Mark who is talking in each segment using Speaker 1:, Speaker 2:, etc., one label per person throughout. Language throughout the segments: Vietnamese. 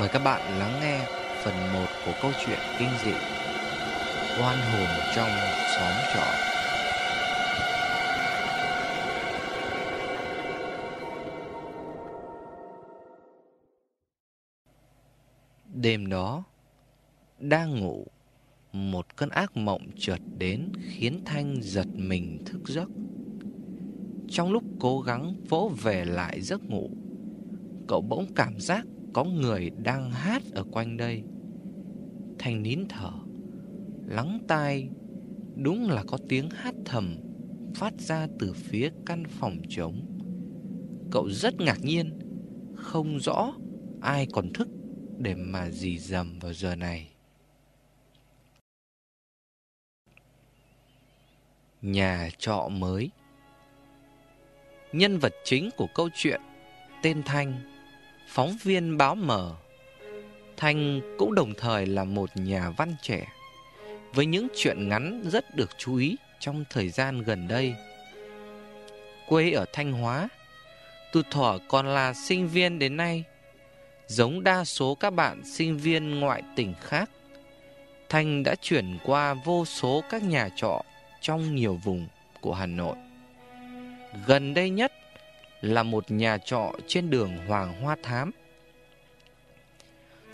Speaker 1: Mời các bạn lắng nghe phần 1 của câu chuyện kinh dị Oan hồn trong xóm trọ Đêm đó, đang ngủ, một cơn ác mộng chợt đến khiến Thanh giật mình thức giấc. Trong lúc cố gắng vỗ về lại giấc ngủ, cậu bỗng cảm giác có người đang hát ở quanh đây. Thanh nín thở, lắng tai, đúng là có tiếng hát thầm phát ra từ phía căn phòng trống. Cậu rất ngạc nhiên, không rõ ai còn thức để mà dì dầm vào giờ này. Nhà trọ mới Nhân vật chính của câu chuyện tên Thanh, phóng viên báo mở. Thanh cũng đồng thời là một nhà văn trẻ, với những chuyện ngắn rất được chú ý trong thời gian gần đây. Quê ở Thanh Hóa, từ thuở còn là sinh viên đến nay, giống đa số các bạn sinh viên ngoại tỉnh khác, Thanh đã chuyển qua vô số các nhà trọ trong nhiều vùng của Hà Nội. Gần đây nhất là một nhà trọ trên đường Hoàng Hoa Thám.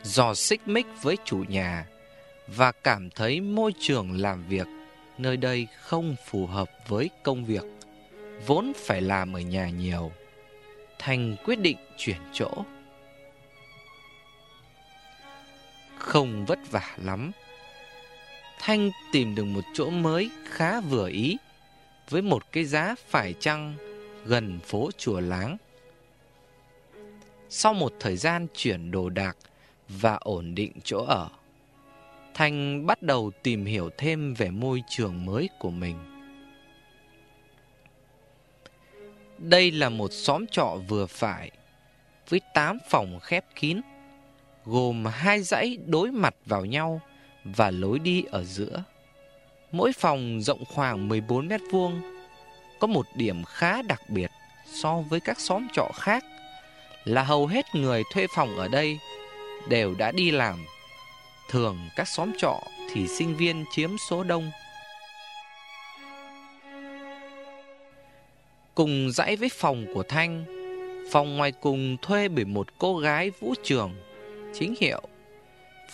Speaker 1: Dò xích mích với chủ nhà và cảm thấy môi trường làm việc nơi đây không phù hợp với công việc vốn phải làm ở nhà nhiều, Thành quyết định chuyển chỗ. Không vất vả lắm. Thanh tìm được một chỗ mới khá vừa ý với một cái giá phải chăng gần phố chùa láng. Sau một thời gian chuyển đồ đạc và ổn định chỗ ở, Thanh bắt đầu tìm hiểu thêm về môi trường mới của mình. Đây là một xóm trọ vừa phải, với 8 phòng khép kín, gồm hai dãy đối mặt vào nhau và lối đi ở giữa. Mỗi phòng rộng khoảng 14 mét vuông, có một điểm khá đặc biệt so với các xóm trọ khác là hầu hết người thuê phòng ở đây đều đã đi làm. Thường các xóm trọ thì sinh viên chiếm số đông. Cùng dãy với phòng của Thanh, phòng ngoài cùng thuê bởi một cô gái vũ trường, chính hiệu,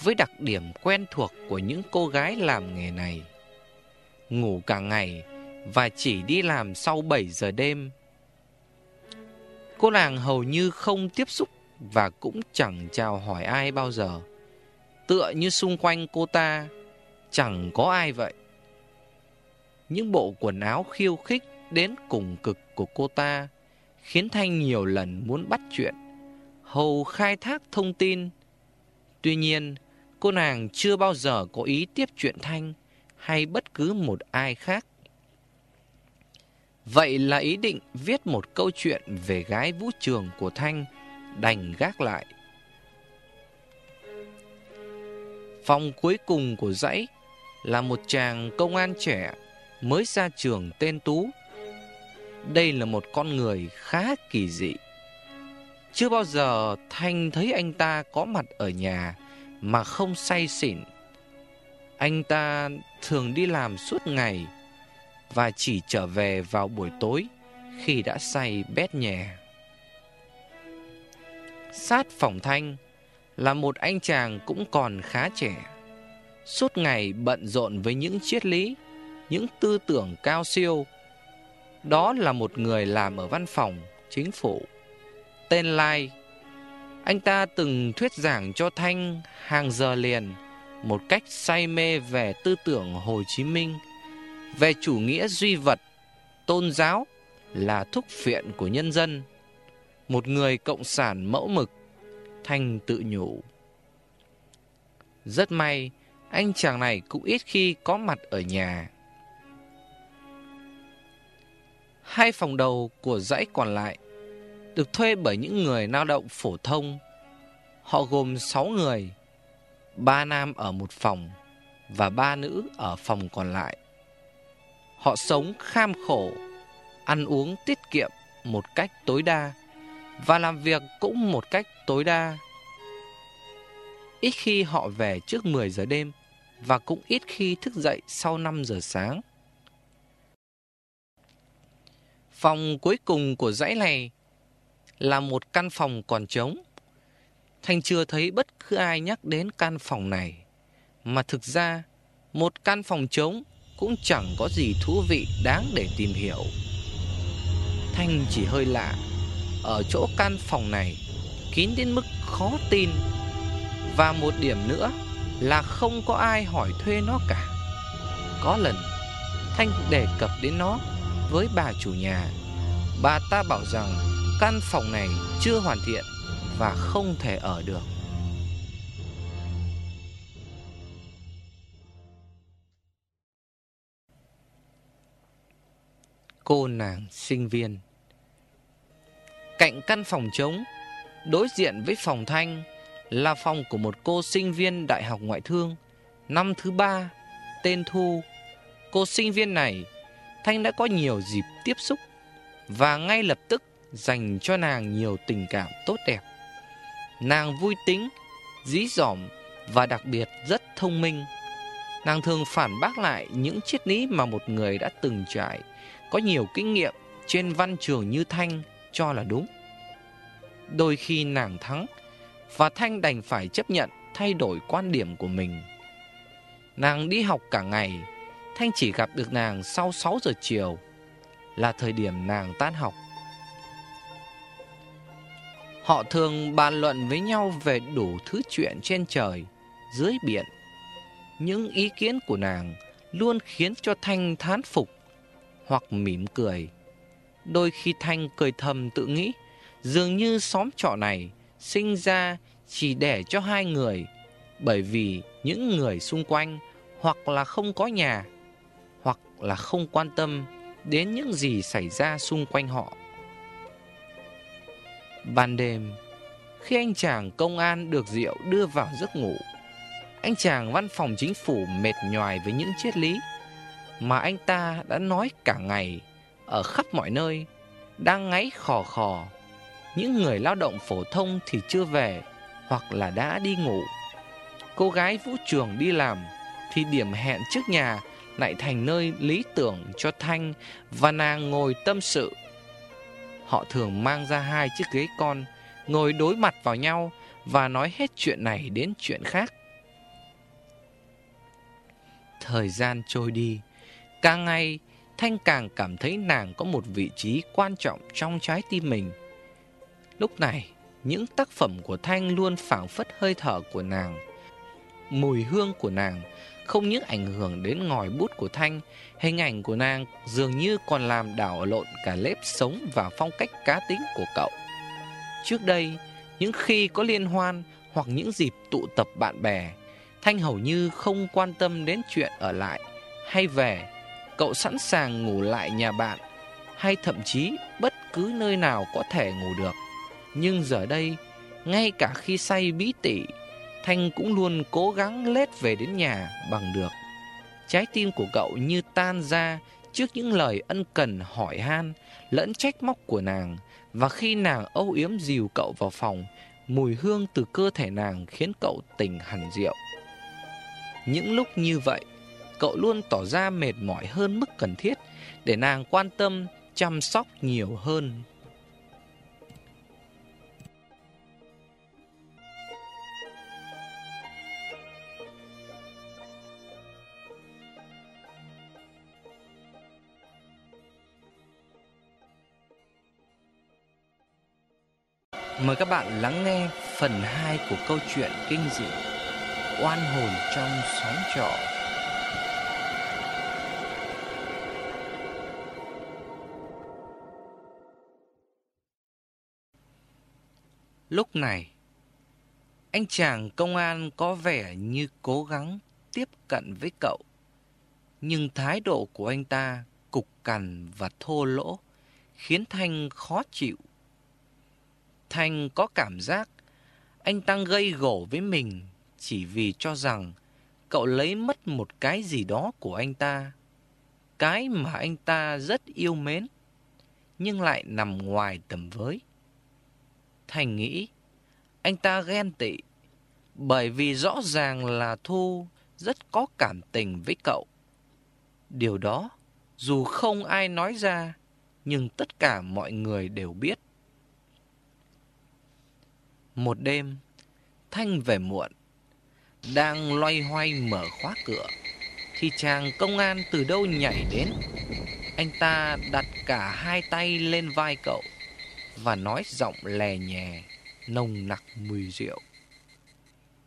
Speaker 1: với đặc điểm quen thuộc của những cô gái làm nghề này. Ngủ cả ngày và chỉ đi làm sau 7 giờ đêm. Cô nàng hầu như không tiếp xúc và cũng chẳng chào hỏi ai bao giờ. Tựa như xung quanh cô ta chẳng có ai vậy. Những bộ quần áo khiêu khích đến cùng cực của cô ta khiến Thanh nhiều lần muốn bắt chuyện, hầu khai thác thông tin. Tuy nhiên, cô nàng chưa bao giờ có ý tiếp chuyện Thanh hay bất cứ một ai khác. Vậy là ý định viết một câu chuyện về gái vũ trường của Thanh đành gác lại. Phòng cuối cùng của dãy là một chàng công an trẻ mới ra trường tên Tú. Đây là một con người khá kỳ dị. Chưa bao giờ Thanh thấy anh ta có mặt ở nhà mà không say xỉn. Anh ta thường đi làm suốt ngày và chỉ trở về vào buổi tối khi đã say bét nhè. Sát phòng thanh là một anh chàng cũng còn khá trẻ. Suốt ngày bận rộn với những triết lý, những tư tưởng cao siêu. Đó là một người làm ở văn phòng chính phủ. Tên Lai. Anh ta từng thuyết giảng cho Thanh hàng giờ liền một cách say mê về tư tưởng Hồ Chí Minh về chủ nghĩa duy vật, tôn giáo là thúc phiện của nhân dân. Một người cộng sản mẫu mực, Thanh tự nhủ. Rất may, anh chàng này cũng ít khi có mặt ở nhà. Hai phòng đầu của dãy còn lại được thuê bởi những người lao động phổ thông. Họ gồm 6 người, ba nam ở một phòng và ba nữ ở phòng còn lại. Họ sống kham khổ, ăn uống tiết kiệm một cách tối đa và làm việc cũng một cách tối đa. ít khi họ về trước 10 giờ đêm và cũng ít khi thức dậy sau 5 giờ sáng. Phòng cuối cùng của dãy này là một căn phòng còn trống. Thanh chưa thấy bất cứ ai nhắc đến căn phòng này, mà thực ra một căn phòng trống cũng chẳng có gì thú vị đáng để tìm hiểu. Thanh chỉ hơi lạ, ở chỗ căn phòng này kín đến mức khó tin. Và một điểm nữa là không có ai hỏi thuê nó cả. Có lần Thanh đề cập đến nó với bà chủ nhà. Bà ta bảo rằng căn phòng này chưa hoàn thiện và không thể ở được. Cô nàng sinh viên. Cạnh căn phòng trống, Đối diện với phòng Thanh, Là phòng của một cô sinh viên Đại học Ngoại thương. Năm thứ ba, Tên Thu. Cô sinh viên này, Thanh đã có nhiều dịp tiếp xúc Và ngay lập tức Dành cho nàng nhiều tình cảm tốt đẹp. Nàng vui tính, Dí dỏm Và đặc biệt rất thông minh. Nàng thường phản bác lại những triết lý mà một người đã từng trải có nhiều kinh nghiệm trên văn trường như Thanh cho là đúng. Đôi khi nàng thắng và Thanh đành phải chấp nhận thay đổi quan điểm của mình. Nàng đi học cả ngày, Thanh chỉ gặp được nàng sau 6 giờ chiều, là thời điểm nàng tan học. Họ thường bàn luận với nhau về đủ thứ chuyện trên trời, dưới biển. Những ý kiến của nàng luôn khiến cho Thanh thán phục hoặc mỉm cười. Đôi khi Thanh cười thầm tự nghĩ, dường như xóm trọ này sinh ra chỉ để cho hai người, bởi vì những người xung quanh hoặc là không có nhà, hoặc là không quan tâm đến những gì xảy ra xung quanh họ. Ban đêm, khi anh chàng công an được rượu đưa vào giấc ngủ, anh chàng văn phòng chính phủ mệt nhoài với những triết lý mà anh ta đã nói cả ngày ở khắp mọi nơi, đang ngáy khò khò. Những người lao động phổ thông thì chưa về hoặc là đã đi ngủ. Cô gái vũ trường đi làm thì điểm hẹn trước nhà lại thành nơi lý tưởng cho Thanh và nàng ngồi tâm sự. Họ thường mang ra hai chiếc ghế con, ngồi đối mặt vào nhau và nói hết chuyện này đến chuyện khác. Thời gian trôi đi, Càng ngày, Thanh càng cảm thấy nàng có một vị trí quan trọng trong trái tim mình. Lúc này, những tác phẩm của Thanh luôn phảng phất hơi thở của nàng. Mùi hương của nàng không những ảnh hưởng đến ngòi bút của Thanh, hình ảnh của nàng dường như còn làm đảo lộn cả lếp sống và phong cách cá tính của cậu. Trước đây, những khi có liên hoan hoặc những dịp tụ tập bạn bè, Thanh hầu như không quan tâm đến chuyện ở lại hay về cậu sẵn sàng ngủ lại nhà bạn hay thậm chí bất cứ nơi nào có thể ngủ được. Nhưng giờ đây, ngay cả khi say bí tỉ, Thanh cũng luôn cố gắng lết về đến nhà bằng được. Trái tim của cậu như tan ra trước những lời ân cần hỏi han, lẫn trách móc của nàng. Và khi nàng âu yếm dìu cậu vào phòng, mùi hương từ cơ thể nàng khiến cậu tỉnh hẳn rượu. Những lúc như vậy, cậu luôn tỏ ra mệt mỏi hơn mức cần thiết để nàng quan tâm, chăm sóc nhiều hơn. Mời các bạn lắng nghe phần 2 của câu chuyện kinh dị Oan hồn trong xóm trọ Lúc này, anh chàng công an có vẻ như cố gắng tiếp cận với cậu. Nhưng thái độ của anh ta cục cằn và thô lỗ khiến Thanh khó chịu. Thanh có cảm giác anh tăng gây gổ với mình chỉ vì cho rằng cậu lấy mất một cái gì đó của anh ta. Cái mà anh ta rất yêu mến, nhưng lại nằm ngoài tầm với. Thành nghĩ anh ta ghen tị Bởi vì rõ ràng là Thu rất có cảm tình với cậu. Điều đó, dù không ai nói ra, nhưng tất cả mọi người đều biết. Một đêm, Thanh về muộn, đang loay hoay mở khóa cửa, thì chàng công an từ đâu nhảy đến. Anh ta đặt cả hai tay lên vai cậu và nói giọng lè nhẹ, nồng nặc mùi rượu.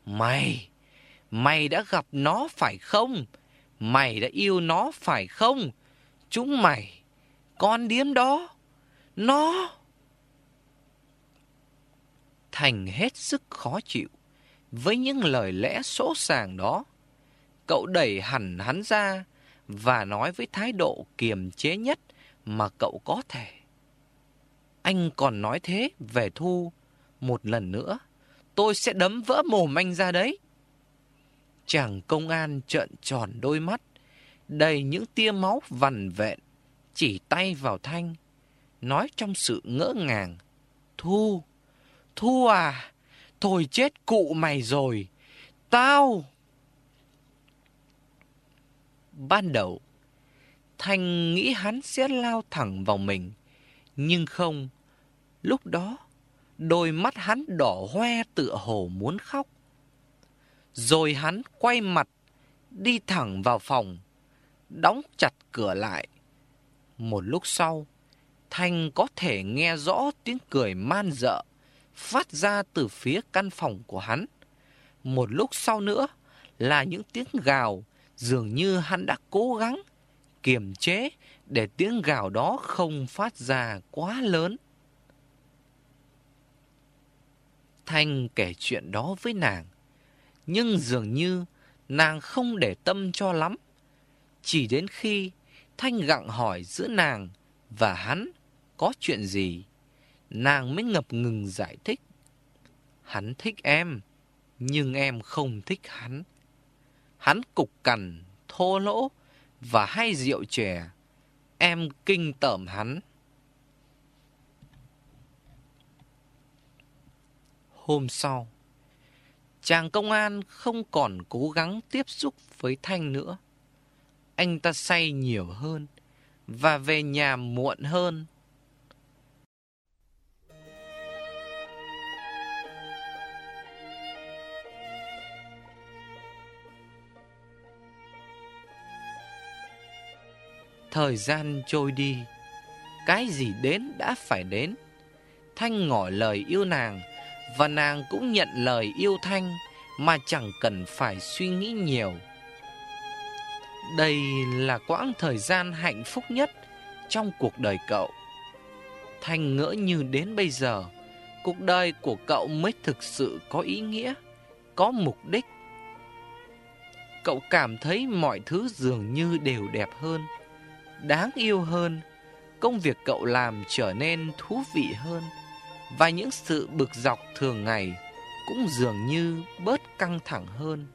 Speaker 1: Mày, mày đã gặp nó phải không? Mày đã yêu nó phải không? Chúng mày, con điếm đó, nó... Thành hết sức khó chịu với những lời lẽ sỗ sàng đó. Cậu đẩy hẳn hắn ra và nói với thái độ kiềm chế nhất mà cậu có thể. Anh còn nói thế về Thu một lần nữa, tôi sẽ đấm vỡ mồm anh ra đấy. Chàng công an trợn tròn đôi mắt, đầy những tia máu vằn vẹn, chỉ tay vào Thanh, nói trong sự ngỡ ngàng. Thu, Thu à, thôi chết cụ mày rồi, tao... Ban đầu, Thanh nghĩ hắn sẽ lao thẳng vào mình, nhưng không. Lúc đó, đôi mắt hắn đỏ hoe tựa hồ muốn khóc. Rồi hắn quay mặt, đi thẳng vào phòng, đóng chặt cửa lại. Một lúc sau, Thanh có thể nghe rõ tiếng cười man dợ phát ra từ phía căn phòng của hắn. Một lúc sau nữa là những tiếng gào dường như hắn đã cố gắng kiềm chế để tiếng gào đó không phát ra quá lớn. Thanh kể chuyện đó với nàng, nhưng dường như nàng không để tâm cho lắm. Chỉ đến khi Thanh gặng hỏi giữa nàng và hắn có chuyện gì, nàng mới ngập ngừng giải thích. Hắn thích em, nhưng em không thích hắn. Hắn cục cằn, thô lỗ và hay rượu chè. Em kinh tởm hắn. Hôm sau, chàng công an không còn cố gắng tiếp xúc với Thanh nữa. Anh ta say nhiều hơn và về nhà muộn hơn Thời gian trôi đi, cái gì đến đã phải đến. Thanh ngỏ lời yêu nàng, và nàng cũng nhận lời yêu Thanh mà chẳng cần phải suy nghĩ nhiều. Đây là quãng thời gian hạnh phúc nhất trong cuộc đời cậu. Thanh ngỡ như đến bây giờ, cuộc đời của cậu mới thực sự có ý nghĩa, có mục đích. Cậu cảm thấy mọi thứ dường như đều đẹp hơn đáng yêu hơn, công việc cậu làm trở nên thú vị hơn và những sự bực dọc thường ngày cũng dường như bớt căng thẳng hơn.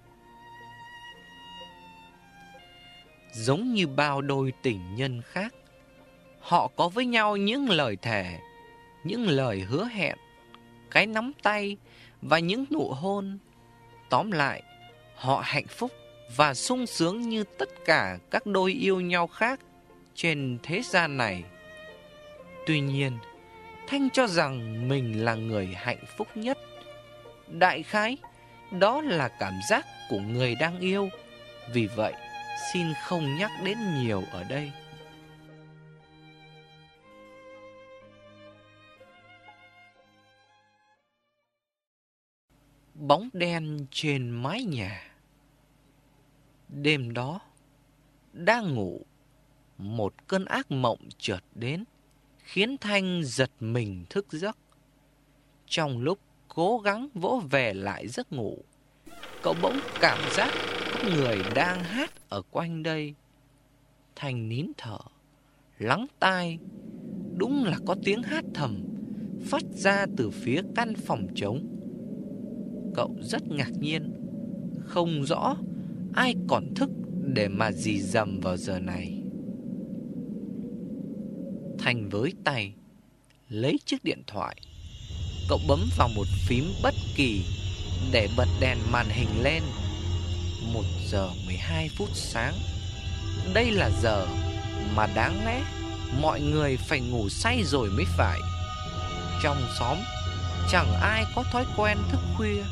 Speaker 1: Giống như bao đôi tình nhân khác, họ có với nhau những lời thề, những lời hứa hẹn, cái nắm tay và những nụ hôn. Tóm lại, họ hạnh phúc và sung sướng như tất cả các đôi yêu nhau khác trên thế gian này. Tuy nhiên, Thanh cho rằng mình là người hạnh phúc nhất. Đại khái, đó là cảm giác của người đang yêu. Vì vậy, xin không nhắc đến nhiều ở đây. Bóng đen trên mái nhà Đêm đó, đang ngủ một cơn ác mộng chợt đến, khiến Thanh giật mình thức giấc. Trong lúc cố gắng vỗ về lại giấc ngủ, cậu bỗng cảm giác có người đang hát ở quanh đây. Thanh nín thở, lắng tai, đúng là có tiếng hát thầm phát ra từ phía căn phòng trống. Cậu rất ngạc nhiên, không rõ ai còn thức để mà dì dầm vào giờ này. Thành với tay, Lấy chiếc điện thoại. Cậu bấm vào một phím bất kỳ để bật đèn màn hình lên. 1 giờ 12 phút sáng. Đây là giờ mà đáng lẽ mọi người phải ngủ say rồi mới phải. Trong xóm, chẳng ai có thói quen thức khuya.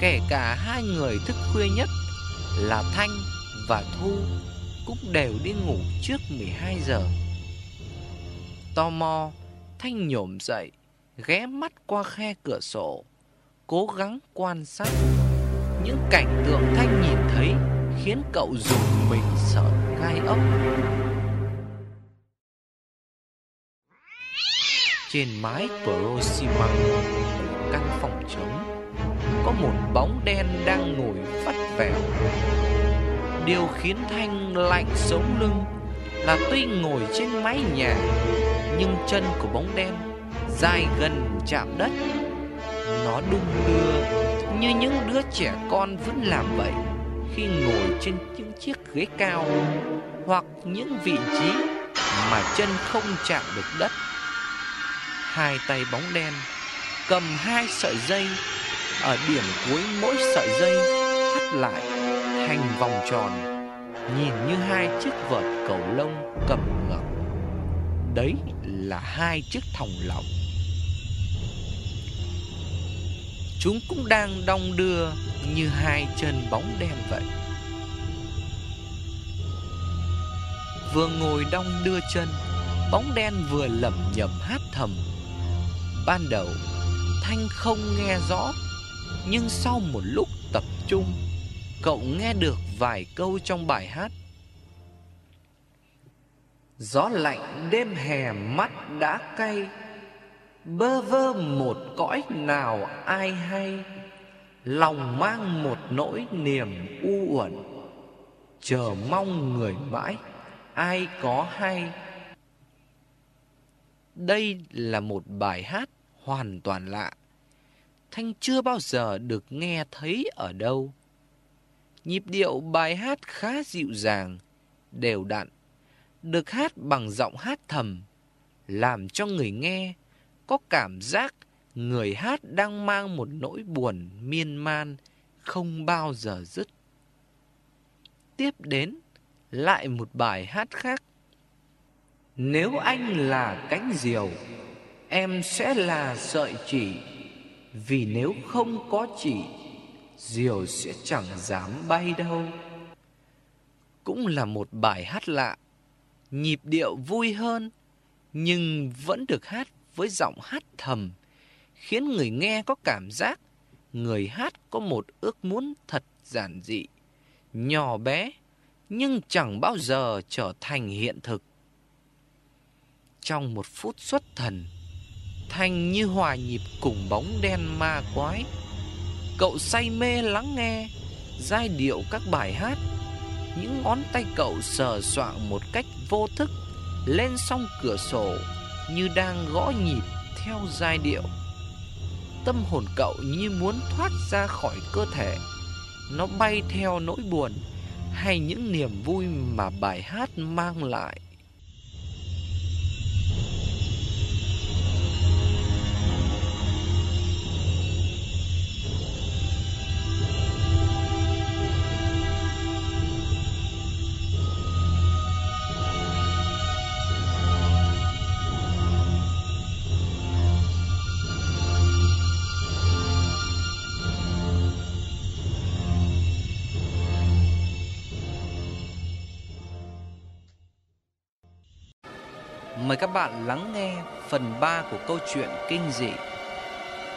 Speaker 1: Kể cả hai người thức khuya nhất là Thanh và Thu Cũng đều đi ngủ trước 12 giờ. Tò mò. Thanh nhổm dậy, Ghé mắt qua khe cửa sổ, Cố gắng quan sát. Những cảnh tượng Thanh nhìn thấy Khiến cậu dùng mình sợ gai ốc. Trên mái pro Căn phòng trống, Có một bóng đen đang ngồi vắt vẻo. Điều khiến Thanh lạnh sống lưng Là tuy ngồi trên mái nhà nhưng chân của bóng đen Dài gần chạm đất. Nó đung đưa Như những đứa trẻ con vẫn làm vậy Khi ngồi trên những chiếc ghế cao Hoặc những vị trí Mà chân không chạm được đất. Hai tay bóng đen Cầm hai sợi dây, Ở điểm cuối mỗi sợi dây Thắt lại Thành vòng tròn, Nhìn như hai chiếc vợt cầu lông cầm ngược. Đấy là hai chiếc thòng lọng. Chúng cũng đang đong đưa Như hai chân bóng đen vậy. Vừa ngồi đong đưa chân, Bóng đen vừa lẩm nhẩm hát thầm. Ban đầu, Thanh không nghe rõ, Nhưng sau một lúc tập trung, Cậu nghe được vài câu trong bài hát. Gió lạnh đêm hè mắt đã cay, Bơ vơ một cõi nào ai hay. Lòng mang một nỗi niềm u uẩn, Chờ mong người mãi, Ai có hay. Đây là một bài hát hoàn toàn lạ. Thanh chưa bao giờ được nghe thấy ở đâu. Nhịp điệu bài hát khá dịu dàng, Đều đặn. Được hát bằng giọng hát thầm, Làm cho người nghe Có cảm giác Người hát đang mang một nỗi buồn miên man Không bao giờ dứt. Tiếp đến, Lại một bài hát khác. Nếu anh là cánh diều, Em sẽ là sợi chỉ. Vì nếu không có chỉ, Diều sẽ chẳng dám bay đâu. Cũng là một bài hát lạ. Nhịp điệu vui hơn, Nhưng vẫn được hát với giọng hát thầm, Khiến người nghe có cảm giác Người hát có một ước muốn thật giản dị, Nhỏ bé Nhưng chẳng bao giờ trở thành hiện thực. Trong một phút xuất thần Thành như hòa nhịp cùng bóng đen ma quái. Cậu say mê lắng nghe Giai điệu các bài hát những ngón tay cậu sờ soạng một cách vô thức, Lên song cửa sổ Như đang gõ nhịp theo giai điệu. Tâm hồn cậu như muốn thoát ra khỏi cơ thể. Nó bay theo nỗi buồn Hay những niềm vui mà bài hát mang lại. Các bạn lắng nghe phần 3 của câu chuyện kinh dị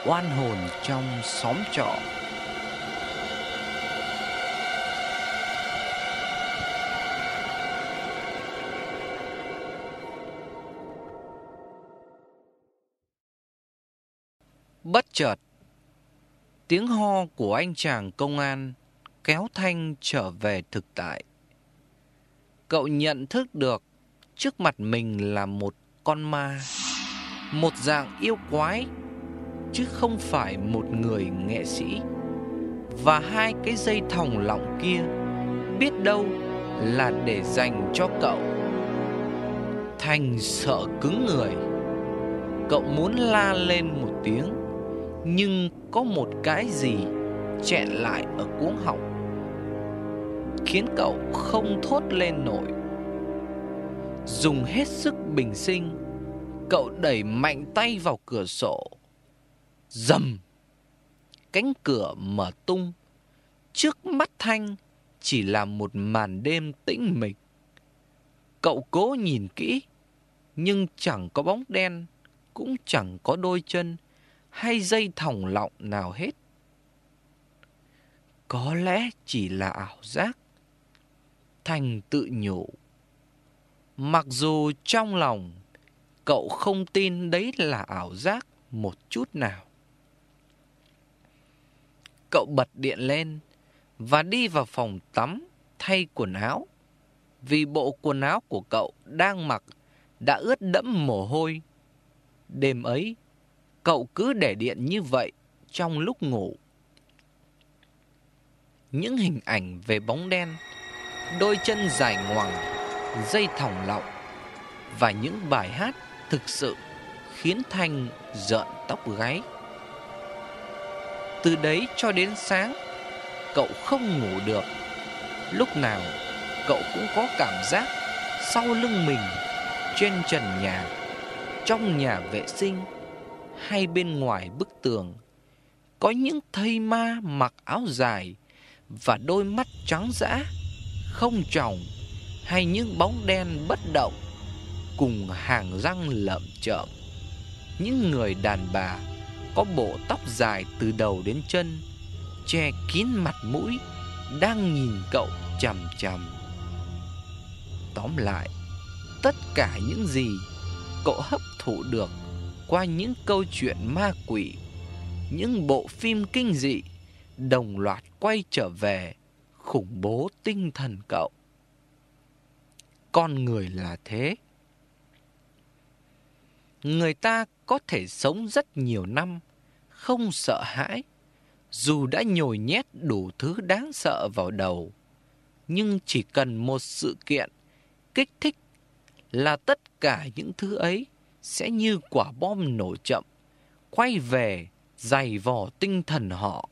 Speaker 1: Oan hồn trong xóm trọ Bất chợt, Tiếng ho của anh chàng công an kéo Thanh trở về thực tại. Cậu nhận thức được trước mặt mình là một con ma, một dạng yêu quái, chứ không phải một người nghệ sĩ. Và hai cái dây thòng lọng kia biết đâu là để dành cho cậu. Thành sợ cứng người. Cậu muốn la lên một tiếng, nhưng có một cái gì chẹn lại ở cuống họng Khiến cậu không thốt lên nổi Dùng hết sức bình sinh, Cậu đẩy mạnh tay vào cửa sổ. Dầm! Cánh cửa mở tung. Trước mắt Thanh Chỉ là một màn đêm tĩnh mịch. Cậu cố nhìn kỹ, Nhưng chẳng có bóng đen, Cũng chẳng có đôi chân Hay dây thòng lọng nào hết. Có lẽ chỉ là ảo giác. Thành tự nhủ. Mặc dù trong lòng Cậu không tin đấy là ảo giác một chút nào Cậu bật điện lên Và đi vào phòng tắm Thay quần áo vì bộ quần áo của cậu đang mặc đã ướt đẫm mồ hôi. Đêm ấy, cậu cứ để điện như vậy trong lúc ngủ. Những hình ảnh về bóng đen, đôi chân dài ngoằng, dây thòng lọng và những bài hát thực sự khiến Thanh rợn tóc gáy. Từ đấy cho đến sáng, cậu không ngủ được. Lúc nào cậu cũng có cảm giác sau lưng mình, trên trần nhà, trong nhà vệ sinh hay bên ngoài bức tường có những thây ma mặc áo dài và đôi mắt trắng dã, không tròng hay những bóng đen bất động cùng hàng răng lợm chợm. Những người đàn bà có bộ tóc dài từ đầu đến chân, che kín mặt mũi, đang nhìn cậu chằm chằm. Tóm lại, tất cả những gì cậu hấp thụ được qua những câu chuyện ma quỷ, những bộ phim kinh dị đồng loạt quay trở về khủng bố tinh thần cậu. Con người là thế. Người ta có thể sống rất nhiều năm, không sợ hãi, dù đã nhồi nhét đủ thứ đáng sợ vào đầu. Nhưng chỉ cần một sự kiện kích thích là tất cả những thứ ấy sẽ như quả bom nổ chậm, quay về dày vò tinh thần họ.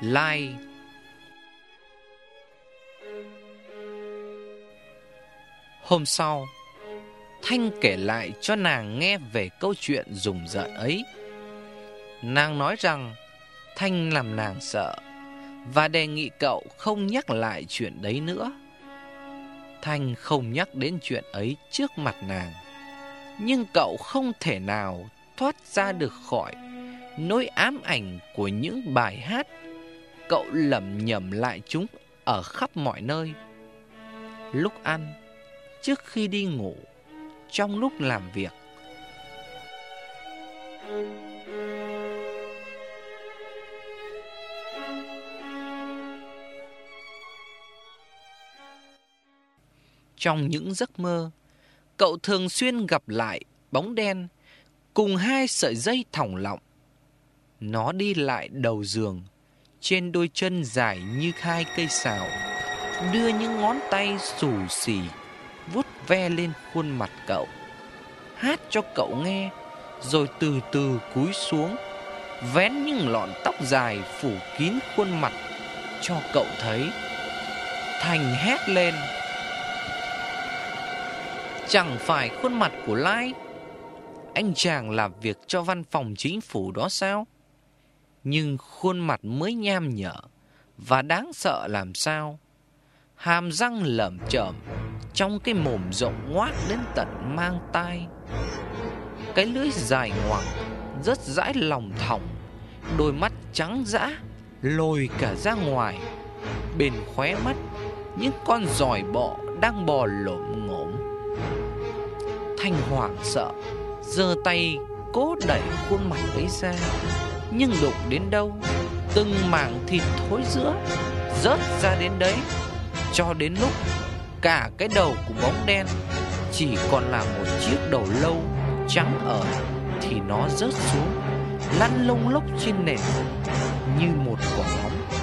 Speaker 1: Lai Hôm sau, Thanh kể lại cho nàng nghe về câu chuyện rùng rợn ấy. Nàng nói rằng Thanh làm nàng sợ và đề nghị cậu không nhắc lại chuyện đấy nữa. Thanh không nhắc đến chuyện ấy trước mặt nàng, nhưng cậu không thể nào thoát ra được khỏi nỗi ám ảnh của những bài hát cậu lẩm nhẩm lại chúng ở khắp mọi nơi. Lúc ăn, trước khi đi ngủ, trong lúc làm việc. Trong những giấc mơ, cậu thường xuyên gặp lại bóng đen cùng hai sợi dây thòng lọng. Nó đi lại đầu giường, trên đôi chân dài như hai cây xào, đưa những ngón tay xù xì, vuốt ve lên khuôn mặt cậu. Hát cho cậu nghe, rồi từ từ cúi xuống, vén những lọn tóc dài phủ kín khuôn mặt cho cậu thấy. Thành hét lên. Chẳng phải khuôn mặt của Lai Anh chàng làm việc cho văn phòng chính phủ đó sao nhưng khuôn mặt mới nham nhở. Và đáng sợ làm sao? Hàm răng lởm chởm, Trong cái mồm rộng ngoác đến tận mang tai. Cái lưỡi dài ngoằng, Rất dãi lòng thòng, Đôi mắt trắng dã, Lồi cả ra ngoài. Bên khóe mắt, Những con giòi bọ đang bò lổm ngổm. Thanh hoảng sợ, giơ tay cố đẩy khuôn mặt ấy ra. Nhưng đụng đến đâu, Từng mảng thịt thối giữa Rớt ra đến đấy. Cho đến lúc Cả cái đầu của bóng đen Chỉ còn là một chiếc đầu lâu Trắng ở, Thì nó rớt xuống, Lăn lông lốc trên nền Như một quả bóng.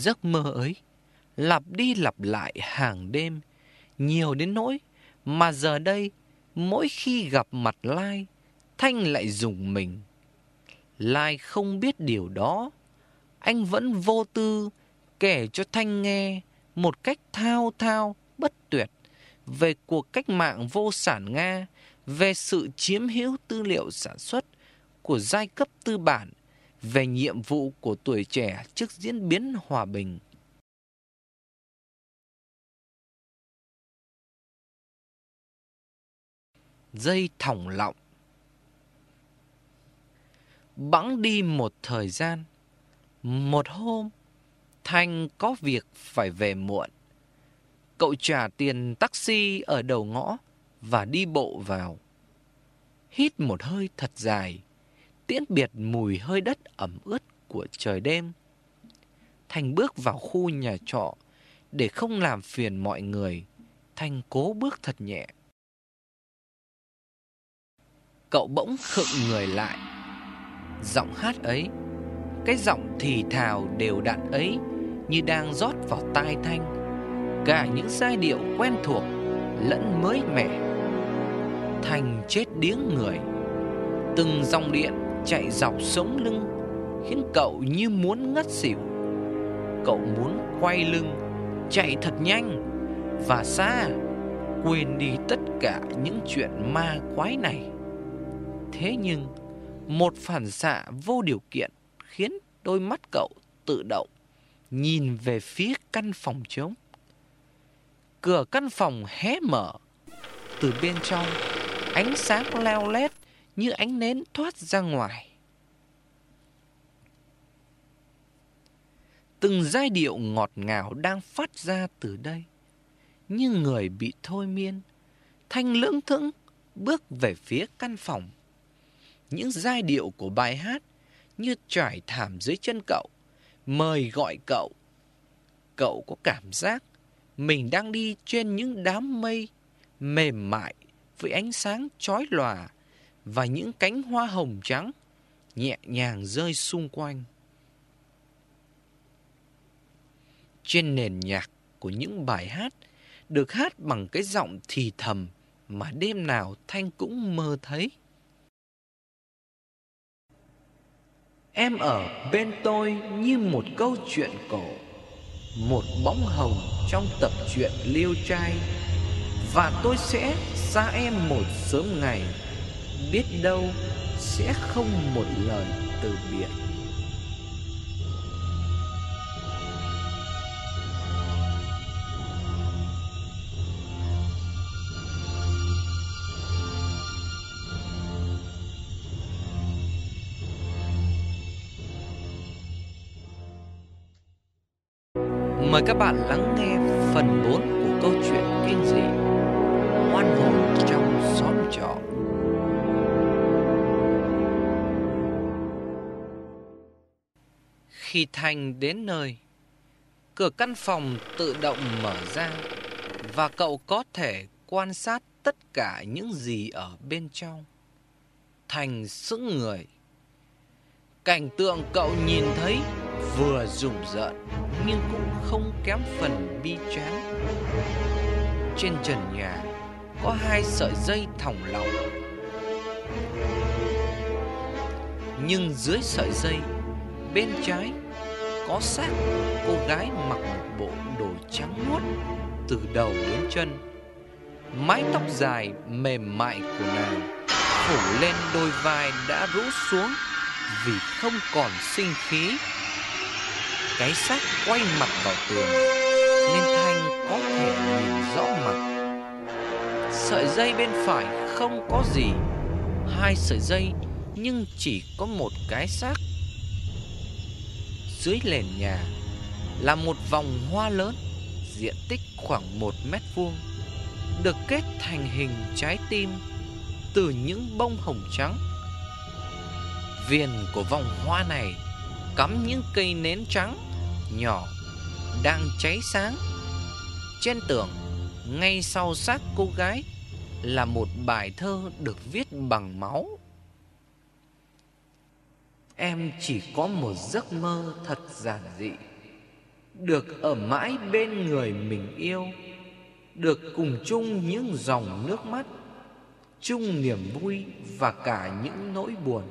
Speaker 1: Giấc mơ ấy lặp đi lặp lại hàng đêm, nhiều đến nỗi mà giờ đây mỗi khi gặp mặt Lai, Thanh lại dùng mình. Lai không biết điều đó, anh vẫn vô tư kể cho Thanh nghe một cách thao thao bất tuyệt về cuộc cách mạng vô sản Nga, về sự chiếm hữu tư liệu sản xuất của giai cấp tư bản, về nhiệm vụ của tuổi trẻ trước diễn biến hòa bình. Dây thòng lọng Bẵng đi một thời gian, một hôm, Thanh có việc phải về muộn. Cậu trả tiền taxi ở đầu ngõ và đi bộ vào. Hít một hơi thật dài, tiễn biệt mùi hơi đất ẩm ướt của trời đêm. Thanh bước vào khu nhà trọ để không làm phiền mọi người. Thanh cố bước thật nhẹ. Cậu bỗng khựng người lại. Giọng hát ấy, cái giọng thì thào đều đặn ấy như đang rót vào tai Thanh cả những giai điệu quen thuộc lẫn mới mẻ. Thanh chết điếng người. Từng dòng điện chạy dọc sống lưng khiến cậu như muốn ngất xỉu. Cậu muốn quay lưng, chạy thật nhanh và xa, quên đi tất cả những chuyện ma quái này. Thế nhưng, một phản xạ vô điều kiện khiến đôi mắt cậu tự động nhìn về phía căn phòng trống. Cửa căn phòng hé mở. Từ bên trong, ánh sáng leo lét như ánh nến thoát ra ngoài. Từng giai điệu ngọt ngào đang phát ra từ đây. Như người bị thôi miên, thanh lưỡng thững bước về phía căn phòng. Những giai điệu của bài hát như trải thảm dưới chân cậu, mời gọi cậu. Cậu có cảm giác mình đang đi trên những đám mây mềm mại với ánh sáng chói lòa và những cánh hoa hồng trắng nhẹ nhàng rơi xung quanh. Trên nền nhạc của những bài hát được hát bằng cái giọng thì thầm mà đêm nào Thanh cũng mơ thấy. Em ở bên tôi như một câu chuyện cổ, một bóng hồng trong tập truyện liêu trai và tôi sẽ xa em một sớm ngày biết đâu sẽ không một lời từ biệt. Mời các bạn lắng nghe phần 4 của câu chuyện Khi Thành đến nơi, Cửa căn phòng tự động mở ra Và cậu có thể quan sát tất cả những gì ở bên trong Thành sững người Cảnh tượng cậu nhìn thấy vừa rùng rợn nhưng cũng không kém phần bi tráng. Trên trần nhà có hai sợi dây thòng lọng. Nhưng dưới sợi dây bên trái, có xác, cô gái mặc một bộ đồ trắng muốt từ đầu đến chân. Mái tóc dài mềm mại của nàng phủ lên đôi vai đã rũ xuống vì không còn sinh khí. Cái xác quay mặt vào tường Nên Thanh có thể nhìn rõ mặt. Sợi dây bên phải không có gì, Hai sợi dây nhưng chỉ có một cái xác. Dưới nền nhà là một vòng hoa lớn Diện tích khoảng một mét vuông Được kết thành hình trái tim Từ những bông hồng trắng Viền của vòng hoa này cắm những cây nến trắng nhỏ đang cháy sáng. Trên tường, ngay sau xác cô gái là một bài thơ được viết bằng máu. Em chỉ có một giấc mơ thật giản dị. được ở mãi bên người mình yêu, được cùng chung những dòng nước mắt, chung niềm vui và cả những nỗi buồn.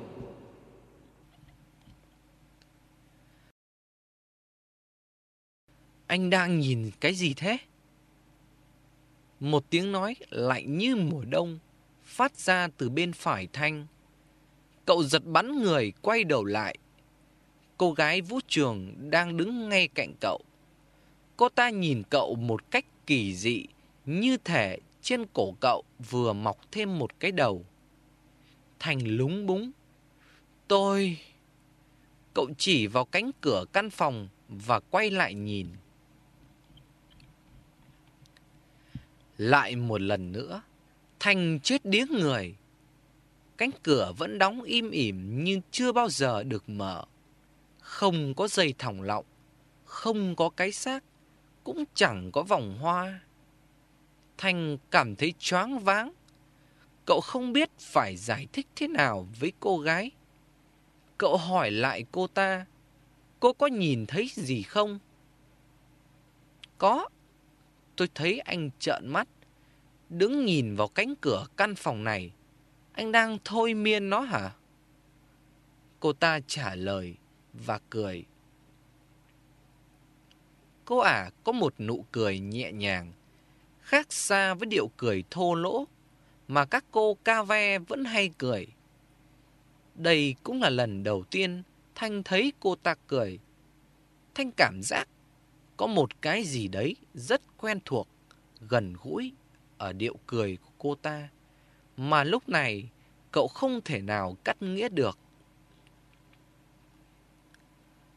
Speaker 1: Anh đang nhìn cái gì thế? Một tiếng nói lạnh như mùa đông phát ra từ bên phải Thanh. Cậu giật bắn người quay đầu lại. Cô gái vũ trường đang đứng ngay cạnh cậu. Cô ta nhìn cậu một cách kỳ dị, như thể trên cổ cậu vừa mọc thêm một cái đầu. Thành lúng búng. Tôi... Cậu chỉ vào cánh cửa căn phòng và quay lại nhìn. Lại một lần nữa, Thành chết điếc người. Cánh cửa vẫn đóng im ỉm nhưng chưa bao giờ được mở. Không có dây thòng lọng, không có cái xác, cũng chẳng có vòng hoa. Thành cảm thấy choáng váng. Cậu không biết phải giải thích thế nào với cô gái. Cậu hỏi lại cô ta, cô có nhìn thấy gì không? Có, tôi thấy anh trợn mắt, đứng nhìn vào cánh cửa căn phòng này. Anh đang thôi miên nó hả? Cô ta trả lời và cười. Cô ả có một nụ cười nhẹ nhàng, khác xa với điệu cười thô lỗ mà các cô ca ve vẫn hay cười. Đây cũng là lần đầu tiên Thanh thấy cô ta cười. Thanh cảm giác có một cái gì đấy rất quen thuộc, gần gũi ở điệu cười của cô ta, mà lúc này cậu không thể nào cắt nghĩa được.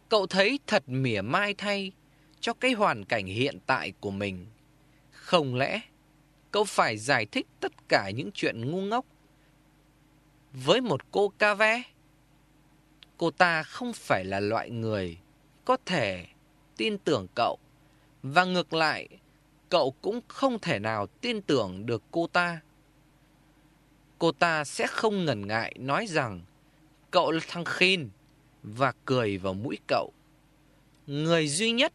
Speaker 1: Cậu thấy thật mỉa mai thay cho cái hoàn cảnh hiện tại của mình. Không lẽ cậu phải giải thích tất cả những chuyện ngu ngốc với một cô ca ve? Cô ta không phải là loại người có thể tin tưởng cậu. Và ngược lại, cậu cũng không thể nào tin tưởng được cô ta. Cô ta sẽ không ngần ngại nói rằng cậu là thằng Khin và cười vào mũi cậu. Người duy nhất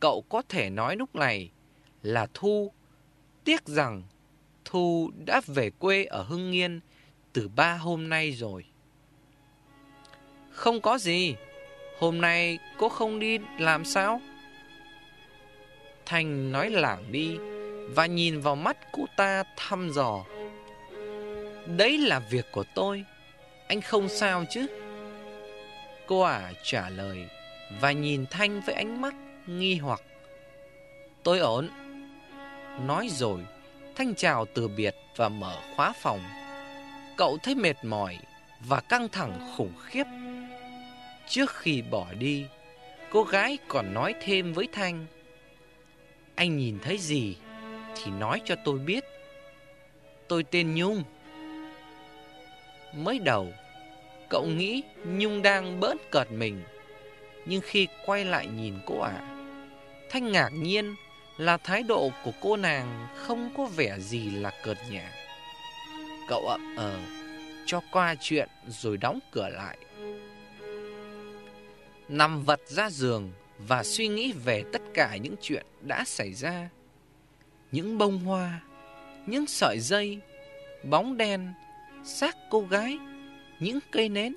Speaker 1: cậu có thể nói lúc này là Thu. Tiếc rằng Thu đã về quê ở Hưng Yên từ ba hôm nay rồi. Không có gì, hôm nay cô không đi làm sao? Thành nói lảng đi và nhìn vào mắt cô ta thăm dò. Đấy là việc của tôi, anh không sao chứ? Cô ả trả lời và nhìn Thanh với ánh mắt nghi hoặc. Tôi ổn. Nói rồi, Thanh chào từ biệt và mở khóa phòng. Cậu thấy mệt mỏi và căng thẳng khủng khiếp. Trước khi bỏ đi, cô gái còn nói thêm với Thanh. Anh nhìn thấy gì thì nói cho tôi biết. Tôi tên Nhung. Mới đầu, cậu nghĩ Nhung đang bớt cợt mình. Nhưng khi quay lại nhìn cô ả, Thanh ngạc nhiên là thái độ của cô nàng không có vẻ gì là cợt nhả. Cậu ậm ờ, cho qua chuyện rồi đóng cửa lại. Nằm vật ra giường và suy nghĩ về tất cả những chuyện đã xảy ra. Những bông hoa, những sợi dây, bóng đen, xác cô gái, những cây nến.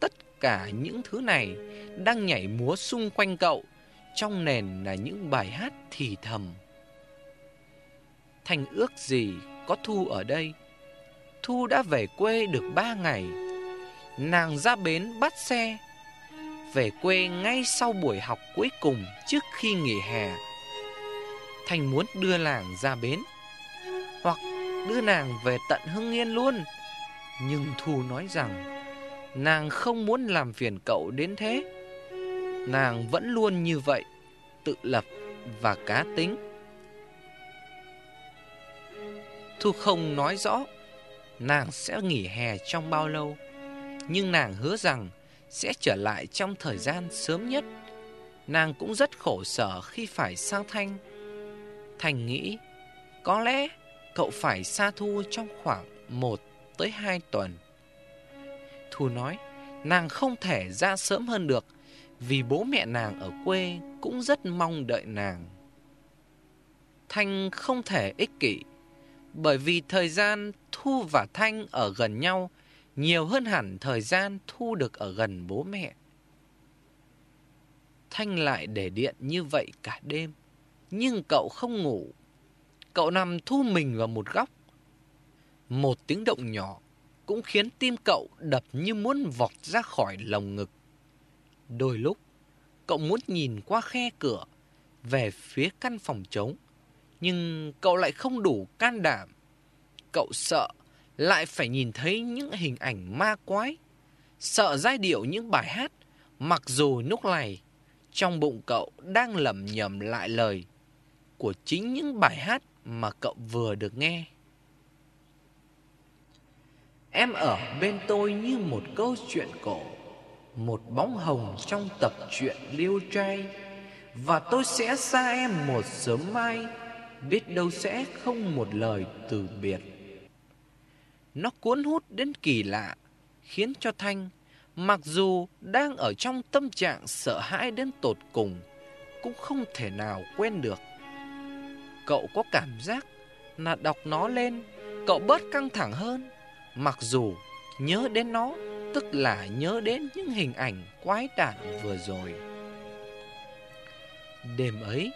Speaker 1: Tất cả những thứ này đang nhảy múa xung quanh cậu, trong nền là những bài hát thì thầm. Thành ước gì có Thu ở đây. Thu đã về quê được ba ngày. Nàng ra bến bắt xe về quê ngay sau buổi học cuối cùng trước khi nghỉ hè. Thành muốn đưa nàng ra bến, hoặc đưa nàng về tận Hưng Yên luôn. Nhưng Thu nói rằng, nàng không muốn làm phiền cậu đến thế. Nàng vẫn luôn như vậy, tự lập và cá tính. Thu không nói rõ nàng sẽ nghỉ hè trong bao lâu, nhưng nàng hứa rằng sẽ trở lại trong thời gian sớm nhất. Nàng cũng rất khổ sở khi phải sang Thanh. Thành nghĩ, có lẽ cậu phải xa Thu trong khoảng 1 tới 2 tuần. Thu nói, nàng không thể ra sớm hơn được Vì bố mẹ nàng ở quê cũng rất mong đợi nàng. Thanh không thể ích kỷ, bởi vì thời gian Thu và Thanh ở gần nhau nhiều hơn hẳn thời gian Thu được ở gần bố mẹ. Thanh lại để điện như vậy cả đêm, nhưng cậu không ngủ. Cậu nằm thu mình vào một góc. Một tiếng động nhỏ cũng khiến tim cậu đập như muốn vọt ra khỏi lồng ngực. Đôi lúc, cậu muốn nhìn qua khe cửa về phía căn phòng trống, nhưng cậu lại không đủ can đảm. Cậu sợ lại phải nhìn thấy những hình ảnh ma quái, sợ giai điệu những bài hát, mặc dù lúc này trong bụng cậu đang lẩm nhẩm lại lời của chính những bài hát mà cậu vừa được nghe. Em ở bên tôi như một câu chuyện cổ, một bóng hồng trong tập truyện liêu trai, và tôi sẽ xa em một sớm mai, biết đâu sẽ không một lời từ biệt. Nó cuốn hút đến kỳ lạ, khiến cho Thanh, mặc dù đang ở trong tâm trạng sợ hãi đến tột cùng, cũng không thể nào quên được. Cậu có cảm giác là đọc nó lên, cậu bớt căng thẳng hơn, mặc dù nhớ đến nó, tức là nhớ đến những hình ảnh quái đản vừa rồi. Đêm ấy,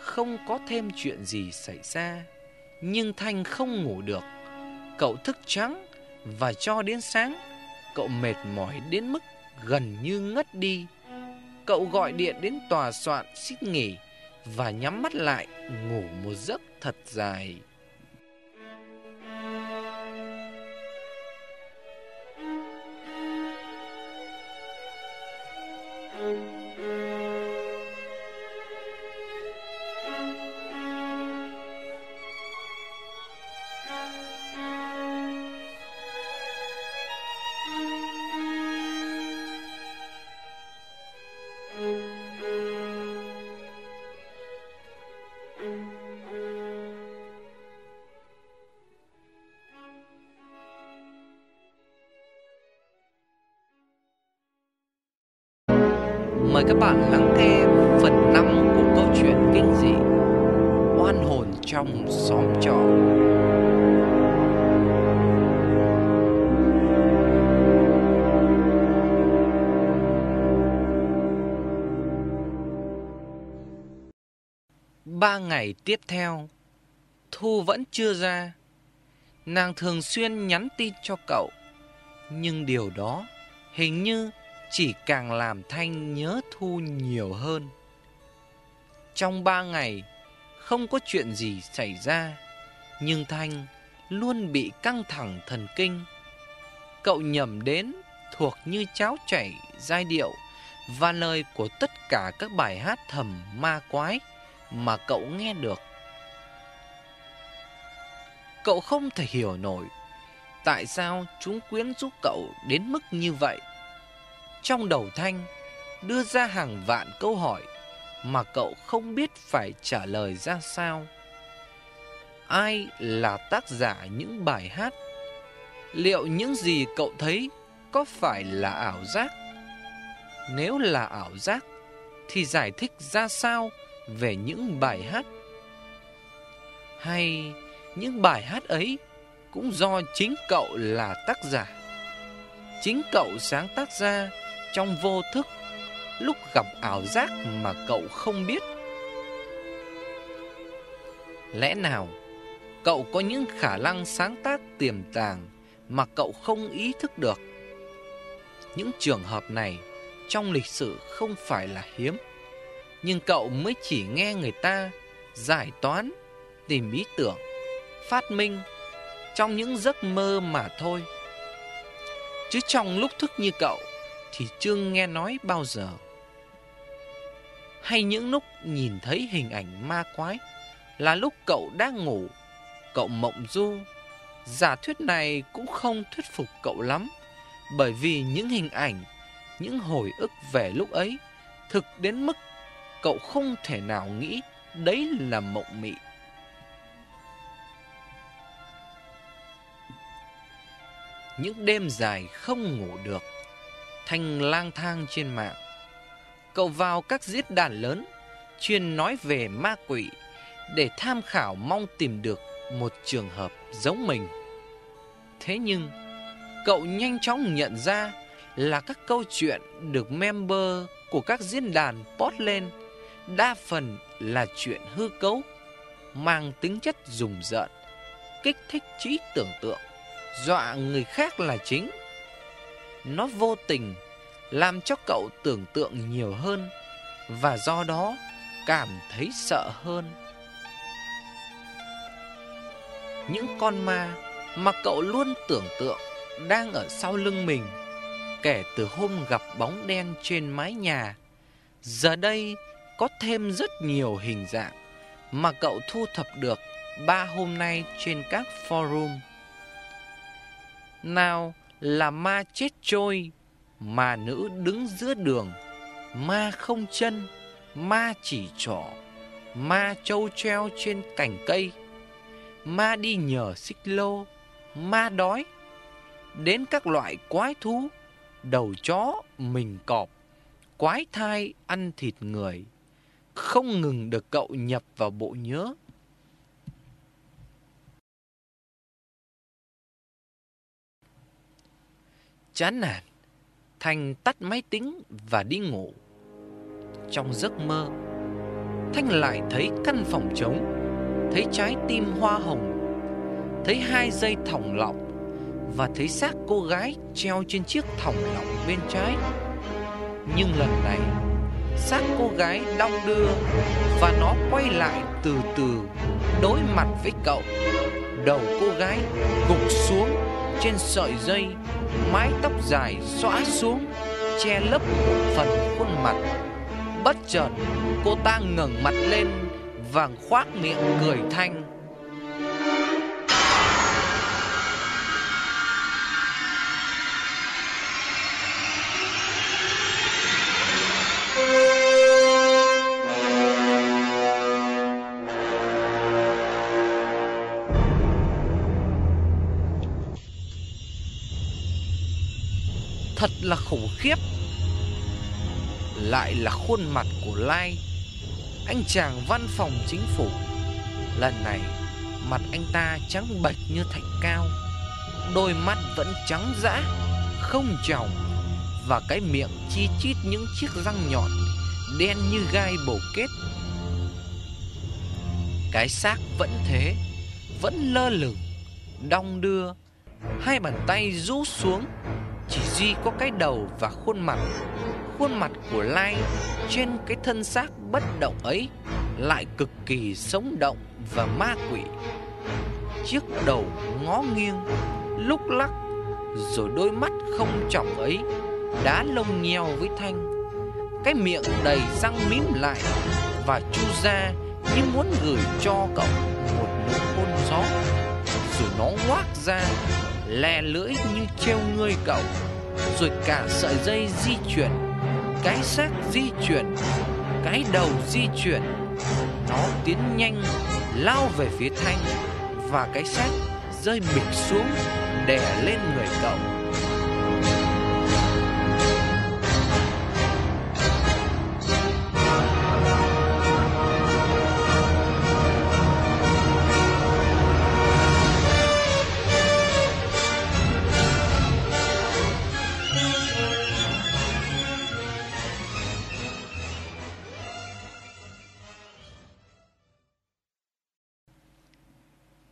Speaker 1: không có thêm chuyện gì xảy ra, nhưng Thanh không ngủ được. Cậu thức trắng và cho đến sáng Cậu mệt mỏi đến mức gần như ngất đi. Cậu gọi điện đến tòa soạn xích nghỉ Và nhắm mắt lại ngủ một giấc thật dài. Mời các bạn lắng nghe phần 5 của câu chuyện kinh dị Oan hồn trong xóm trọ. Ba ngày tiếp theo, Thu vẫn chưa ra. Nàng thường xuyên nhắn tin cho cậu, Nhưng điều đó hình như chỉ càng làm Thanh nhớ Thu nhiều hơn. Trong ba ngày, không có chuyện gì xảy ra, nhưng Thanh luôn bị căng thẳng thần kinh. Cậu nhầm đến thuộc như cháo chảy giai điệu và lời của tất cả các bài hát thầm ma quái mà cậu nghe được. Cậu không thể hiểu nổi tại sao chúng quyến rũ cậu đến mức như vậy. Trong đầu Thanh đưa ra hàng vạn câu hỏi mà cậu không biết phải trả lời ra sao. Ai là tác giả những bài hát? Liệu những gì cậu thấy có phải là ảo giác? Nếu là ảo giác, thì giải thích ra sao về những bài hát? Hay những bài hát ấy cũng do chính cậu là tác giả? Chính cậu sáng tác ra trong vô thức lúc gặp ảo giác mà cậu không biết. Lẽ nào cậu có những khả năng sáng tác tiềm tàng mà cậu không ý thức được? Những trường hợp này trong lịch sử không phải là hiếm, nhưng cậu mới chỉ nghe người ta giải toán, tìm ý tưởng, phát minh trong những giấc mơ mà thôi. Chứ trong lúc thức như cậu, thì chưa nghe nói bao giờ. Hay những lúc nhìn thấy hình ảnh ma quái là lúc cậu đang ngủ, cậu mộng du. Giả thuyết này cũng không thuyết phục cậu lắm, bởi vì những hình ảnh, những hồi ức về lúc ấy thực đến mức cậu không thể nào nghĩ đấy là mộng mị. Những đêm dài không ngủ được thành lang thang trên mạng Cậu vào các diễn đàn lớn chuyên nói về ma quỷ để tham khảo mong tìm được một trường hợp giống mình. Thế nhưng, cậu nhanh chóng nhận ra là các câu chuyện được member của các diễn đàn post lên đa phần là chuyện hư cấu, mang tính chất rùng rợn, kích thích trí tưởng tượng, dọa người khác là chính. Nó vô tình làm cho cậu tưởng tượng nhiều hơn và do đó cảm thấy sợ hơn. Những con ma mà cậu luôn tưởng tượng đang ở sau lưng mình kể từ hôm gặp bóng đen trên mái nhà. Giờ đây có thêm rất nhiều hình dạng mà cậu thu thập được ba hôm nay trên các forum. Nào là ma chết trôi, mà nữ đứng giữa đường, ma không chân, ma chỉ trỏ, ma trâu treo trên cành cây, ma đi nhờ xích lô, ma đói, đến các loại quái thú, đầu chó, mình cọp, quái thai ăn thịt người, không ngừng được cậu nhập vào bộ nhớ. Chán nản, Thành tắt máy tính và đi ngủ. Trong giấc mơ, Thanh lại thấy căn phòng trống, thấy trái tim hoa hồng, thấy hai dây thòng lọng và thấy xác cô gái treo trên chiếc thòng lọng bên trái. Nhưng lần này, xác cô gái đong đưa và nó quay lại từ từ đối mặt với cậu. Đầu cô gái gục xuống trên sợi dây, mái tóc dài xõa xuống, che lấp một phần khuôn mặt. Bất chợt, cô ta ngẩng mặt lên và khoác miệng cười thanh. Khiếp. Lại là khuôn mặt của Lai, Anh chàng văn phòng chính phủ. Lần này, Mặt anh ta trắng bệch như thạch cao, Đôi mắt vẫn trắng dã, Không tròng, Và cái miệng chi chít những chiếc răng nhọn, Đen như gai bầu kết. Cái xác vẫn thế, Vẫn lơ lửng, Đong đưa, Hai bàn tay rũ xuống chỉ duy có cái đầu và khuôn mặt. Khuôn mặt của Lai trên cái thân xác bất động ấy Lại cực kỳ sống động và ma quỷ. Chiếc đầu ngó nghiêng, Lúc lắc Rồi đôi mắt không trọng ấy Đá lông nheo với Thanh. Cái miệng đầy răng mím lại Và chu ra như muốn gửi cho cậu một nụ hôn gió. Rồi nó ngoác ra lè lưỡi như treo ngươi cậu, rồi cả sợi dây di chuyển, cái xác di chuyển, cái đầu di chuyển. Nó tiến nhanh, lao về phía thanh, và cái xác rơi bịch xuống, đè lên người cậu.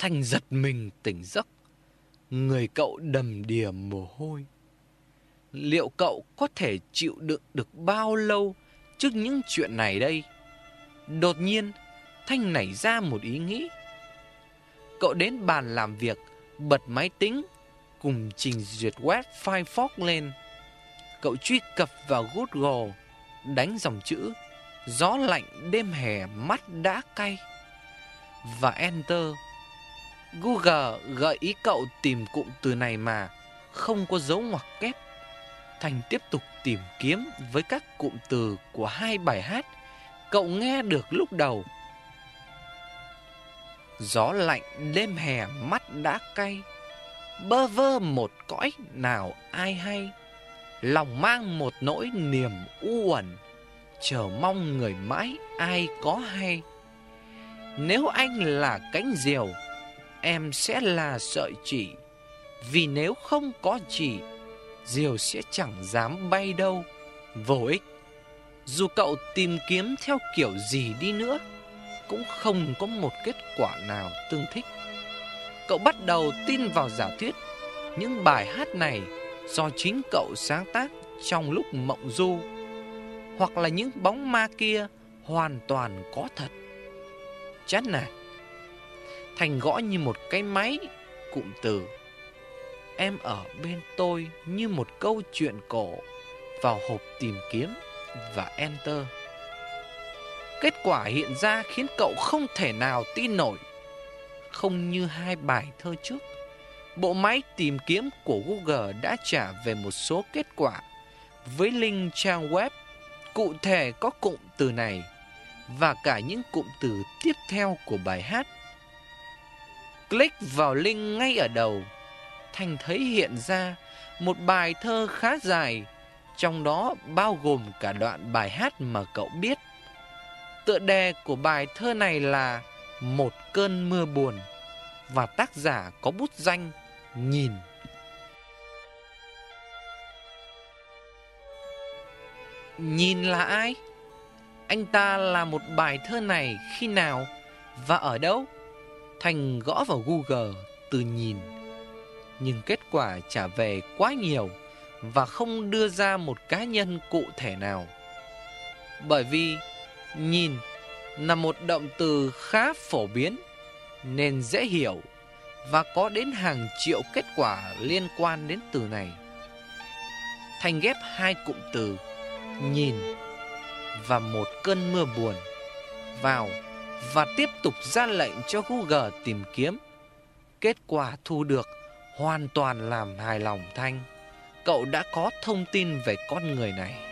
Speaker 1: Thanh giật mình tỉnh giấc. Người cậu đầm đìa mồ hôi. Liệu cậu có thể chịu đựng được bao lâu trước những chuyện này đây? Đột nhiên, Thanh nảy ra một ý nghĩ. Cậu đến bàn làm việc, bật máy tính, cùng trình duyệt web Firefox lên. Cậu truy cập vào Google, đánh dòng chữ Gió lạnh đêm hè mắt đã cay và Enter Google gợi ý cậu tìm cụm từ này mà không có dấu ngoặc kép. Thành tiếp tục tìm kiếm với các cụm từ của hai bài hát cậu nghe được lúc đầu. Gió lạnh đêm hè mắt đã cay, bơ vơ một cõi nào ai hay, lòng mang một nỗi niềm u uẩn, chờ mong người mãi ai có hay. Nếu anh là cánh diều, em sẽ là sợi chỉ. Vì nếu không có chỉ, diều sẽ chẳng dám bay đâu. Vô ích. Dù cậu tìm kiếm theo kiểu gì đi nữa, cũng không có một kết quả nào tương thích. Cậu bắt đầu tin vào giả thuyết những bài hát này do chính cậu sáng tác trong lúc mộng du hoặc là những bóng ma kia hoàn toàn có thật. Chán nản. Thành gõ như một cái máy cụm từ. Em ở bên tôi như một câu chuyện cổ vào hộp tìm kiếm và enter. Kết quả hiện ra khiến cậu không thể nào tin nổi. Không như hai bài thơ trước, bộ máy tìm kiếm của Google đã trả về một số kết quả với link trang web cụ thể có cụm từ này và cả những cụm từ tiếp theo của bài hát. Click vào link ngay ở đầu, Thành thấy hiện ra một bài thơ khá dài, trong đó bao gồm cả đoạn bài hát mà cậu biết. Tựa đề của bài thơ này là Một cơn mưa buồn và tác giả có bút danh Nhìn. Nhìn là ai? Anh ta là một bài thơ này khi nào và ở đâu? Thành gõ vào Google từ nhìn. Nhưng kết quả trả về quá nhiều và không đưa ra một cá nhân cụ thể nào. Bởi vì nhìn là một động từ khá phổ biến, nên dễ hiểu và có đến hàng triệu kết quả liên quan đến từ này. Thành ghép hai cụm từ, nhìn và một cơn mưa buồn vào và tiếp tục ra lệnh cho Google tìm kiếm. Kết quả thu được hoàn toàn làm hài lòng Thanh. Cậu đã có thông tin về con người này.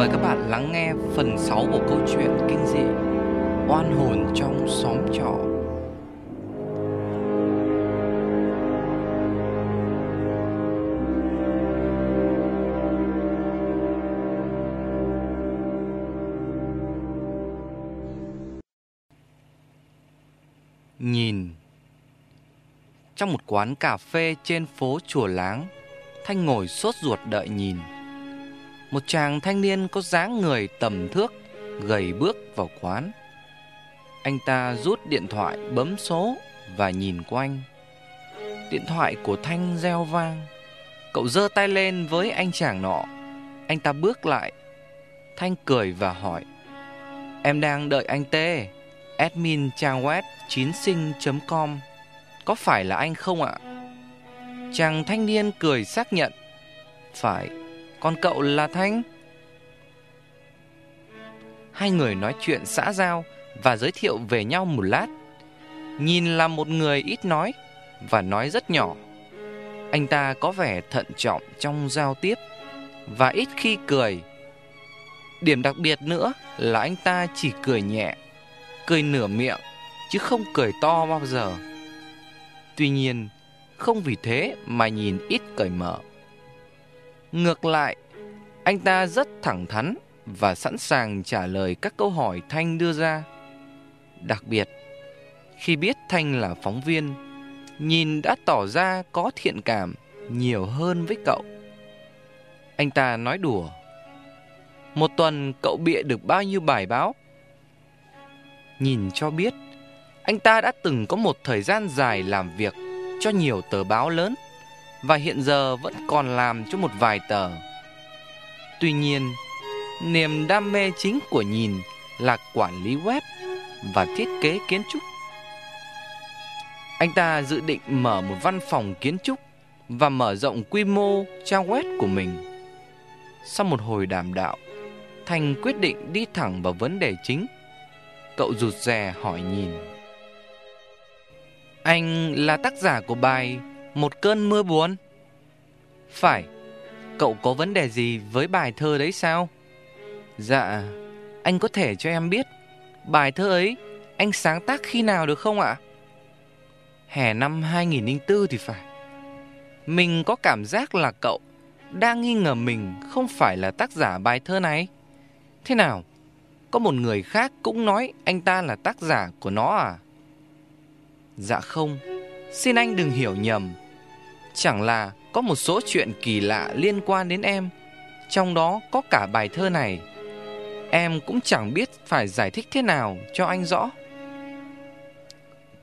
Speaker 1: Mời các bạn lắng nghe phần 6 của câu chuyện kinh dị Oan hồn trong xóm trọ. Nhìn, Trong một quán cà phê trên phố Chùa Láng, Thanh ngồi sốt ruột đợi nhìn một chàng thanh niên có dáng người tầm thước gầy bước vào quán. Anh ta rút điện thoại bấm số và nhìn quanh. Điện thoại của Thanh reo vang. Cậu giơ tay lên với anh chàng nọ. Anh ta bước lại. Thanh cười và hỏi. Em đang đợi anh Tê, admin trang web chín sinh.com. Có phải là anh không ạ? Chàng thanh niên cười xác nhận. Phải, còn cậu là Thanh Hai người nói chuyện xã giao Và giới thiệu về nhau một lát. Nhìn là một người ít nói Và nói rất nhỏ. Anh ta có vẻ thận trọng trong giao tiếp Và ít khi cười. Điểm đặc biệt nữa là anh ta chỉ cười nhẹ, Cười nửa miệng Chứ không cười to bao giờ. Tuy nhiên, Không vì thế mà nhìn ít cởi mở. Ngược lại, anh ta rất thẳng thắn và sẵn sàng trả lời các câu hỏi Thanh đưa ra. Đặc biệt, khi biết Thanh là phóng viên, nhìn đã tỏ ra có thiện cảm nhiều hơn với cậu. Anh ta nói đùa. Một tuần cậu bịa được bao nhiêu bài báo? Nhìn cho biết, anh ta đã từng có một thời gian dài làm việc cho nhiều tờ báo lớn và hiện giờ vẫn còn làm cho một vài tờ. Tuy nhiên, niềm đam mê chính của nhìn là quản lý web và thiết kế kiến trúc. Anh ta dự định mở một văn phòng kiến trúc và mở rộng quy mô trang web của mình. Sau một hồi đàm đạo, Thành quyết định đi thẳng vào vấn đề chính. Cậu rụt rè hỏi nhìn. Anh là tác giả của bài một cơn mưa buồn. Phải, Cậu có vấn đề gì với bài thơ đấy sao? Dạ Anh có thể cho em biết, Bài thơ ấy Anh sáng tác khi nào được không ạ? Hè năm 2004 thì phải. Mình có cảm giác là cậu Đang nghi ngờ mình Không phải là tác giả bài thơ này. Thế nào, Có một người khác cũng nói Anh ta là tác giả của nó à? Dạ không, Xin anh đừng hiểu nhầm. Chẳng là có một số chuyện kỳ lạ liên quan đến em. Trong đó có cả bài thơ này. Em cũng chẳng biết phải giải thích thế nào cho anh rõ.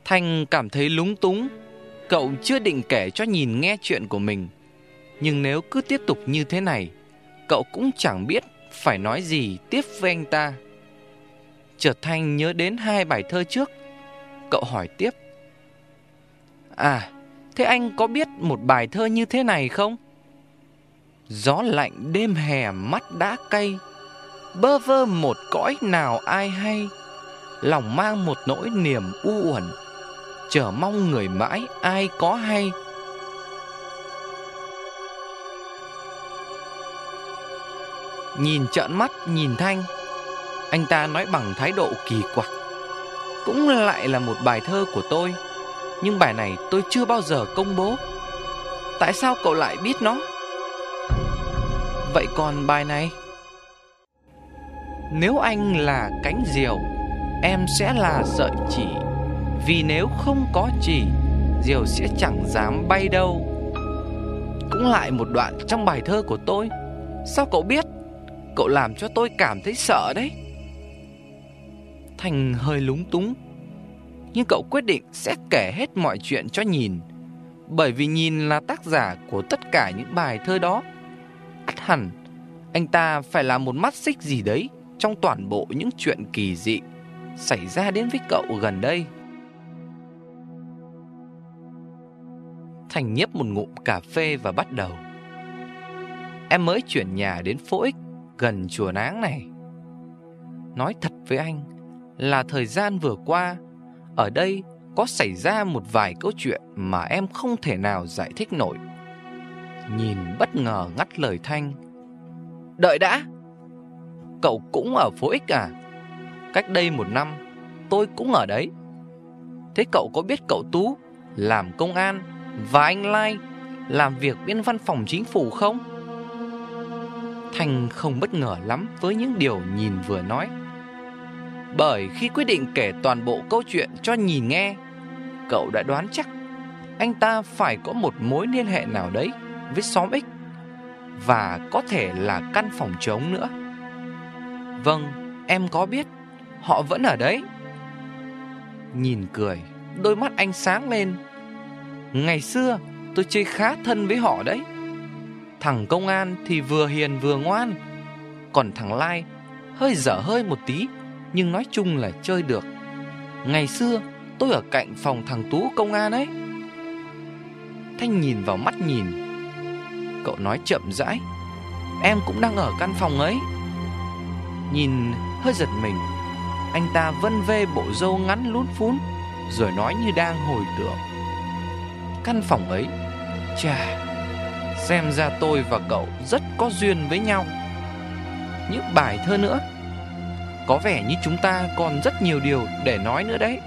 Speaker 1: Thanh cảm thấy lúng túng. Cậu chưa định kể cho nhìn nghe chuyện của mình. Nhưng nếu cứ tiếp tục như thế này Cậu cũng chẳng biết phải nói gì tiếp với anh ta. Chợt Thanh nhớ đến hai bài thơ trước. Cậu hỏi tiếp. À, thế anh có biết một bài thơ như thế này không? Gió lạnh đêm hè mắt đã cay, Bơ vơ một cõi nào ai hay. Lòng mang một nỗi niềm u uẩn, Chờ mong người mãi ai có hay. Nhìn trợn mắt, nhìn Thanh, Anh ta nói bằng thái độ kỳ quặc. Cũng lại là một bài thơ của tôi. Nhưng bài này tôi chưa bao giờ công bố. Tại sao cậu lại biết nó? Vậy còn bài này? Nếu anh là cánh diều, Em sẽ là sợi chỉ. Vì nếu không có chỉ, Diều sẽ chẳng dám bay đâu. Cũng lại một đoạn trong bài thơ của tôi. Sao cậu biết? Cậu làm cho tôi cảm thấy sợ đấy. Thành hơi lúng túng. Nhưng cậu quyết định sẽ kể hết mọi chuyện cho nhìn. Bởi vì nhìn là tác giả của tất cả những bài thơ đó. Ắt hẳn Anh ta phải là một mắt xích gì đấy Trong toàn bộ những chuyện kỳ dị Xảy ra đến với cậu gần đây. Thành nhấp một ngụm cà phê và bắt đầu. Em mới chuyển nhà đến phố ích gần chùa náng này. Nói thật với anh là thời gian vừa qua, ở đây có xảy ra một vài câu chuyện mà em không thể nào giải thích nổi. Nhìn bất ngờ ngắt lời Thanh. Đợi đã! Cậu cũng ở phố X à? Cách đây một năm, tôi cũng ở đấy. Thế cậu có biết cậu Tú làm công an và anh Lai làm việc bên văn phòng chính phủ không? Thành không bất ngờ lắm với những điều nhìn vừa nói bởi khi quyết định kể toàn bộ câu chuyện cho nhìn nghe Cậu đã đoán chắc Anh ta phải có một mối liên hệ nào đấy với xóm X Và có thể là căn phòng trống nữa. Vâng, em có biết Họ vẫn ở đấy. Nhìn cười Đôi mắt anh sáng lên. Ngày xưa tôi chơi khá thân với họ đấy. Thằng công an thì vừa hiền vừa ngoan Còn thằng Lai hơi dở hơi một tí. Nhưng nói chung là chơi được. Ngày xưa, tôi ở cạnh phòng thằng Tú công an ấy. Thanh nhìn vào mắt nhìn. Cậu nói chậm rãi. Em cũng đang ở căn phòng ấy. Nhìn, hơi giật mình. Anh ta vân vê bộ râu ngắn lún phún, Rồi nói như đang hồi tưởng. Căn phòng ấy, Chà, Xem ra tôi và cậu rất có duyên với nhau. Những bài thơ nữa. Có vẻ như chúng ta còn rất nhiều điều để nói nữa đấy.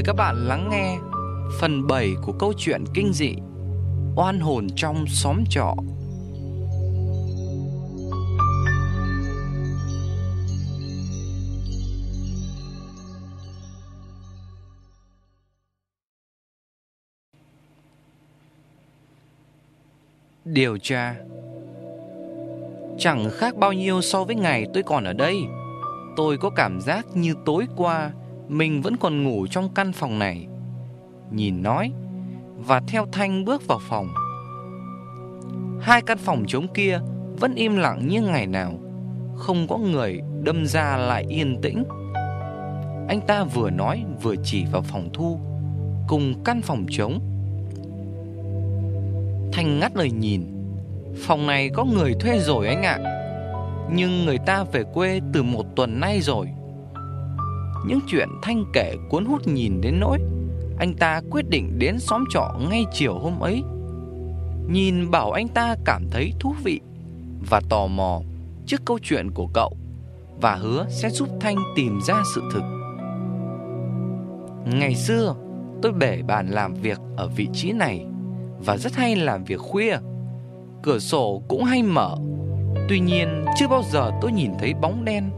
Speaker 1: Mời các bạn lắng nghe phần 7 của câu chuyện kinh dị Oan hồn trong xóm trọ. Điều tra. Chẳng khác bao nhiêu so với ngày tôi còn ở đây. Tôi có cảm giác như tối qua mình vẫn còn ngủ trong căn phòng này. Nhìn nói, Và theo Thanh bước vào phòng. Hai căn phòng trống kia Vẫn im lặng như ngày nào. Không có người đâm ra lại yên tĩnh. Anh ta vừa nói, vừa chỉ vào phòng thu, Cùng căn phòng trống. Thanh ngắt lời nhìn. Phòng này có người thuê rồi anh ạ. Nhưng người ta về quê từ một tuần nay rồi. Những chuyện Thanh kể cuốn hút nhìn đến nỗi Anh ta quyết định đến xóm trọ ngay chiều hôm ấy Nhìn bảo anh ta cảm thấy thú vị Và tò mò trước câu chuyện của cậu Và hứa sẽ giúp Thanh tìm ra sự thực Ngày xưa tôi bể bàn làm việc ở vị trí này và rất hay làm việc khuya. Cửa sổ cũng hay mở. Tuy nhiên, chưa bao giờ tôi nhìn thấy bóng đen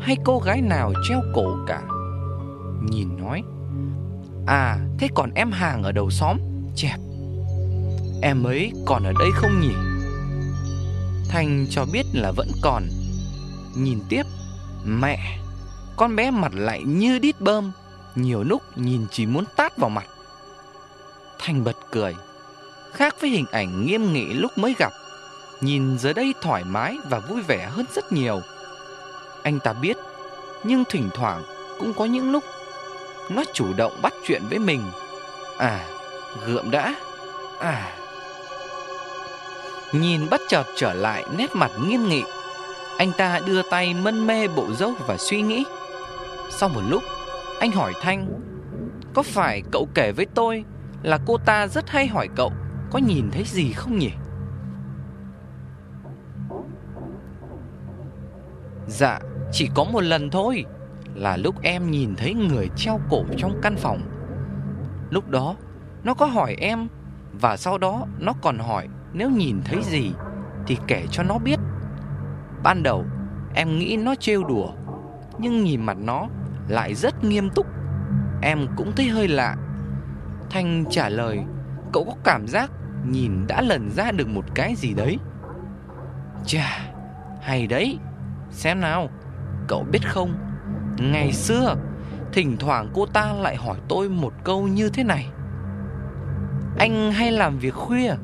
Speaker 1: hay cô gái nào treo cổ cả. Nhìn nói, à, thế còn em hàng ở đầu xóm, chẹp. Em ấy còn ở đây không nhỉ? Thành cho biết là vẫn còn. Nhìn tiếp, mẹ, con bé mặt lại như đít bơm, nhiều lúc nhìn chỉ muốn tát vào mặt. Thành bật cười. Khác với hình ảnh nghiêm nghị lúc mới gặp Nhìn giờ đây thoải mái và vui vẻ hơn rất nhiều anh ta biết Nhưng thỉnh thoảng cũng có những lúc Nó chủ động bắt chuyện với mình. À, gượm đã. À. Nhìn bất chợt trở lại nét mặt nghiêm nghị Anh ta đưa tay mân mê bộ dâu và suy nghĩ. Sau một lúc Anh hỏi Thanh Có phải cậu kể với tôi Là cô ta rất hay hỏi cậu có nhìn thấy gì không nhỉ? Dạ, chỉ có một lần thôi Là lúc em nhìn thấy người treo cổ trong căn phòng. Lúc đó, nó có hỏi em Và sau đó nó còn hỏi Nếu nhìn thấy gì Thì kể cho nó biết. Ban đầu, em nghĩ nó trêu đùa Nhưng nhìn mặt nó Lại rất nghiêm túc. Em cũng thấy hơi lạ. Thanh trả lời Cậu có cảm giác nhìn đã lần ra được một cái gì đấy. Chà, hay đấy. Xem nào, cậu biết không, ngày xưa thỉnh thoảng cô ta lại hỏi tôi một câu như thế này. Anh hay làm việc khuya,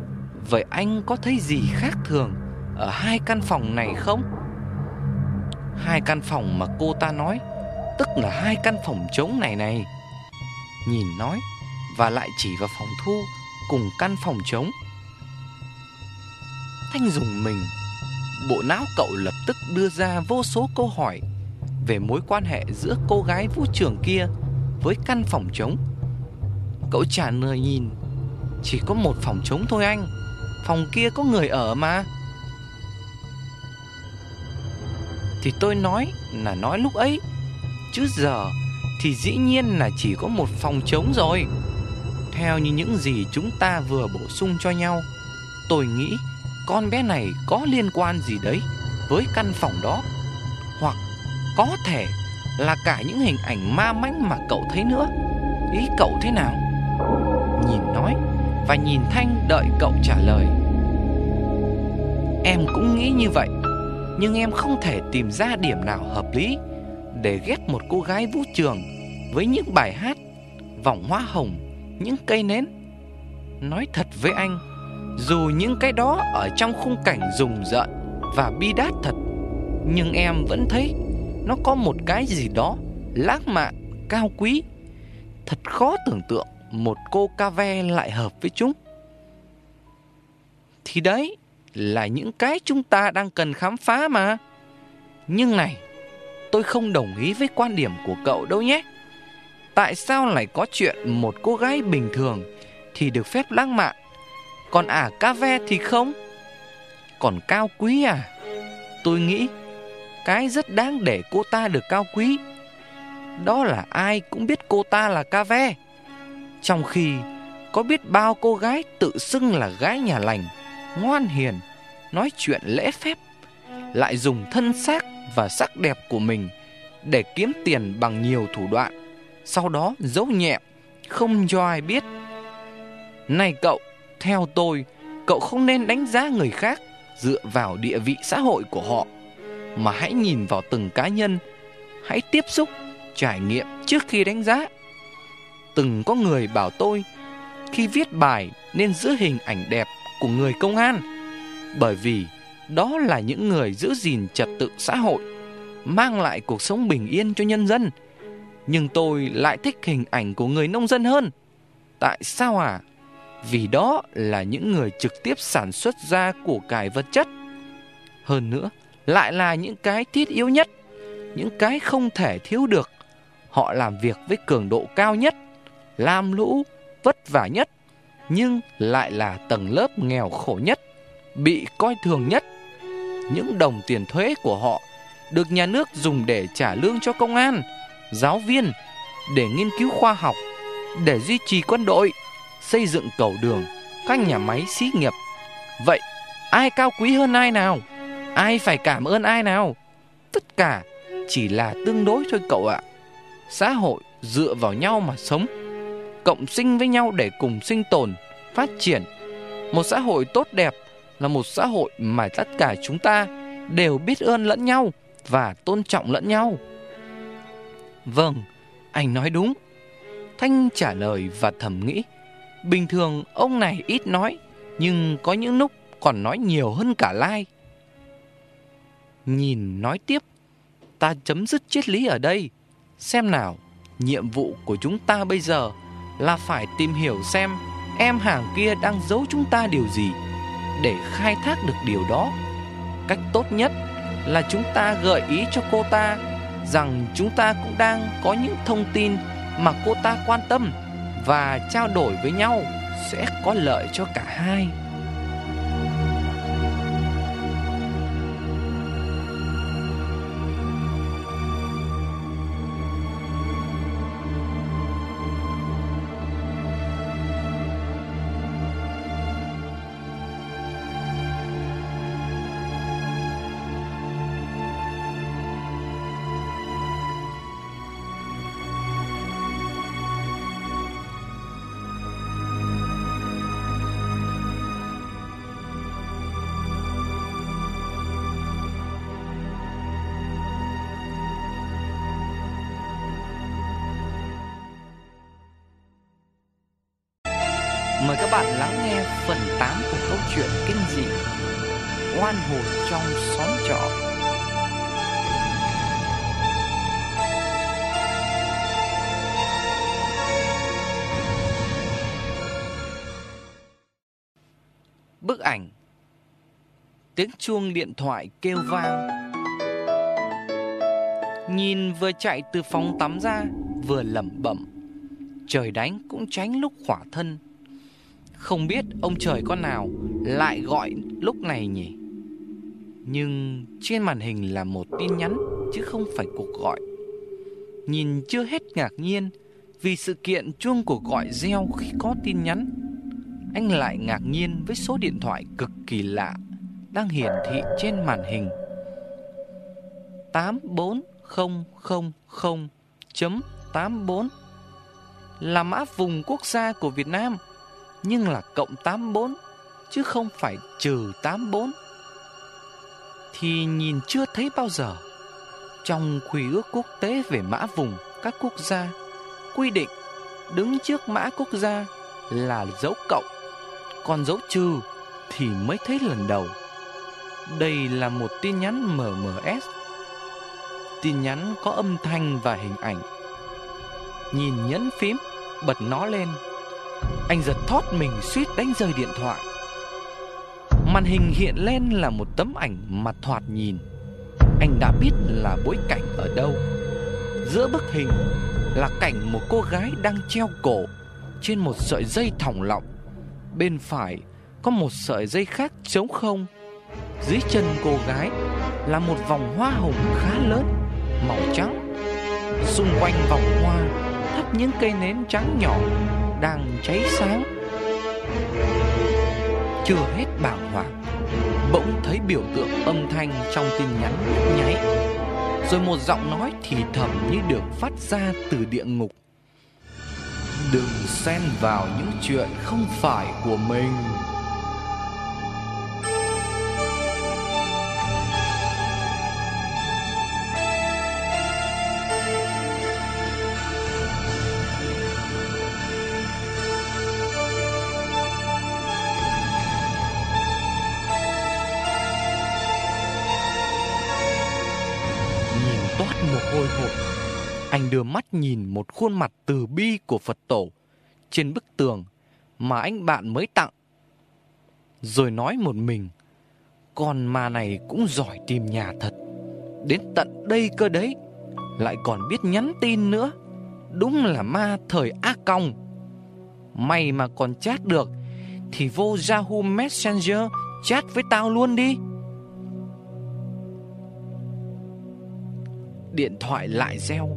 Speaker 1: vậy anh có thấy gì khác thường ở hai căn phòng này không? Hai căn phòng mà cô ta nói, tức là hai căn phòng trống này này. Nhìn nói và lại chỉ vào phòng thu cùng căn phòng trống. Thanh dùng mình, bộ não cậu lập tức đưa ra vô số câu hỏi về mối quan hệ giữa cô gái vũ trường kia với căn phòng trống. Cậu trả lời nhìn, chỉ có một phòng trống thôi anh, phòng kia có người ở mà. Thì tôi nói là nói lúc ấy, chứ giờ thì dĩ nhiên là chỉ có một phòng trống rồi. Theo như những gì chúng ta vừa bổ sung cho nhau Tôi nghĩ con bé này có liên quan gì đấy với căn phòng đó Hoặc có thể là cả những hình ảnh ma mãnh mà cậu thấy nữa. Ý cậu thế nào? Nhìn nói và nhìn Thanh đợi cậu trả lời. Em cũng nghĩ như vậy, Nhưng em không thể tìm ra điểm nào hợp lý Để ghép một cô gái vũ trường Với những bài hát Vòng hoa hồng, những cây nến. Nói thật với anh, Dù những cái đó ở trong khung cảnh rùng rợn Và bi đát thật, Nhưng em vẫn thấy nó có một cái gì đó Lãng mạn, cao quý. Thật khó tưởng tượng Một cô ca ve lại hợp với chúng. Thì đấy Là những cái chúng ta đang cần khám phá mà. Nhưng này Tôi không đồng ý với quan điểm của cậu đâu nhé. Tại sao lại có chuyện một cô gái bình thường thì được phép lãng mạn, còn ả ca ve thì không? Còn cao quý à? Tôi nghĩ cái rất đáng để cô ta được cao quý. Đó là ai cũng biết cô ta là ca ve. Trong khi có biết bao cô gái tự xưng là gái nhà lành, ngoan hiền, nói chuyện lễ phép, lại dùng thân xác và sắc đẹp của mình để kiếm tiền bằng nhiều thủ đoạn sau đó giấu nhẹm, không cho ai biết. Này cậu, theo tôi Cậu không nên đánh giá người khác dựa vào địa vị xã hội của họ mà hãy nhìn vào từng cá nhân, hãy tiếp xúc, trải nghiệm trước khi đánh giá. Từng có người bảo tôi khi viết bài nên giữ hình ảnh đẹp của người công an bởi vì đó là những người giữ gìn trật tự xã hội, mang lại cuộc sống bình yên cho nhân dân. Nhưng tôi lại thích hình ảnh của người nông dân hơn. Tại sao à? Vì đó là những người trực tiếp sản xuất ra của cải vật chất. Hơn nữa, lại là những cái thiết yếu nhất, những cái không thể thiếu được. Họ làm việc với cường độ cao nhất, lam lũ, vất vả nhất, nhưng lại là tầng lớp nghèo khổ nhất, bị coi thường nhất. Những đồng tiền thuế của họ được nhà nước dùng để trả lương cho công an, giáo viên, để nghiên cứu khoa học, để duy trì quân đội, xây dựng cầu đường, các nhà máy xí nghiệp. Vậy, ai cao quý hơn ai nào? Ai phải cảm ơn ai nào? Tất cả chỉ là tương đối thôi cậu ạ. Xã hội dựa vào nhau mà sống, cộng sinh với nhau để cùng sinh tồn, phát triển. Một xã hội tốt đẹp là một xã hội mà tất cả chúng ta đều biết ơn lẫn nhau và tôn trọng lẫn nhau. Vâng, anh nói đúng. Thanh trả lời và thầm nghĩ. Bình thường ông này ít nói, nhưng có những lúc còn nói nhiều hơn cả Lai. Nhìn nói tiếp, ta chấm dứt triết lý ở đây. Xem nào, nhiệm vụ của chúng ta bây giờ là phải tìm hiểu xem em hàng kia đang giấu chúng ta điều gì để khai thác được điều đó. Cách tốt nhất là chúng ta gợi ý cho cô ta rằng chúng ta cũng đang có những thông tin mà cô ta quan tâm và trao đổi với nhau sẽ có lợi cho cả hai. Tiếng chuông điện thoại kêu vang Nhìn vừa chạy từ phòng tắm ra, Vừa lẩm bẩm Trời đánh cũng tránh lúc khỏa thân không biết ông trời con nào lại gọi lúc này nhỉ? Nhưng trên màn hình là một tin nhắn, chứ không phải cuộc gọi. Nhìn chưa hết ngạc nhiên vì sự kiện chuông cuộc gọi reo khi có tin nhắn. Anh lại ngạc nhiên với số điện thoại cực kỳ lạ đang hiển thị trên màn hình. 84000.84 là mã vùng quốc gia của Việt Nam nhưng là cộng 84 chứ không phải trừ 84 thì nhìn chưa thấy bao giờ. Trong quy ước quốc tế về mã vùng các quốc gia quy định đứng trước mã quốc gia là dấu cộng, còn dấu trừ thì mới thấy lần đầu. Đây là một tin nhắn MMS. Tin nhắn có âm thanh và hình ảnh. Nhìn nhấn phím, bật nó lên. Anh giật thót mình suýt đánh rơi điện thoại. Màn hình hiện lên là một tấm ảnh mặt thoạt nhìn. Anh đã biết là bối cảnh ở đâu. Giữa bức hình là cảnh một cô gái đang treo cổ Trên một sợi dây thòng lọng. Bên phải có một sợi dây khác trống không. Dưới chân cô gái là một vòng hoa hồng khá lớn, Màu trắng. Xung quanh vòng hoa thắp những cây nến trắng nhỏ đang cháy sáng. Chưa hết bàng hoàng Bỗng thấy biểu tượng âm thanh trong tin nhắn nháy, Rồi một giọng nói thì thầm như được phát ra từ địa ngục. Đừng xen vào những chuyện không phải của mình. Hồi hộp. Anh đưa mắt nhìn một khuôn mặt từ bi của Phật tổ trên bức tường mà anh bạn mới tặng. Rồi nói một mình, con ma này cũng giỏi tìm nhà thật. Đến tận đây cơ đấy, lại còn biết nhắn tin nữa. Đúng là ma thời ác cong. May mà còn chat được, thì vô Yahoo Messenger chat với tao luôn đi. Điện thoại lại reo.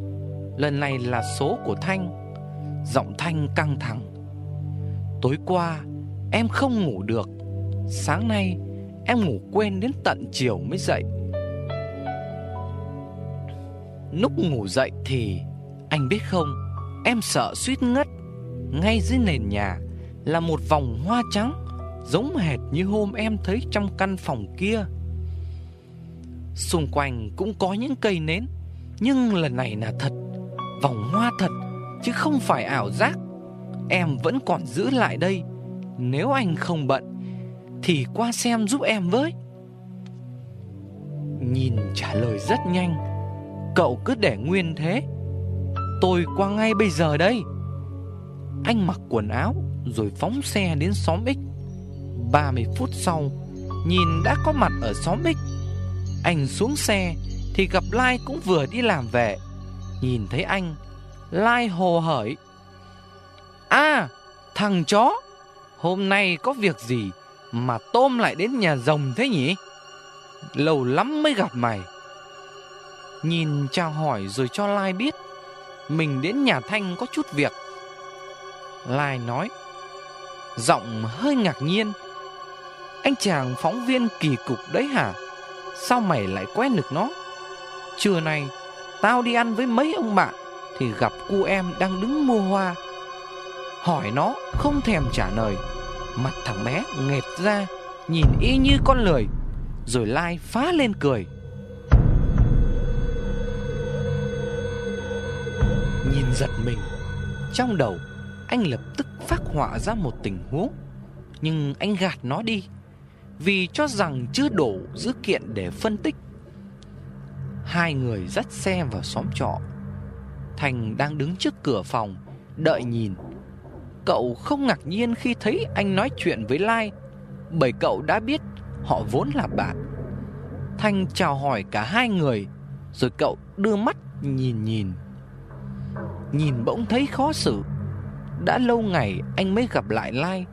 Speaker 1: Lần này là số của Thanh. Giọng Thanh căng thẳng. Tối qua, em không ngủ được. Sáng nay, em ngủ quên đến tận chiều mới dậy. Lúc ngủ dậy thì, Anh biết không, Em sợ suýt ngất. Ngay dưới nền nhà Là một vòng hoa trắng, Giống hệt như hôm em thấy trong căn phòng kia. Xung quanh cũng có những cây nến. Nhưng lần này là thật, Vòng hoa thật, Chứ không phải ảo giác. Em vẫn còn giữ lại đây, Nếu anh không bận, Thì qua xem giúp em với. Nhìn trả lời rất nhanh, Cậu cứ để nguyên thế. Tôi qua ngay bây giờ đây. Anh mặc quần áo, Rồi phóng xe đến xóm X. 30 phút sau, Nhìn đã có mặt ở xóm X. Anh xuống xe thì gặp Lai cũng vừa đi làm về. Nhìn thấy anh, Lai hồ hởi. À thằng chó, Hôm nay có việc gì Mà tôm lại đến nhà rồng thế nhỉ? Lâu lắm mới gặp mày. Nhìn chào hỏi rồi cho Lai biết, Mình đến nhà Thanh có chút việc. Lai nói, Giọng hơi ngạc nhiên. Anh chàng phóng viên kỳ cục đấy hả? Sao mày lại quen được nó? Trưa nay, Tao đi ăn với mấy ông bạn, Thì gặp cu em đang đứng mua hoa. Hỏi nó không thèm trả lời, Mặt thằng bé nghệt ra, Nhìn y như con lười, Rồi lai phá lên cười. Nhìn giật mình, Trong đầu Anh lập tức phát họa ra một tình huống, Nhưng anh gạt nó đi, Vì cho rằng chưa đủ dữ kiện để phân tích. Hai người dắt xe vào xóm trọ. Thành đang đứng trước cửa phòng, Đợi nhìn. Cậu không ngạc nhiên khi thấy anh nói chuyện với Lai, Bởi cậu đã biết Họ vốn là bạn. Thành chào hỏi cả hai người, Rồi cậu đưa mắt nhìn nhìn. Nhìn bỗng thấy khó xử. Đã lâu ngày anh mới gặp lại Lai,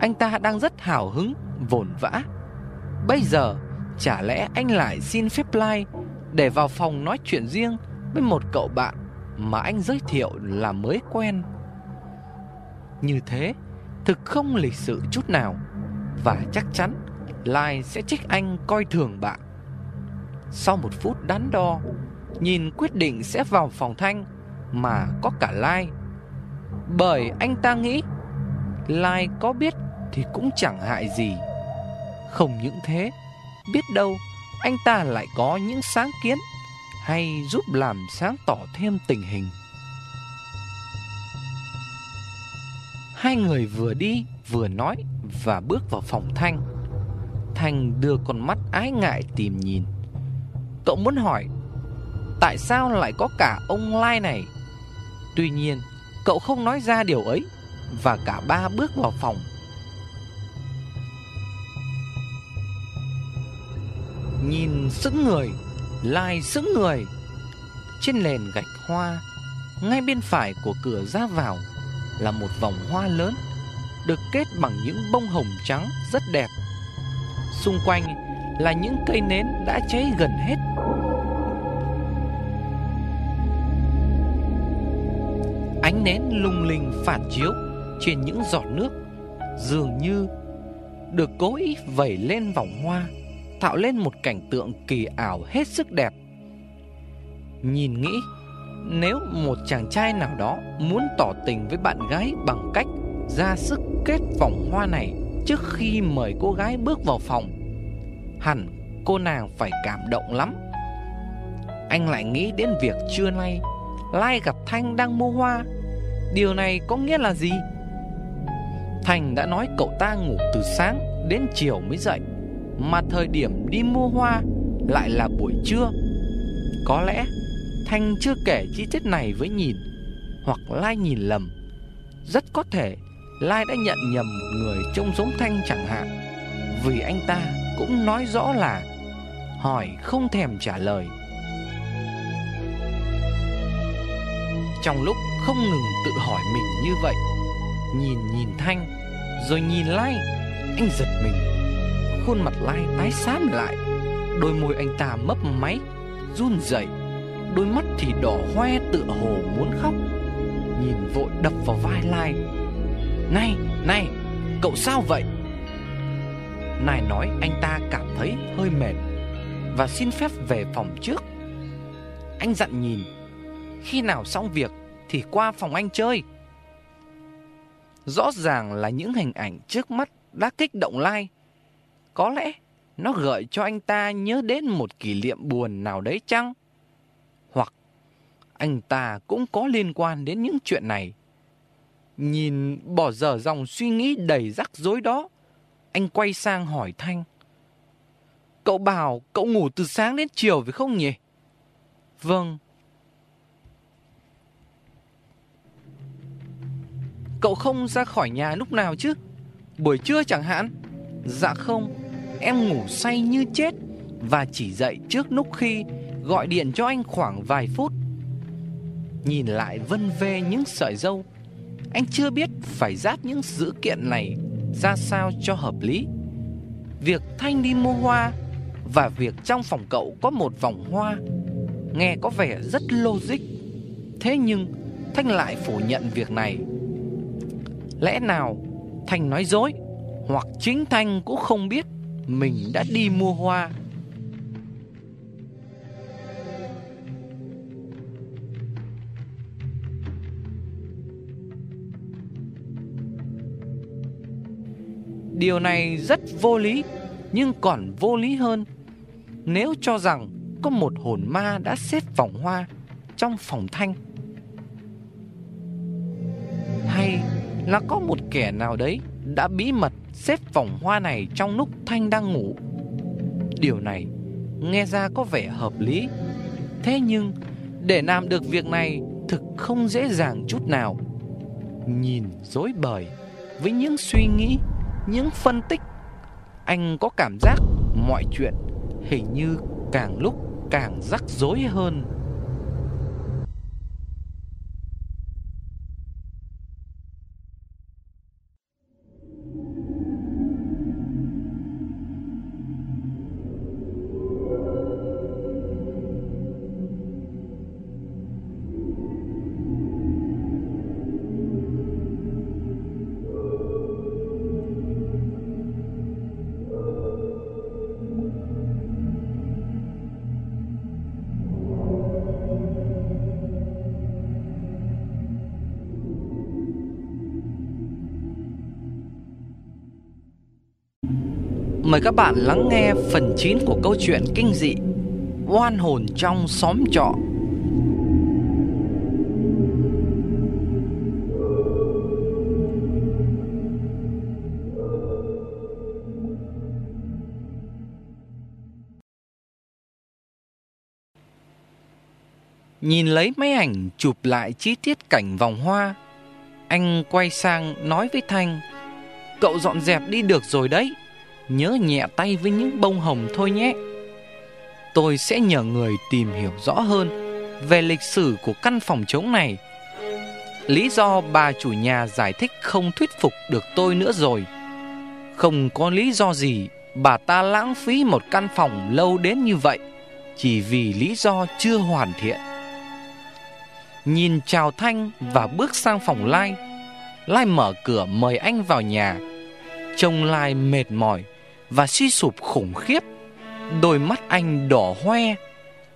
Speaker 1: Anh ta đang rất hào hứng, Vồn vã. Bây giờ, chả lẽ anh lại xin phép Lai để vào phòng nói chuyện riêng với một cậu bạn mà anh giới thiệu là mới quen. Như thế, thực không lịch sự chút nào và chắc chắn Lai sẽ trách anh coi thường bạn. Sau một phút đắn đo, nhìn quyết định sẽ vào phòng Thanh mà có cả Lai. Bởi anh ta nghĩ Lai có biết thì cũng chẳng hại gì. Không những thế, biết đâu anh ta lại có những sáng kiến hay giúp làm sáng tỏ thêm tình hình. Hai người vừa đi vừa nói và bước vào phòng Thanh. Thanh đưa con mắt ái ngại tìm nhìn. Cậu muốn hỏi tại sao lại có cả ông Lai này? Tuy nhiên, cậu không nói ra điều ấy và cả ba bước vào phòng Nhìn sững người, Lai sững người. Trên nền gạch hoa, Ngay bên phải của cửa ra vào, Là một vòng hoa lớn, Được kết bằng những bông hồng trắng Rất đẹp. Xung quanh là những cây nến đã cháy gần hết. Ánh nến lung linh phản chiếu Trên những giọt nước, Dường như Được cố ý vẩy lên vòng hoa tạo lên một cảnh tượng kỳ ảo hết sức đẹp. Nhìn nghĩ, nếu một chàng trai nào đó muốn tỏ tình với bạn gái bằng cách ra sức kết vòng hoa này trước khi mời cô gái bước vào phòng, hẳn cô nàng phải cảm động lắm. Anh lại nghĩ đến việc trưa nay Lai gặp Thanh đang mua hoa Điều này có nghĩa là gì? Thành đã nói cậu ta ngủ từ sáng đến chiều mới dậy mà thời điểm đi mua hoa lại là buổi trưa. Có lẽ Thanh chưa kể chi tiết này với nhìn, Hoặc Lai nhìn lầm. Rất có thể Lai đã nhận nhầm một người trông giống Thanh chẳng hạn, Vì anh ta cũng nói rõ là Hỏi không thèm trả lời. Trong lúc không ngừng tự hỏi mình như vậy, Nhìn nhìn Thanh, Rồi nhìn Lai, Anh giật mình. Khuôn mặt Lai tái xám lại. Đôi môi anh ta mấp máy Run rẩy Đôi mắt thì đỏ hoe tựa hồ muốn khóc. Nhìn vội đập vào vai Lai. Này, này, cậu sao vậy? Nài nói anh ta cảm thấy hơi mệt Và xin phép về phòng trước. Anh dặn nhìn Khi nào xong việc thì qua phòng anh chơi. Rõ ràng là những hình ảnh trước mắt đã kích động Lai. Có lẽ nó gợi cho anh ta nhớ đến một kỷ niệm buồn nào đấy chăng? Hoặc anh ta cũng có liên quan đến những chuyện này. Nhìn bỏ dở dòng suy nghĩ đầy rắc rối đó, anh quay sang hỏi Thanh. Cậu bảo cậu ngủ từ sáng đến chiều phải không nhỉ? Vâng. Cậu không ra khỏi nhà lúc nào chứ? Buổi trưa chẳng hạn? Dạ không, em ngủ say như chết và chỉ dậy trước lúc khi gọi điện cho anh khoảng vài phút. Nhìn lại vân vê những sợi dâu, anh chưa biết phải ráp những dữ kiện này ra sao cho hợp lý. Việc Thanh đi mua hoa và việc trong phòng cậu có một vòng hoa nghe có vẻ rất logic. Thế nhưng Thanh lại phủ nhận việc này. Lẽ nào Thanh nói dối hoặc chính Thanh cũng không biết mình đã đi mua hoa. Điều này rất vô lý, nhưng còn vô lý hơn nếu cho rằng có một hồn ma đã xếp vòng hoa trong phòng Thanh. Hay là có một kẻ nào đấy đã bí mật xếp vòng hoa này trong lúc Thanh đang ngủ. Điều này nghe ra có vẻ hợp lý. Thế nhưng để làm được việc này thực không dễ dàng chút nào. Nhìn dối bời với những suy nghĩ, những phân tích, anh có cảm giác mọi chuyện hình như càng lúc càng rắc rối hơn. Mời các bạn lắng nghe phần 9 của câu chuyện kinh dị Oan hồn trong xóm trọ. Nhìn lấy máy ảnh chụp lại chi tiết cảnh vòng hoa, Anh quay sang nói với Thanh, Cậu dọn dẹp đi được rồi đấy nhớ nhẹ tay với những bông hồng thôi nhé. Tôi sẽ nhờ người tìm hiểu rõ hơn về lịch sử của căn phòng trống này. Lý do bà chủ nhà giải thích không thuyết phục được tôi nữa rồi. Không có lý do gì bà ta lãng phí một căn phòng lâu đến như vậy, chỉ vì lý do chưa hoàn thiện. Nhìn chào Thanh và bước sang phòng Lai. Lai mở cửa mời anh vào nhà. Trông Lai mệt mỏi và suy sụp khủng khiếp. Đôi mắt anh đỏ hoe,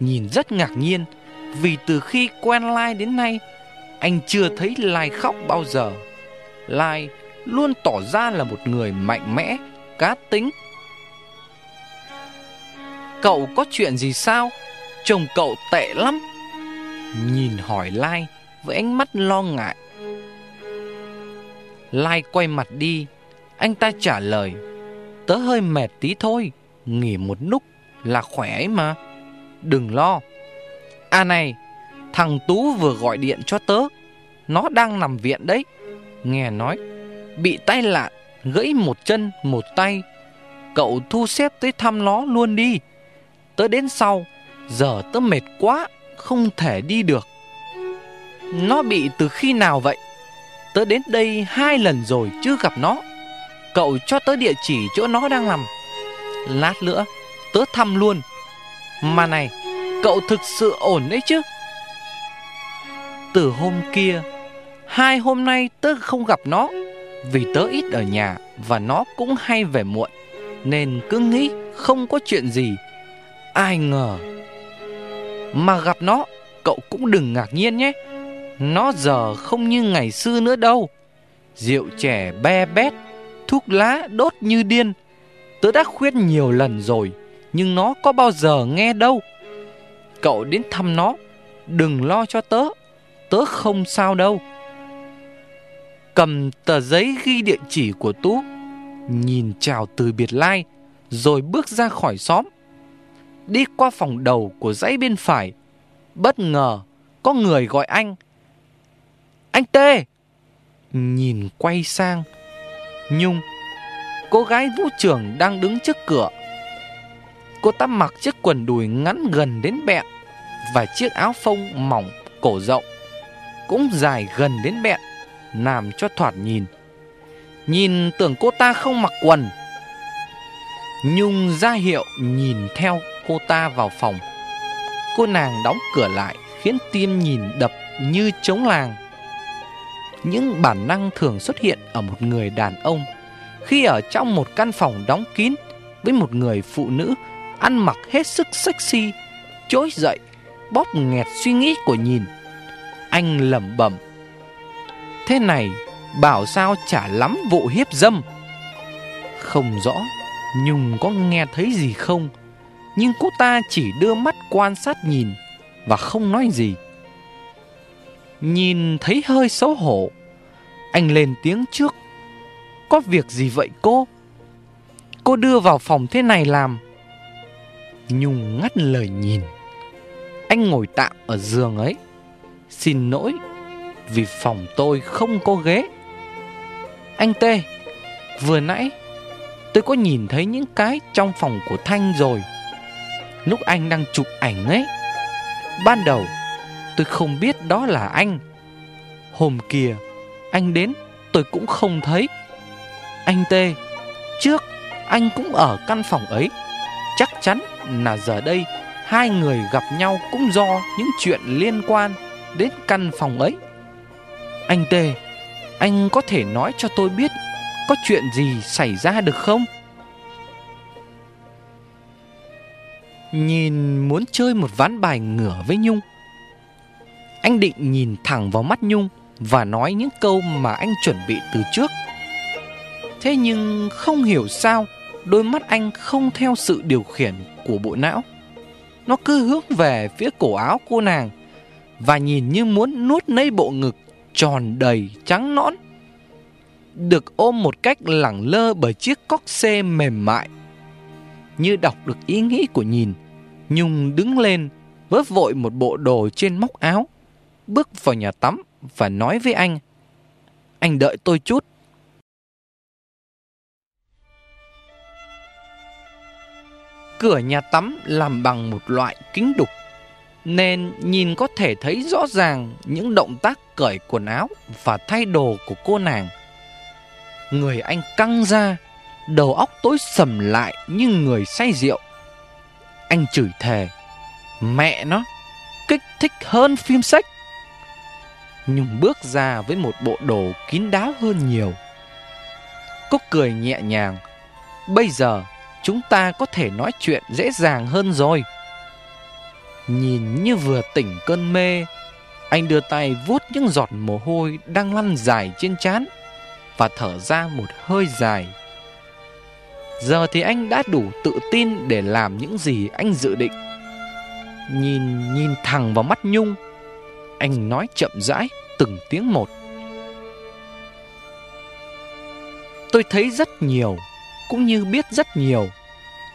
Speaker 1: nhìn rất ngạc nhiên vì từ khi quen Lai đến nay, anh chưa thấy Lai khóc bao giờ. Lai luôn tỏ ra là một người mạnh mẽ, cá tính. Cậu có chuyện gì sao? Chồng cậu tệ lắm. Nhìn hỏi Lai với ánh mắt lo ngại. Lai quay mặt đi, anh ta trả lời. Tớ hơi mệt tí thôi. Nghỉ một lúc là khỏe ấy mà. Đừng lo. À này, Thằng Tú vừa gọi điện cho tớ. Nó đang nằm viện đấy. Nghe nói, Bị tai nạn, Gãy một chân, một tay. Cậu thu xếp tới thăm nó luôn đi. Tớ đến sau. Giờ tớ mệt quá, Không thể đi được. Nó bị từ khi nào vậy? Tớ đến đây hai lần rồi chưa gặp nó. Cậu cho tớ địa chỉ chỗ nó đang nằm. Lát nữa, Tớ thăm luôn. Mà này, Cậu thực sự ổn đấy chứ? Từ hôm kia, Hai hôm nay tớ không gặp nó. Vì tớ ít ở nhà Và nó cũng hay về muộn, Nên cứ nghĩ không có chuyện gì. Ai ngờ Mà gặp nó, Cậu cũng đừng ngạc nhiên nhé. Nó giờ không như ngày xưa nữa đâu. Rượu trẻ be bét. Thuốc lá đốt như điên. Tớ đã khuyên nhiều lần rồi, Nhưng nó có bao giờ nghe đâu. Cậu đến thăm nó, Đừng lo cho tớ Tớ không sao đâu. Cầm tờ giấy ghi địa chỉ của Tú, Nhìn chào từ biệt lai, Rồi bước ra khỏi xóm. Đi qua phòng đầu của dãy bên phải, Bất ngờ Có người gọi anh. Anh Tê! Nhìn quay sang Nhung. Cô gái vũ trưởng đang đứng trước cửa. Cô ta mặc chiếc quần đùi ngắn gần đến bẹn Và chiếc áo phông mỏng cổ rộng, Cũng dài gần đến bẹn, Làm cho thoạt nhìn. Nhìn tưởng cô ta không mặc quần. Nhung ra hiệu nhìn theo cô ta vào phòng. Cô nàng đóng cửa lại Khiến tim nhìn đập như trống làng. Những bản năng thường xuất hiện ở một người đàn ông. Khi ở trong một căn phòng đóng kín Với một người phụ nữ, Ăn mặc hết sức sexy, Trỗi dậy, Bóp nghẹt suy nghĩ của nhìn. Anh lẩm bẩm, Thế này, Bảo sao chả lắm vụ hiếp dâm? Không rõ, Nhung có nghe thấy gì không? Nhưng cô ta chỉ đưa mắt quan sát nhìn Và không nói gì. Nhìn thấy hơi xấu hổ. Anh lên tiếng trước. Có việc gì vậy cô? Cô đưa vào phòng thế này làm. Nhung ngắt lời nhìn. Anh ngồi tạm ở giường ấy. Xin lỗi, Vì phòng tôi không có ghế. Anh Tê, Vừa nãy Tôi có nhìn thấy những cái trong phòng của Thanh rồi. Lúc anh đang chụp ảnh ấy, Ban đầu Tôi không biết đó là anh. Hôm kia, Anh đến, tôi cũng không thấy. Anh Tê, Trước anh cũng ở căn phòng ấy. Chắc chắn là giờ đây Hai người gặp nhau cũng do những chuyện liên quan đến căn phòng ấy. Anh Tê, Anh có thể nói cho tôi biết Có chuyện gì xảy ra được không? Nhìn muốn chơi một ván bài ngửa với Nhung anh định nhìn thẳng vào mắt Nhung Và nói những câu mà anh chuẩn bị từ trước. Thế nhưng không hiểu sao, Đôi mắt anh không theo sự điều khiển của bộ não. Nó cứ hướng về phía cổ áo cô nàng Và nhìn như muốn nuốt lấy bộ ngực tròn đầy trắng nõn. Được ôm một cách lẳng lơ bởi chiếc cóc xê mềm mại. Như đọc được ý nghĩ của nhìn, Nhung đứng lên, Vớt vội một bộ đồ trên móc áo. Bước vào nhà tắm Và nói với anh Anh đợi tôi chút. Cửa nhà tắm làm bằng một loại kính đục, Nên nhìn có thể thấy rõ ràng những động tác cởi quần áo và thay đồ của cô nàng. Người anh căng ra, Đầu óc tối sầm lại như người say rượu. Anh chửi thề, Mẹ nó, Kích thích hơn phim sách. Nhung bước ra với một bộ đồ kín đáo hơn nhiều Cúc cười nhẹ nhàng Bây giờ chúng ta có thể nói chuyện dễ dàng hơn rồi. Nhìn như vừa tỉnh cơn mê, anh đưa tay vuốt những giọt mồ hôi đang lăn dài trên trán và thở ra một hơi dài. Giờ thì anh đã đủ tự tin để làm những gì anh dự định. Nhìn nhìn thẳng vào mắt Nhung, anh nói chậm rãi từng tiếng một. Tôi thấy rất nhiều, cũng như biết rất nhiều.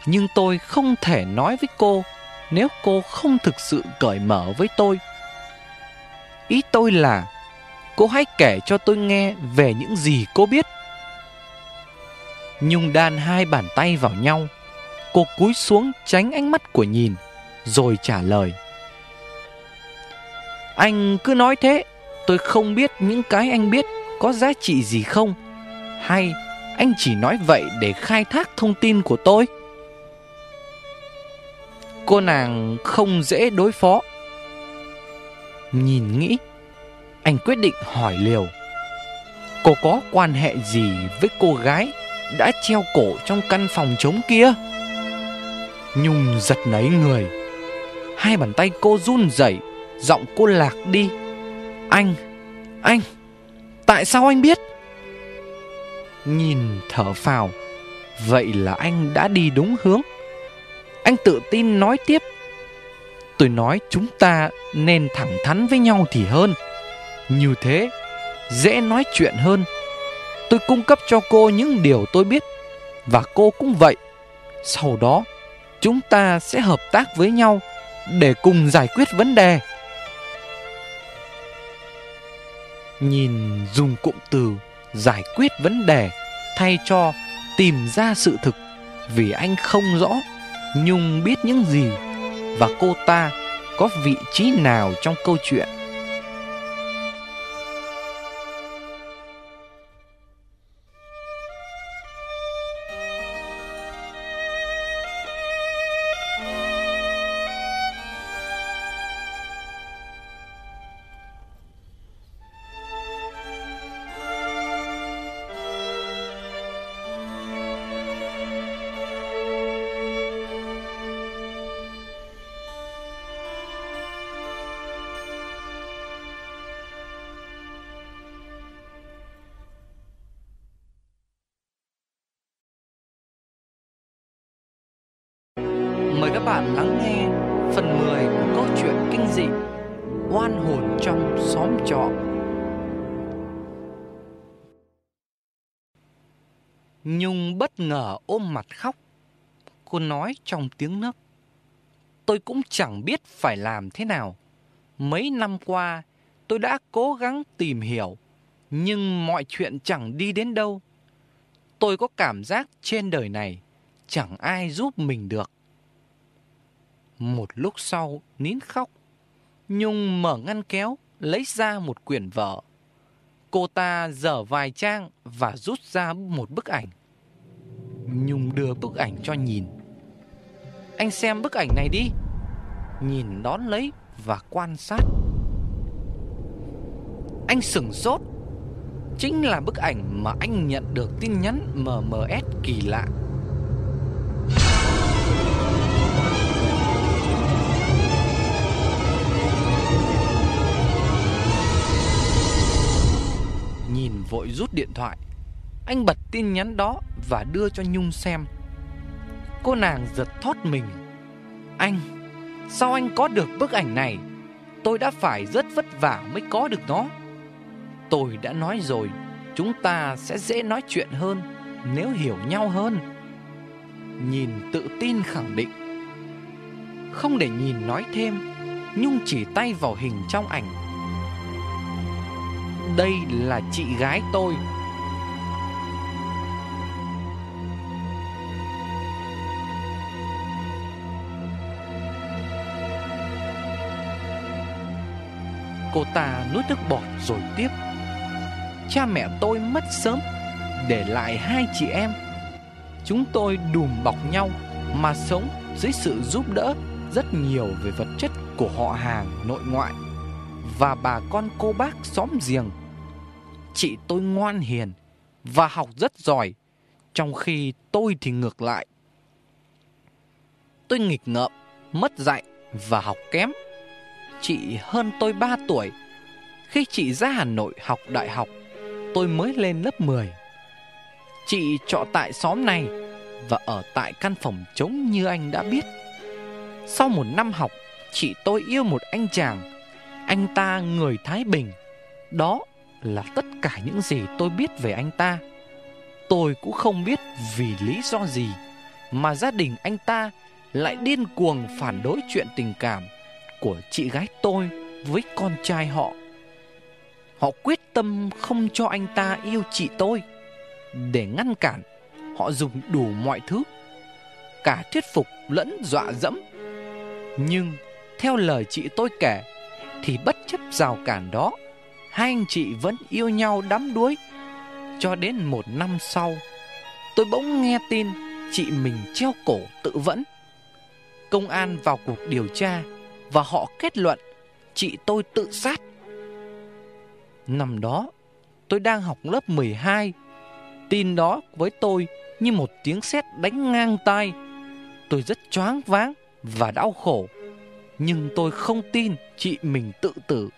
Speaker 1: Nhưng tôi không thể nói với cô nếu cô không thực sự cởi mở với tôi. Ý tôi là, Cô hãy kể cho tôi nghe về những gì cô biết Nhung đan hai bàn tay vào nhau, Cô cúi xuống tránh ánh mắt của nhìn, Rồi trả lời Anh cứ nói thế Tôi không biết những cái anh biết Có giá trị gì không, Hay anh chỉ nói vậy để khai thác thông tin của tôi? Cô nàng không dễ đối phó. Nhìn nghĩ, Anh quyết định hỏi liều, Cô có quan hệ gì với cô gái Đã treo cổ trong căn phòng trống kia? Nhung giật nấy người, Hai bàn tay cô run rẩy, Giọng cô lạc đi. Anh Anh, Tại sao anh biết? Nhìn thở phào. Vậy là anh đã đi đúng hướng. Anh tự tin nói tiếp. Tôi nói chúng ta nên thẳng thắn với nhau thì hơn. Như thế, Dễ nói chuyện hơn. Tôi cung cấp cho cô những điều tôi biết, Và cô cũng vậy. Sau đó, Chúng ta sẽ hợp tác với nhau Để cùng giải quyết vấn đề. Nhìn dùng cụm từ Giải quyết vấn đề Thay cho tìm ra sự thực Vì anh không rõ, Nhung biết những gì Và cô ta có vị trí nào trong câu chuyện. Nhung bất ngờ ôm mặt khóc. Cô nói trong tiếng nấc Tôi cũng chẳng biết phải làm thế nào. Mấy năm qua, tôi đã cố gắng tìm hiểu, Nhưng mọi chuyện chẳng đi đến đâu. Tôi có cảm giác trên đời này Chẳng ai giúp mình được. Một lúc sau, nín khóc, Nhung mở ngăn kéo, Lấy ra một quyển vở. Cô ta dở vài trang Và rút ra một bức ảnh. Nhung đưa bức ảnh cho nhìn. Anh xem bức ảnh này đi. Nhìn đón lấy Và quan sát. Anh sửng sốt. Chính là bức ảnh mà anh nhận được tin nhắn MMS kỳ lạ. Nhìn vội rút điện thoại. Anh bật tin nhắn đó Và đưa cho Nhung xem. Cô nàng giật thót mình. Anh, Sao anh có được bức ảnh này? Tôi đã phải rất vất vả mới có được nó. Tôi đã nói rồi, Chúng ta sẽ dễ nói chuyện hơn Nếu hiểu nhau hơn. Nhìn tự tin khẳng định. Không để nhìn nói thêm, Nhung chỉ tay vào hình trong ảnh. Đây là chị gái tôi. Cô ta nuốt nước bọt rồi tiếp. Cha mẹ tôi mất sớm, Để lại hai chị em. Chúng tôi đùm bọc nhau Mà sống dưới sự giúp đỡ Rất nhiều về vật chất của họ hàng nội ngoại Và bà con cô bác xóm giềng. Chị tôi ngoan hiền Và học rất giỏi, Trong khi tôi thì ngược lại. Tôi nghịch ngợm, Mất dạy và học kém. Chị hơn tôi 3 tuổi. Khi chị ra Hà Nội học đại học, Tôi mới lên lớp 10 Chị trọ tại xóm này Và ở tại căn phòng trống như anh đã biết. Sau một năm học, Chị tôi yêu một anh chàng. Anh ta người Thái Bình. Đó là tất cả những gì tôi biết về anh ta. Tôi cũng không biết vì lý do gì mà gia đình anh ta lại điên cuồng phản đối chuyện tình cảm của chị gái tôi với con trai họ. Họ quyết tâm không cho anh ta yêu chị tôi. Để ngăn cản, Họ dùng đủ mọi thứ, Cả thuyết phục lẫn dọa dẫm. Nhưng theo lời chị tôi kể, Thì bất chấp rào cản đó, Hai anh chị vẫn yêu nhau đắm đuối. Cho đến một năm sau, Tôi bỗng nghe tin Chị mình treo cổ tự vẫn. Công an vào cuộc điều tra và họ kết luận, Chị tôi tự sát Năm đó, Tôi đang học lớp 12 Tin đó với tôi Như một tiếng sét đánh ngang tai Tôi rất choáng váng Và đau khổ, Nhưng tôi không tin chị mình tự tử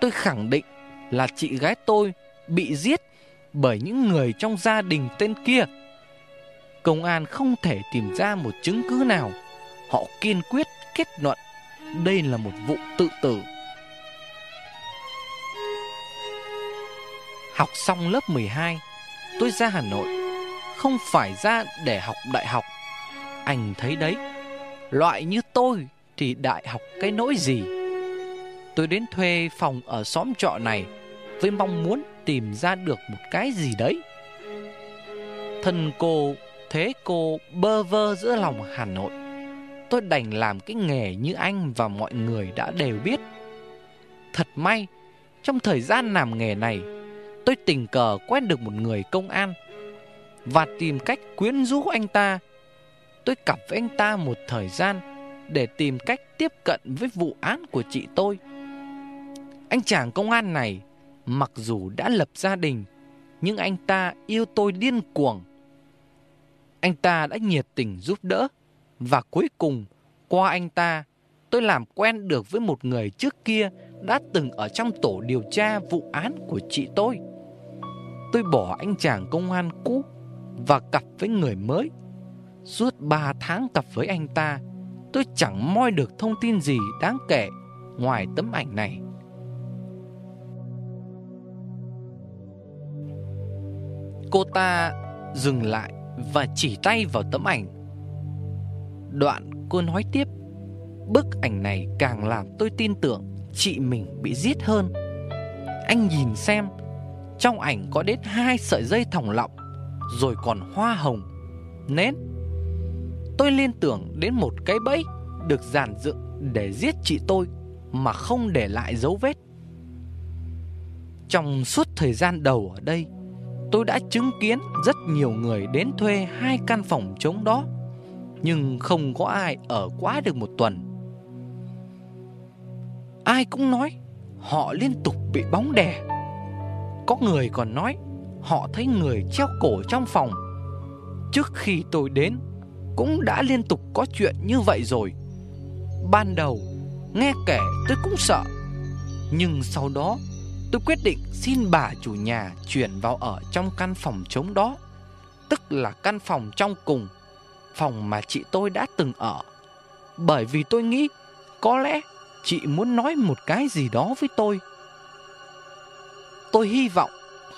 Speaker 1: Tôi khẳng định là chị gái tôi bị giết bởi những người trong gia đình tên kia. Công an không thể tìm ra một chứng cứ nào. Họ kiên quyết kết luận đây là một vụ tự tử. Học xong lớp 12, tôi ra Hà Nội. Không phải ra để học đại học. Anh thấy đấy, loại như tôi thì đại học cái nỗi gì? Tôi đến thuê phòng ở xóm trọ này với mong muốn tìm ra được một cái gì đấy. Thân cô thế cô bơ vơ giữa lòng Hà Nội. Tôi đành làm cái nghề như anh và mọi người đã đều biết. Thật may, trong thời gian làm nghề này, tôi tình cờ quen được một người công an và tìm cách quyến rũ anh ta. Tôi cặp với anh ta một thời gian để tìm cách tiếp cận với vụ án của chị tôi. Anh chàng công an này Mặc dù đã lập gia đình Nhưng anh ta yêu tôi điên cuồng Anh ta đã nhiệt tình giúp đỡ và cuối cùng, Qua anh ta, Tôi làm quen được với một người trước kia Đã từng ở trong tổ điều tra vụ án của chị tôi. Tôi bỏ anh chàng công an cũ Và cặp với người mới. Suốt 3 tháng cặp với anh ta, Tôi chẳng moi được thông tin gì đáng kể Ngoài tấm ảnh này. Cô ta dừng lại và chỉ tay vào tấm ảnh. Đoạn cô nói tiếp, bức ảnh này càng làm tôi tin tưởng chị mình bị giết hơn. Anh nhìn xem, trong ảnh có đến hai sợi dây thòng lọng, rồi còn hoa hồng, nến. Tôi liên tưởng đến một cái bẫy được giàn dựng để giết chị tôi mà không để lại dấu vết. Trong suốt thời gian đầu ở đây, tôi đã chứng kiến rất nhiều người đến thuê hai căn phòng trống đó, nhưng không có ai ở quá được một tuần. Ai cũng nói họ liên tục bị bóng đè. Có người còn nói họ thấy người treo cổ trong phòng. Trước khi tôi đến cũng đã liên tục có chuyện như vậy rồi. Ban đầu nghe kể tôi cũng sợ, nhưng sau đó Tôi quyết định xin bà chủ nhà chuyển vào ở trong căn phòng trống đó Tức là căn phòng trong cùng Phòng mà chị tôi đã từng ở. Bởi vì tôi nghĩ Có lẽ chị muốn nói một cái gì đó với tôi. Tôi hy vọng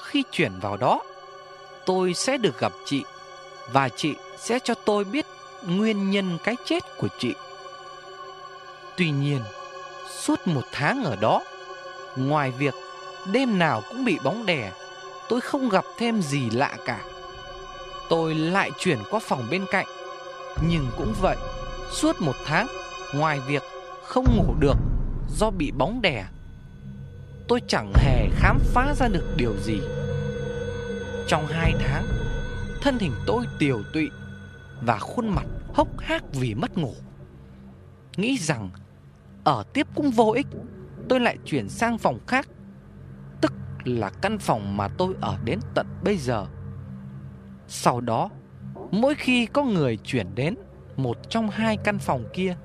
Speaker 1: khi chuyển vào đó, Tôi sẽ được gặp chị Và chị sẽ cho tôi biết nguyên nhân cái chết của chị. Tuy nhiên, Suốt một tháng ở đó, Ngoài việc Đêm nào cũng bị bóng đè, Tôi không gặp thêm gì lạ cả. Tôi lại chuyển qua phòng bên cạnh. Nhưng cũng vậy Suốt một tháng Ngoài việc không ngủ được Do bị bóng đè Tôi chẳng hề khám phá ra được điều gì Trong hai tháng Thân hình tôi tiều tụy Và khuôn mặt hốc hác vì mất ngủ Nghĩ rằng Ở tiếp cũng vô ích Tôi lại chuyển sang phòng khác tức là căn phòng mà tôi ở đến tận bây giờ. Sau đó, mỗi khi có người chuyển đến một trong hai căn phòng kia,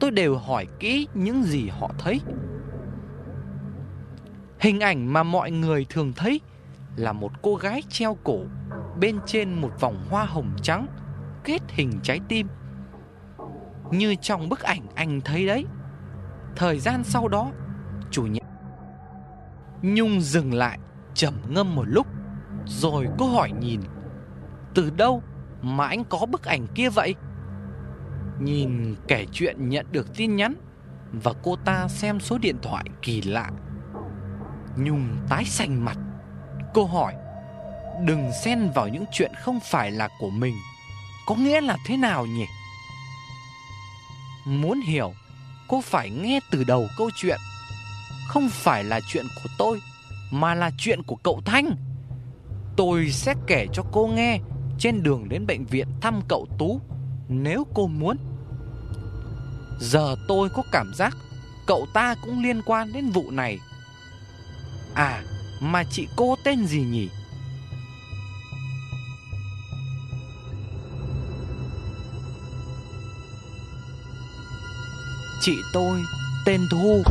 Speaker 1: tôi đều hỏi kỹ những gì họ thấy. Hình ảnh mà mọi người thường thấy là một cô gái treo cổ bên trên một vòng hoa hồng trắng kết hình trái tim. Như trong bức ảnh anh thấy đấy. Thời gian sau đó, chủ nhà Nhung dừng lại trầm ngâm một lúc Rồi cô hỏi nhìn Từ đâu mà anh có bức ảnh kia vậy? Nhìn kể chuyện nhận được tin nhắn Và cô ta xem số điện thoại kỳ lạ. Nhung tái xanh mặt. Cô hỏi, Đừng xen vào những chuyện không phải là của mình. Có nghĩa là thế nào nhỉ? Muốn hiểu, Cô phải nghe từ đầu câu chuyện. Không phải là chuyện của tôi, Mà là chuyện của cậu Thanh. Tôi sẽ kể cho cô nghe. Trên đường đến bệnh viện thăm cậu Tú, Nếu cô muốn. Giờ tôi có cảm giác Cậu ta cũng liên quan đến vụ này. À mà chị cô tên gì nhỉ? Chị tôi tên Thu.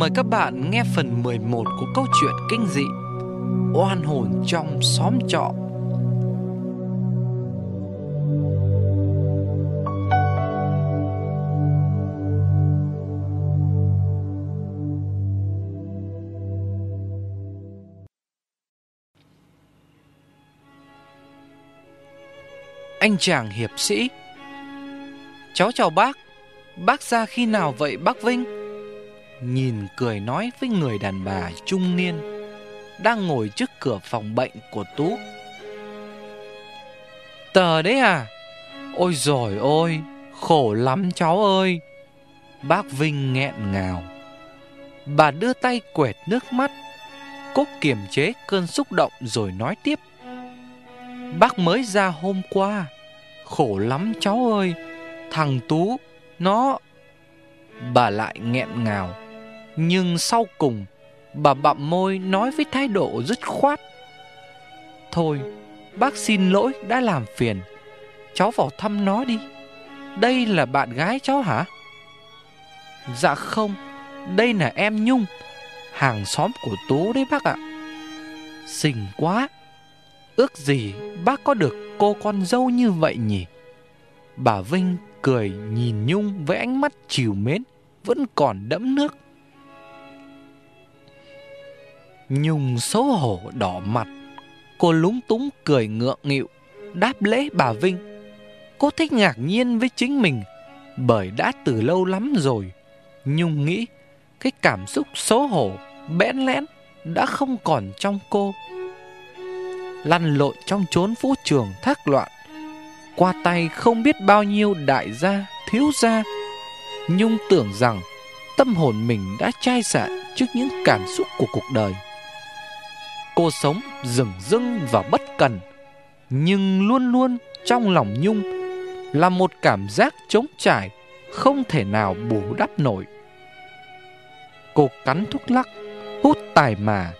Speaker 1: Mời các bạn nghe phần 11 của câu chuyện kinh dị Oan hồn trong xóm trọ Anh chàng hiệp sĩ, Cháu chào bác Bác ra khi nào vậy, bác Vinh? Nhìn cười nói với người đàn bà trung niên đang ngồi trước cửa phòng bệnh của Tú. Tờ đấy à? Ôi rồi ôi, khổ lắm cháu ơi. Bác Vinh nghẹn ngào. Bà đưa tay quẹt nước mắt, cố kiềm chế cơn xúc động rồi nói tiếp. Bác mới ra hôm qua, khổ lắm cháu ơi, thằng Tú, nó... Bà lại nghẹn ngào nhưng sau cùng, Bà bặm môi nói với thái độ dứt khoát. Thôi, Bác xin lỗi đã làm phiền. Cháu vào thăm nó đi. Đây là bạn gái cháu hả? Dạ không, Đây là em Nhung, Hàng xóm của Tú đấy bác ạ. Xinh quá. Ước gì bác có được cô con dâu như vậy nhỉ? Bà Vinh cười nhìn Nhung với ánh mắt chiều mến, Vẫn còn đẫm nước. Nhung xấu hổ đỏ mặt. Cô lúng túng cười ngượng nghịu Đáp lễ bà Vinh. Cô thích ngạc nhiên với chính mình Bởi đã từ lâu lắm rồi. Nhung nghĩ Cái cảm xúc xấu hổ Bẽn lẽn Đã không còn trong cô. Lăn lộn trong chốn vũ trường thác loạn Qua tay không biết bao nhiêu đại gia, thiếu gia. Nhung tưởng rằng tâm hồn mình đã chai sạn trước những cảm xúc của cuộc đời. Cô sống rừng rưng và bất cần, Nhưng luôn luôn trong lòng Nhung Là một cảm giác trống trải Không thể nào bù đắp nổi. Cô cắn thuốc lắc, Hút tài mà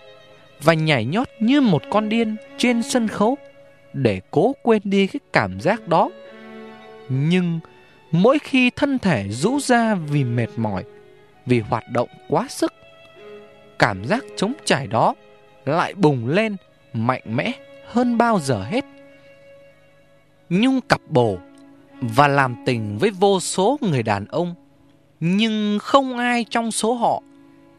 Speaker 1: Và nhảy nhót như một con điên Trên sân khấu Để cố quên đi cái cảm giác đó. Nhưng Mỗi khi thân thể rũ ra vì mệt mỏi, Vì hoạt động quá sức, Cảm giác trống trải đó lại bùng lên Mạnh mẽ hơn bao giờ hết. Nhung cặp bồ Và làm tình với vô số người đàn ông Nhưng không ai trong số họ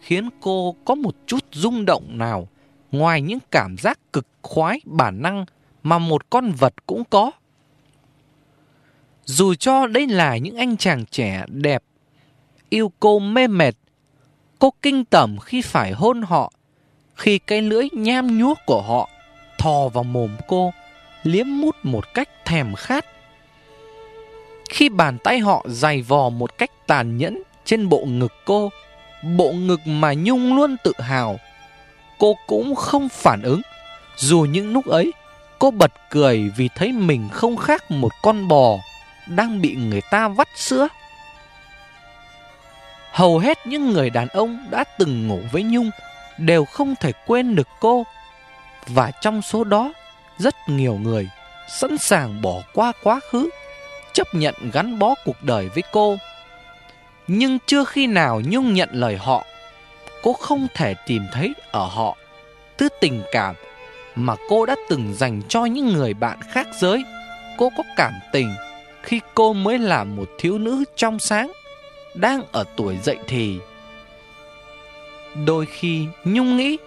Speaker 1: Khiến cô có một chút rung động nào Ngoài những cảm giác cực khoái bản năng Mà một con vật cũng có. Dù cho đây là những anh chàng trẻ đẹp, yêu cô mê mệt, cô kinh tởm khi phải hôn họ, khi cái lưỡi nham nhuốc của họ thò vào mồm cô, liếm mút một cách thèm khát. Khi bàn tay họ dày vò một cách tàn nhẫn trên bộ ngực cô, bộ ngực mà Nhung luôn tự hào, cô cũng không phản ứng. Dù những lúc ấy, cô bật cười vì thấy mình không khác một con bò đang bị người ta vắt sữa. Hầu hết những người đàn ông đã từng ngủ với Nhung đều không thể quên được cô. Và trong số đó, rất nhiều người sẵn sàng bỏ qua quá khứ, chấp nhận gắn bó cuộc đời với cô. Nhưng chưa khi nào Nhung nhận lời họ, cô không thể tìm thấy ở họ thứ tình cảm mà cô đã từng dành cho những người bạn khác giới. Cô có cảm tình khi cô mới là một thiếu nữ trong sáng, đang ở tuổi dậy thì. Đôi khi Nhung nghĩ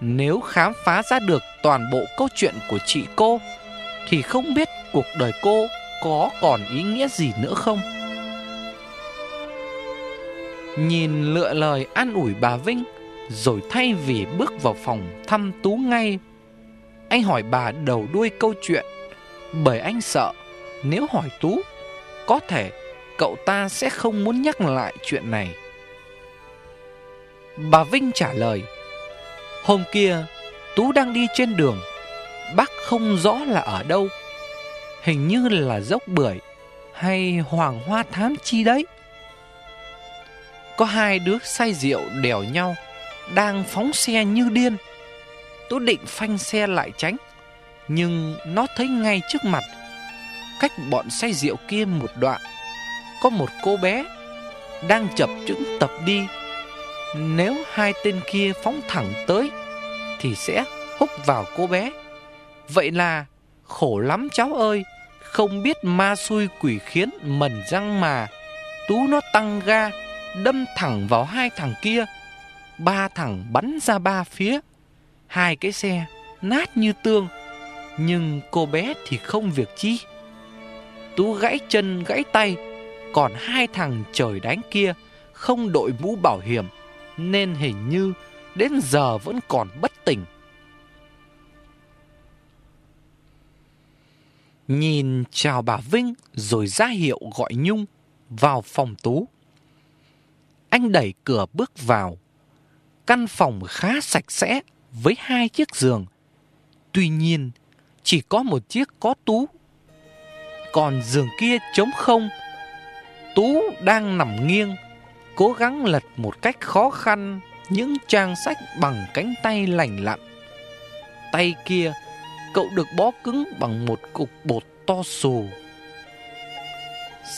Speaker 1: nếu khám phá ra được toàn bộ câu chuyện của chị cô thì không biết cuộc đời cô có còn ý nghĩa gì nữa không. Nhìn lựa lời an ủi bà Vinh rồi thay vì bước vào phòng thăm Tú ngay, anh hỏi bà đầu đuôi câu chuyện bởi anh sợ nếu hỏi Tú, có thể cậu ta sẽ không muốn nhắc lại chuyện này. Bà Vinh trả lời, hôm kia Tú đang đi trên đường, bác không rõ là ở đâu, hình như là dốc bưởi hay hoàng hoa thám chi đấy. Có hai đứa say rượu đèo nhau, đang phóng xe như điên. Tú định phanh xe lại tránh, nhưng nó thấy ngay trước mặt cách bọn say rượu kia một đoạn Có một cô bé Đang chập chững tập đi nếu hai tên kia phóng thẳng tới, Thì sẽ húc vào cô bé. Vậy là, khổ lắm cháu ơi, Không biết ma xui quỷ khiến mần răng mà Tú nó tăng ga, Đâm thẳng vào hai thằng kia. Ba thằng bắn ra ba phía, Hai cái xe nát như tương, Nhưng cô bé thì không việc chi. Tú gãy chân gãy tay, Còn hai thằng trời đánh kia Không đội mũ bảo hiểm. Nên hình như Đến giờ vẫn còn bất tỉnh. Nhìn chào bà Vinh Rồi ra hiệu gọi Nhung Vào phòng Tú. Anh đẩy cửa bước vào. Căn phòng khá sạch sẽ Với hai chiếc giường. Tuy nhiên Chỉ có một chiếc có Tú. Còn giường kia trống không. Tú đang nằm nghiêng, cố gắng lật một cách khó khăn những trang sách bằng cánh tay lành lặn. Tay kia, cậu được bó cứng bằng một cục bột to xù.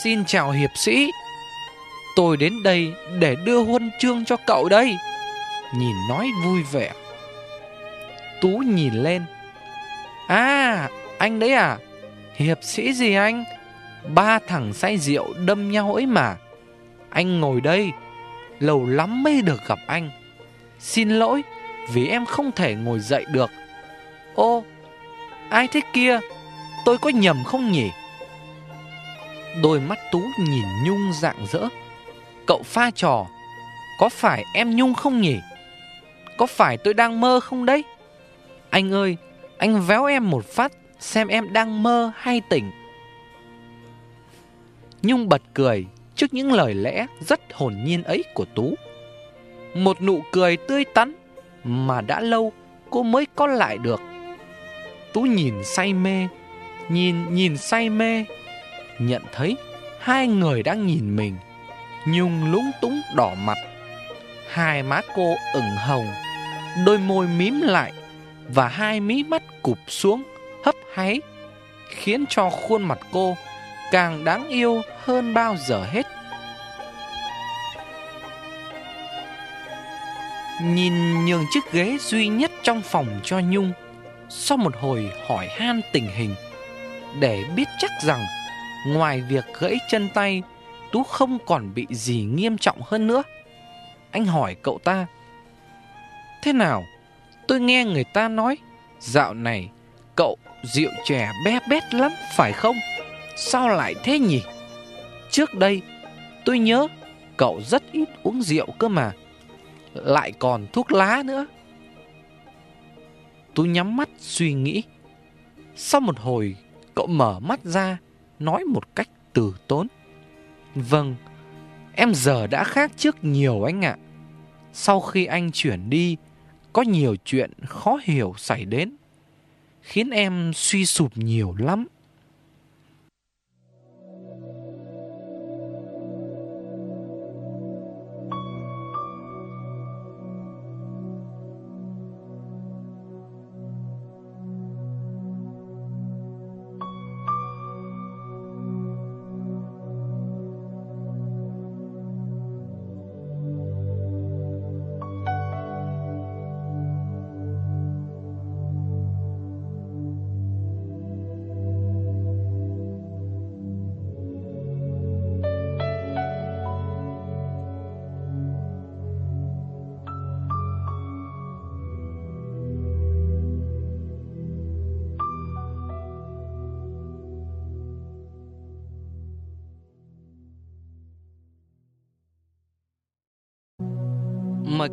Speaker 1: Xin chào hiệp sĩ, tôi đến đây để đưa huân chương cho cậu đây. Nhìn nói vui vẻ. Tú nhìn lên. À, anh đấy à? Hiệp sĩ gì anh? Ba thằng say rượu đâm nhau ấy mà. Anh ngồi đây, lâu lắm mới được gặp anh. Xin lỗi, vì em không thể ngồi dậy được. Ô, ai thế kia? Tôi có nhầm không nhỉ? Đôi mắt Tú nhìn Nhung dạng dỡ. Cậu pha trò, có phải em Nhung không nhỉ? Có phải tôi đang mơ không đấy? Anh ơi, anh véo em một phát xem em đang mơ hay tỉnh. Nhung bật cười trước những lời lẽ rất hồn nhiên ấy của Tú. Một nụ cười tươi tắn mà đã lâu cô mới có lại được. Tú nhìn say mê, nhìn nhìn say mê, nhận thấy hai người đang nhìn mình. Nhung lúng túng đỏ mặt, hai má cô ửng hồng, đôi môi mím lại và hai mí mắt cụp xuống hấp háy, khiến cho khuôn mặt cô càng đáng yêu hơn bao giờ hết. Nhìn nhường chiếc ghế duy nhất trong phòng cho Nhung, Sau một hồi hỏi han tình hình, Để biết chắc rằng Ngoài việc gãy chân tay, Tú không còn bị gì nghiêm trọng hơn nữa. Anh hỏi cậu ta, Thế nào? Tôi nghe người ta nói, Dạo này cậu rượu chè bé bét lắm, phải không? Sao lại thế nhỉ? Trước đây, tôi nhớ Cậu rất ít uống rượu cơ mà. Lại còn thuốc lá nữa. Tôi nhắm mắt suy nghĩ. Sau một hồi, Cậu mở mắt ra, Nói một cách từ tốn. Vâng Em giờ đã khác trước nhiều anh ạ. Sau khi anh chuyển đi, Có nhiều chuyện khó hiểu xảy đến, Khiến em suy sụp nhiều lắm.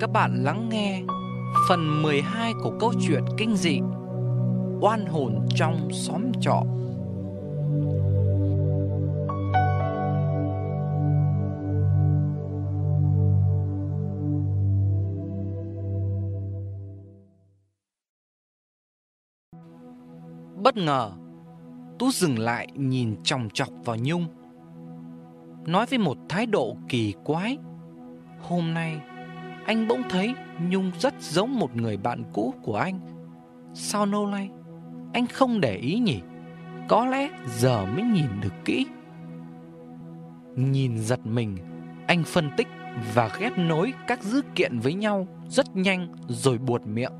Speaker 1: Các bạn lắng nghe phần 12 của câu chuyện kinh dị Oan hồn trong xóm trọ. Bất ngờ, Tú dừng lại nhìn chòng chọc vào Nhung. Nói với một thái độ kỳ quái, Hôm nay anh bỗng thấy Nhung rất giống một người bạn cũ của anh. Sao nô lay? Anh không để ý nhỉ? Có lẽ giờ mới nhìn được kỹ. Nhìn giật mình, anh phân tích và ghép nối các dữ kiện với nhau rất nhanh rồi buột miệng.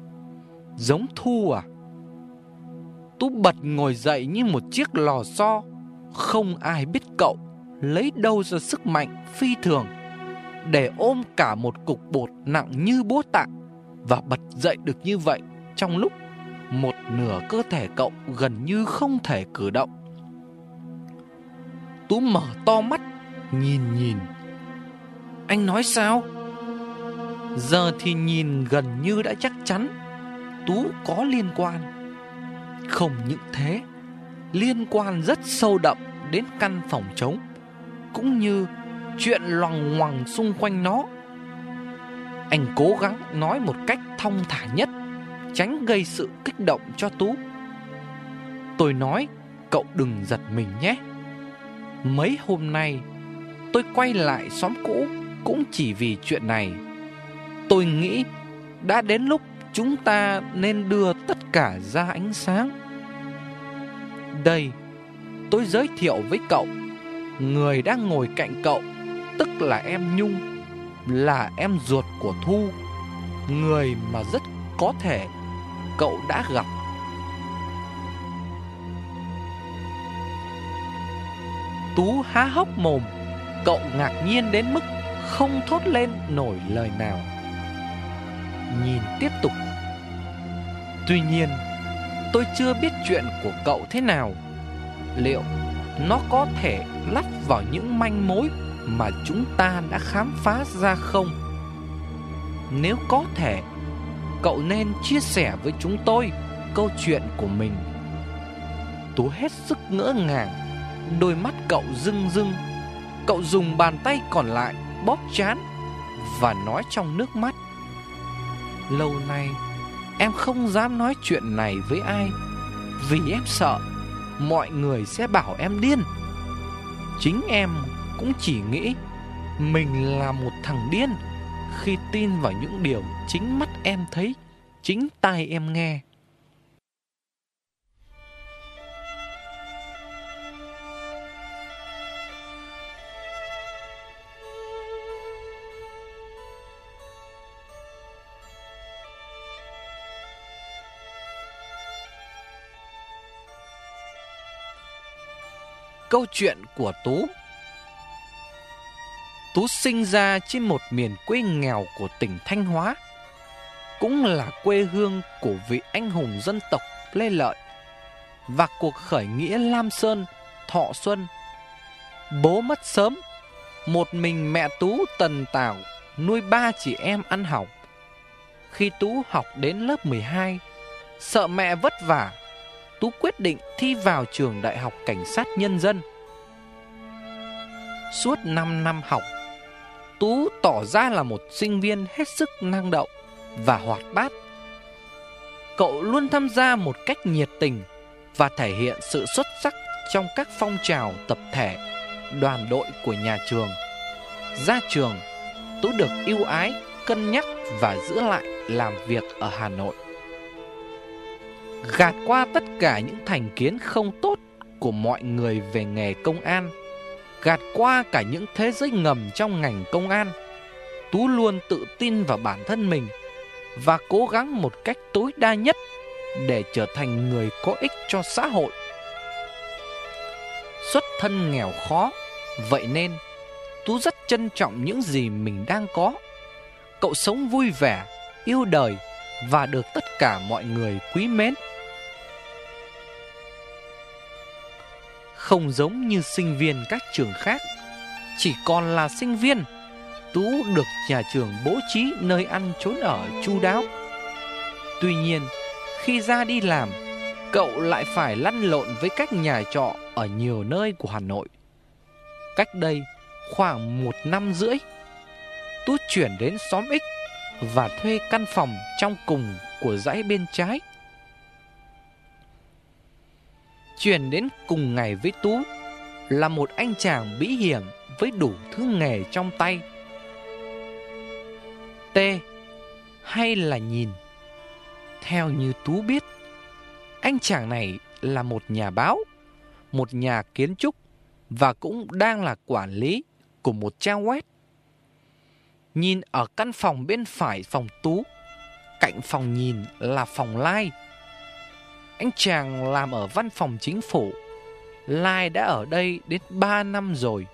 Speaker 1: Giống Thu à? Tú bật ngồi dậy như một chiếc lò xo. Không ai biết cậu lấy đâu ra sức mạnh phi thường để ôm cả một cục bột nặng như búa tạ và bật dậy được như vậy trong lúc một nửa cơ thể cậu gần như không thể cử động. Tú mở to mắt, nhìn nhìn. Anh nói sao? Giờ thì nhìn gần như đã chắc chắn Tú có liên quan. Không những thế, liên quan rất sâu đậm đến căn phòng trống, cũng như chuyện loằng ngoằng xung quanh nó. Anh cố gắng nói một cách thông thả nhất, tránh gây sự kích động cho Tú. Tôi nói, cậu đừng giật mình nhé. Mấy hôm nay, tôi quay lại xóm cũ cũng chỉ vì chuyện này. Tôi nghĩ đã đến lúc chúng ta nên đưa tất cả ra ánh sáng. Đây, tôi giới thiệu với cậu, người đang ngồi cạnh cậu tức là em Nhung, là em ruột của Thu, người mà rất có thể cậu đã gặp. Tú há hốc mồm, cậu ngạc nhiên đến mức không thốt lên nổi lời nào. Nhìn tiếp tục. Tuy nhiên, tôi chưa biết chuyện của cậu thế nào. Liệu nó có thể lắp vào những manh mối mà chúng ta đã khám phá ra không? Nếu có thể, cậu nên chia sẻ với chúng tôi câu chuyện của mình. Tú hết sức ngỡ ngàng, đôi mắt cậu rưng rưng Cậu dùng bàn tay còn lại bóp chán Và nói trong nước mắt Lâu nay em không dám nói chuyện này với ai Vì em sợ mọi người sẽ bảo em điên Chính em cũng chỉ nghĩ mình là một thằng điên khi tin vào những điều chính mắt em thấy, chính tai em nghe. Câu chuyện của Tú Tú sinh ra trên một miền quê nghèo của tỉnh Thanh Hóa, cũng là quê hương của vị anh hùng dân tộc Lê Lợi và cuộc khởi nghĩa Lam Sơn, Thọ Xuân. Bố mất sớm, một mình mẹ Tú tần tảo nuôi ba chị em ăn học. Khi Tú học đến lớp 12, sợ mẹ vất vả, Tú quyết định thi vào trường Đại học Cảnh sát Nhân dân. Suốt 5 năm học, Tú tỏ ra là một sinh viên hết sức năng động và hoạt bát. Cậu luôn tham gia một cách nhiệt tình và thể hiện sự xuất sắc trong các phong trào tập thể, đoàn đội của nhà trường. Ra trường, Tú được yêu ái, cân nhắc và giữ lại làm việc ở Hà Nội. Gạt qua tất cả những thành kiến không tốt của mọi người về nghề công an gạt qua cả những thế giới ngầm trong ngành công an. Tú luôn tự tin vào bản thân mình và cố gắng một cách tối đa nhất để trở thành người có ích cho xã hội. Xuất thân nghèo khó, vậy nên Tú rất trân trọng những gì mình đang có. Cậu sống vui vẻ, yêu đời và được tất cả mọi người quý mến. Không giống như sinh viên các trường khác. Chỉ còn là sinh viên, Tú được nhà trường bố trí nơi ăn trốn ở chu đáo. Tuy nhiên, khi ra đi làm, cậu lại phải lăn lộn với các nhà trọ ở nhiều nơi của Hà Nội. Cách đây khoảng một năm rưỡi, Tú chuyển đến xóm X và thuê căn phòng trong cùng của dãy bên trái. Chuyển đến cùng ngày với Tú, Là một anh chàng bí hiểm Với đủ thứ nghề trong tay. T Hay là nhìn? Theo như Tú biết, Anh chàng này là một nhà báo, Một nhà kiến trúc Và cũng đang là quản lý Của một trang web. Nhìn ở căn phòng bên phải phòng Tú, Cạnh phòng nhìn là phòng lai anh chàng làm ở văn phòng chính phủ. Lai đã ở đây đến 3 năm rồi.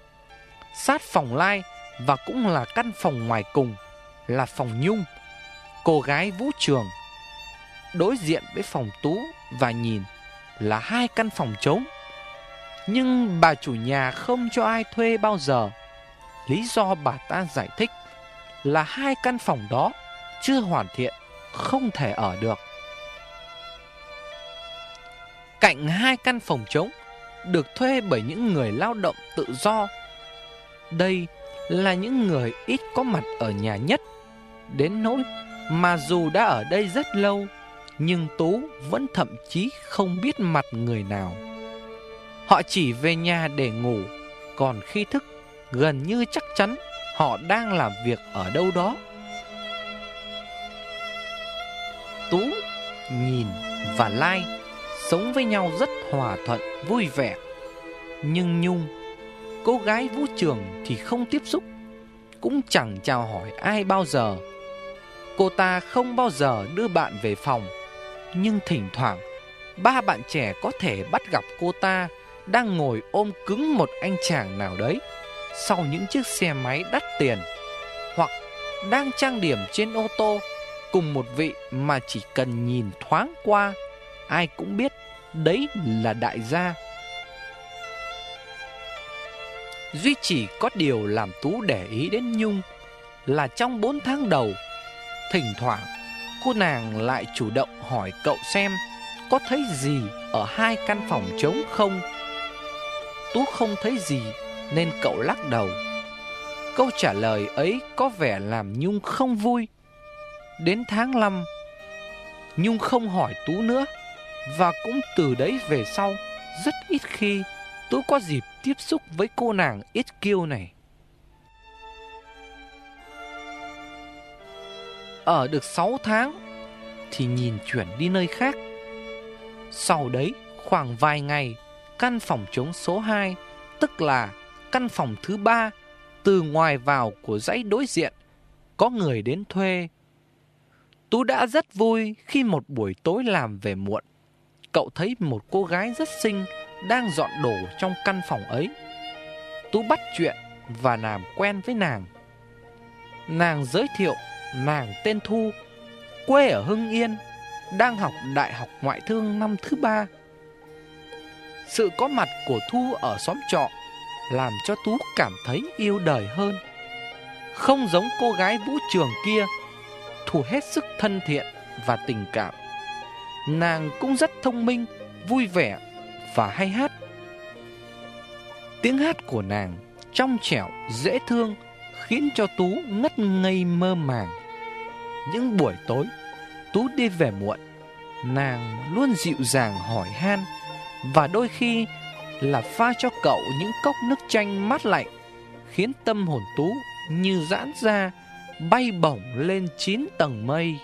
Speaker 1: Sát phòng Lai và cũng là căn phòng ngoài cùng là phòng Nhung, cô gái vũ trường. Đối diện với phòng Tú và nhìn là hai căn phòng trống. Nhưng bà chủ nhà không cho ai thuê bao giờ. Lý do bà ta giải thích là hai căn phòng đó chưa hoàn thiện, không thể ở được. Cạnh hai căn phòng trống được thuê bởi những người lao động tự do. Đây là những người ít có mặt ở nhà nhất. Đến nỗi mà dù đã ở đây rất lâu, nhưng Tú vẫn thậm chí không biết mặt người nào. Họ chỉ về nhà để ngủ, còn khi thức gần như chắc chắn họ đang làm việc ở đâu đó. Tú nhìn và like sống với nhau rất hòa thuận, vui vẻ. Nhưng Nhung, cô gái vũ trường thì không tiếp xúc, cũng chẳng chào hỏi ai bao giờ. Cô ta không bao giờ đưa bạn về phòng, nhưng thỉnh thoảng ba bạn trẻ có thể bắt gặp cô ta đang ngồi ôm cứng một anh chàng nào đấy sau những chiếc xe máy đắt tiền hoặc đang trang điểm trên ô tô cùng một vị mà chỉ cần nhìn thoáng qua ai cũng biết đấy là đại gia. Duy chỉ có điều làm Tú để ý đến Nhung là trong 4 tháng đầu, thỉnh thoảng cô nàng lại chủ động hỏi cậu xem có thấy gì ở hai căn phòng trống không. Tú không thấy gì Nên cậu lắc đầu Câu trả lời ấy có vẻ làm Nhung không vui Đến tháng 5 Nhung không hỏi Tú nữa và cũng từ đấy về sau, Rất ít khi tôi có dịp tiếp xúc với cô nàng ít kiêu này. Ở được 6 tháng Thì nhìn chuyển đi nơi khác. Sau đấy, khoảng vài ngày, Căn phòng trống số 2 Tức là căn phòng thứ ba, Từ ngoài vào của dãy đối diện, Có người đến thuê. Tú đã rất vui khi một buổi tối làm về muộn. Cậu thấy một cô gái rất xinh Đang dọn đồ trong căn phòng ấy. Tú bắt chuyện và làm quen với nàng. Nàng giới thiệu nàng tên Thu, Quê ở Hưng Yên, Đang học đại học ngoại thương năm thứ ba. Sự có mặt của Thu ở xóm trọ Làm cho Tú cảm thấy yêu đời hơn. Không giống cô gái vũ trường kia, Thu hết sức thân thiện và tình cảm. Nàng cũng rất thông minh, vui vẻ và hay hát. Tiếng hát của nàng trong trẻo, dễ thương Khiến cho Tú ngất ngây mơ màng. Những buổi tối Tú đi về muộn Nàng luôn dịu dàng hỏi han Và đôi khi là pha cho cậu những cốc nước chanh mát lạnh Khiến tâm hồn Tú như giãn ra Bay bổng lên chín tầng mây.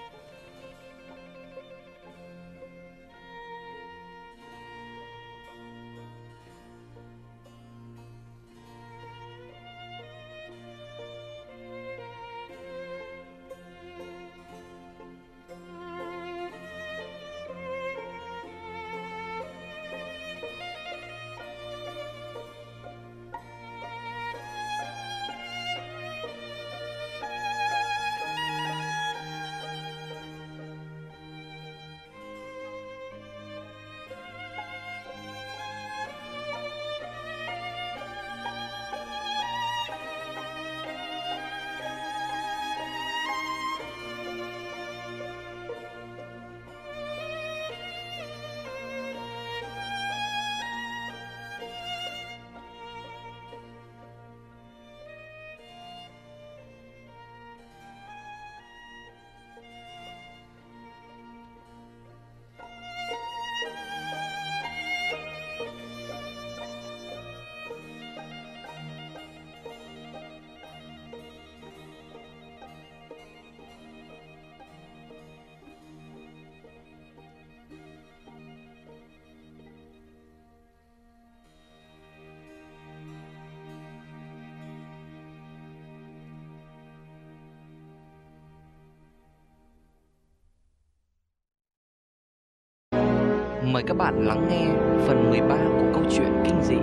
Speaker 1: Các bạn lắng nghe phần 13 của câu chuyện kinh dị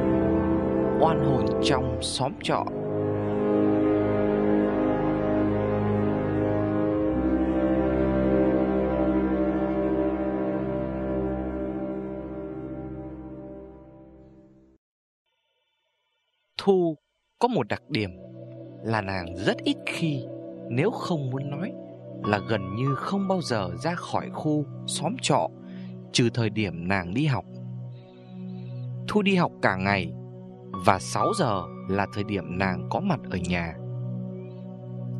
Speaker 1: Oan hồn trong xóm trọ. Thu, có một đặc điểm là nàng rất ít khi, nếu không muốn nói, là gần như không bao giờ ra khỏi khu xóm trọ trừ thời điểm nàng đi học. Thu đi học cả ngày và 6 giờ là thời điểm nàng có mặt ở nhà.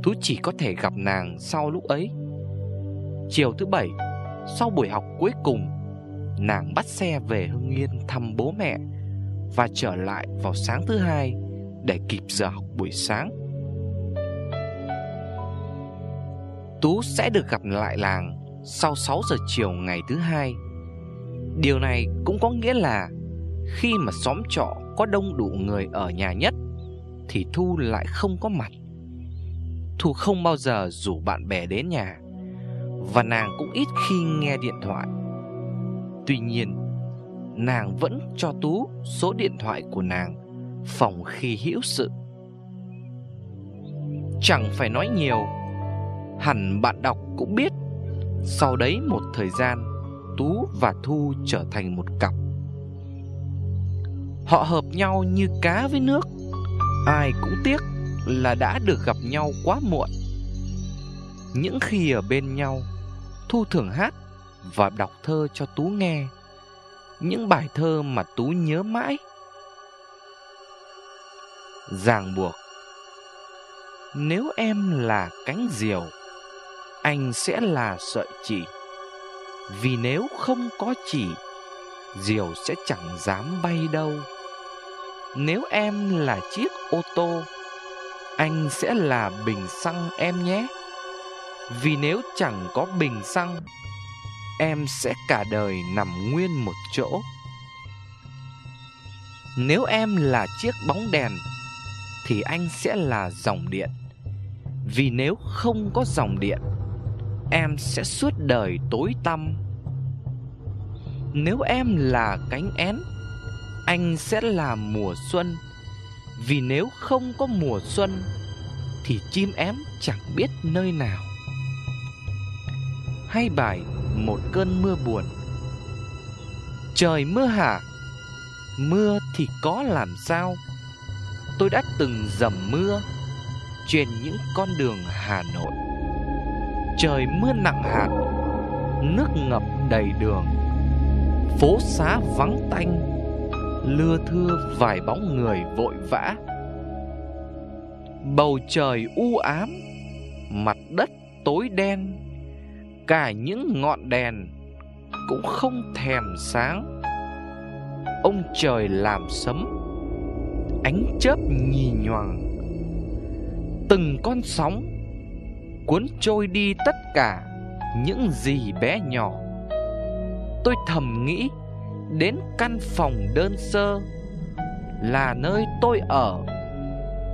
Speaker 1: Thu chỉ có thể gặp nàng sau lúc ấy. Chiều thứ bảy, sau buổi học cuối cùng, nàng bắt xe về Hưng Yên thăm bố mẹ và trở lại vào sáng thứ hai để kịp giờ học buổi sáng. Tú sẽ được gặp lại làng sau 6 giờ chiều ngày thứ hai Điều này cũng có nghĩa là khi mà xóm trọ có đông đủ người ở nhà nhất thì Thu lại không có mặt. Thu không bao giờ rủ bạn bè đến nhà và nàng cũng ít khi nghe điện thoại. Tuy nhiên, nàng vẫn cho Tú số điện thoại của nàng phòng khi hữu sự. Chẳng phải nói nhiều, hẳn bạn đọc cũng biết sau đấy một thời gian Tú và Thu trở thành một cặp. Họ hợp nhau như cá với nước. Ai cũng tiếc là đã được gặp nhau quá muộn. Những khi ở bên nhau, Thu thường hát và đọc thơ cho Tú nghe. Những bài thơ mà Tú nhớ mãi. ràng buộc nếu em là cánh diều anh sẽ là sợi chỉ vì nếu không có chỉ diều sẽ chẳng dám bay đâu. Nếu em là chiếc ô tô, anh sẽ là bình xăng em nhé. Vì nếu chẳng có bình xăng, em sẽ cả đời nằm nguyên một chỗ. Nếu em là chiếc bóng đèn, thì anh sẽ là dòng điện. Vì nếu không có dòng điện em sẽ suốt đời tối tăm. Nếu em là cánh én, anh sẽ là mùa xuân. Vì nếu không có mùa xuân, thì chim én chẳng biết nơi nào. Hay bài một cơn mưa buồn. Trời mưa hả? Mưa thì có làm sao? Tôi đã từng dầm mưa trên những con đường hà nội trời mưa nặng hạt, nước ngập đầy đường. Phố xá vắng tanh, lưa thưa vài bóng người vội vã. Bầu trời u ám, mặt đất tối đen, cả những ngọn đèn cũng không thèm sáng. Ông trời làm sấm, ánh chớp nhì nhoàng từng con sóng cuốn trôi đi tất cả những gì bé nhỏ. Tôi thầm nghĩ, đến căn phòng đơn sơ là nơi tôi ở,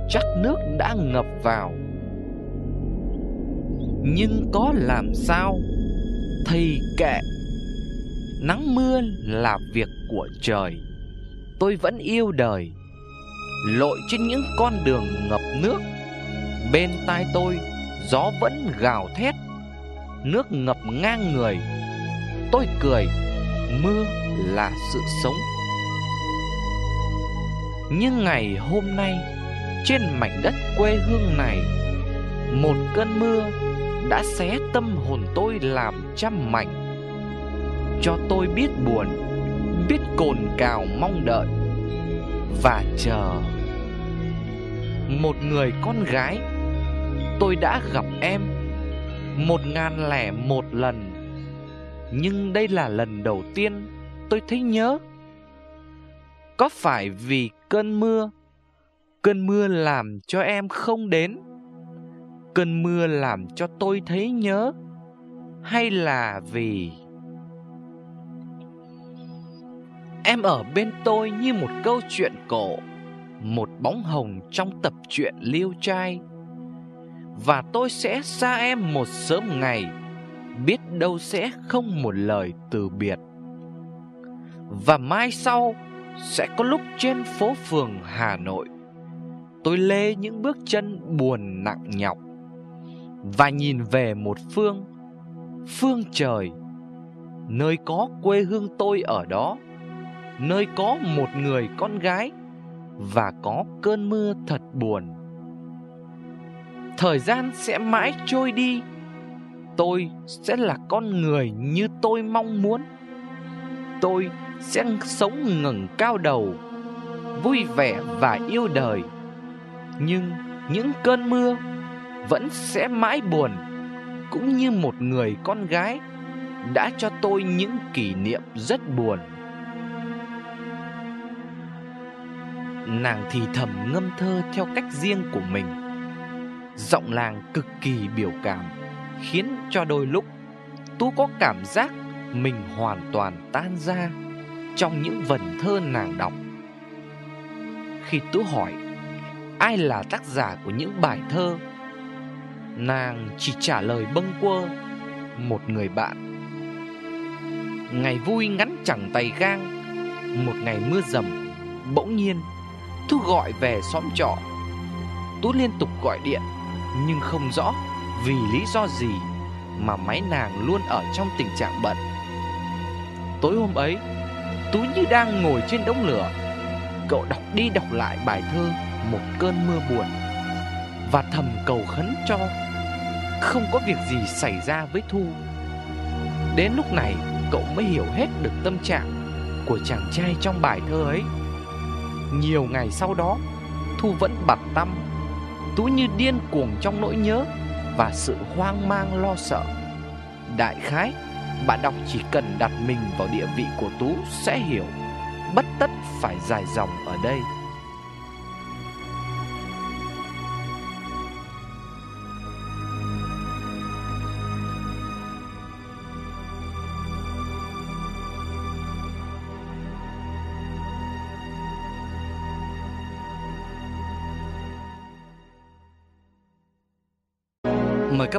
Speaker 1: chắc nước đã ngập vào. Nhưng có làm sao? Thì kệ nắng mưa là việc của trời. Tôi vẫn yêu đời, lội trên những con đường ngập nước. Bên tai tôi gió vẫn gào thét, nước ngập ngang người. Tôi cười, mưa là sự sống. Nhưng ngày hôm nay, trên mảnh đất quê hương này, một cơn mưa đã xé tâm hồn tôi làm trăm mảnh. Cho tôi biết buồn, biết cồn cào mong đợi. Và chờ một người con gái tôi đã gặp em một ngàn lẻ một lần. Nhưng đây là lần đầu tiên tôi thấy nhớ. Có phải vì cơn mưa? Cơn mưa làm cho em không đến. Cơn mưa làm cho tôi thấy nhớ. Hay là vì em ở bên tôi như một câu chuyện cổ, một bóng hồng trong tập truyện liêu trai? Và tôi sẽ xa em một sớm ngày, biết đâu sẽ không một lời từ biệt. Và mai sau sẽ có lúc trên phố phường hà nội, tôi lê những bước chân buồn nặng nhọc và nhìn về một phương phương trời. Nơi có quê hương tôi ở đó, nơi có một người con gái và có cơn mưa thật buồn thời gian sẽ mãi trôi đi. Tôi sẽ là con người như tôi mong muốn. Tôi sẽ sống ngẩng cao đầu, vui vẻ và yêu đời. Nhưng những cơn mưa vẫn sẽ mãi buồn, cũng như một người con gái đã cho tôi những kỷ niệm rất buồn. Nàng thì thầm ngâm thơ theo cách riêng của mình giọng làng cực kỳ biểu cảm, khiến cho đôi lúc tú có cảm giác mình hoàn toàn tan ra trong những vần thơ nàng đọc. Khi tú hỏi, ai là tác giả của những bài thơ? Nàng chỉ trả lời bâng quơ một người bạn. Ngày vui ngắn chẳng tay gang, một ngày mưa dầm bỗng nhiên thu gọi về xóm trọ. Tú liên tục gọi điện nhưng không rõ vì lý do gì mà máy nàng luôn ở trong tình trạng bận tối hôm ấy, tú như đang ngồi trên đống lửa. Cậu đọc đi đọc lại bài thơ một cơn mưa buồn và thầm cầu khấn cho không có việc gì xảy ra với thu. Đến lúc này, cậu mới hiểu hết được tâm trạng của chàng trai trong bài thơ ấy. Nhiều ngày sau đó, Thu vẫn bặt tâm Tú như điên cuồng trong nỗi nhớ Và sự hoang mang lo sợ. Đại khái, Bạn đọc chỉ cần đặt mình vào địa vị của Tú sẽ hiểu, Bất tất phải dài dòng ở đây.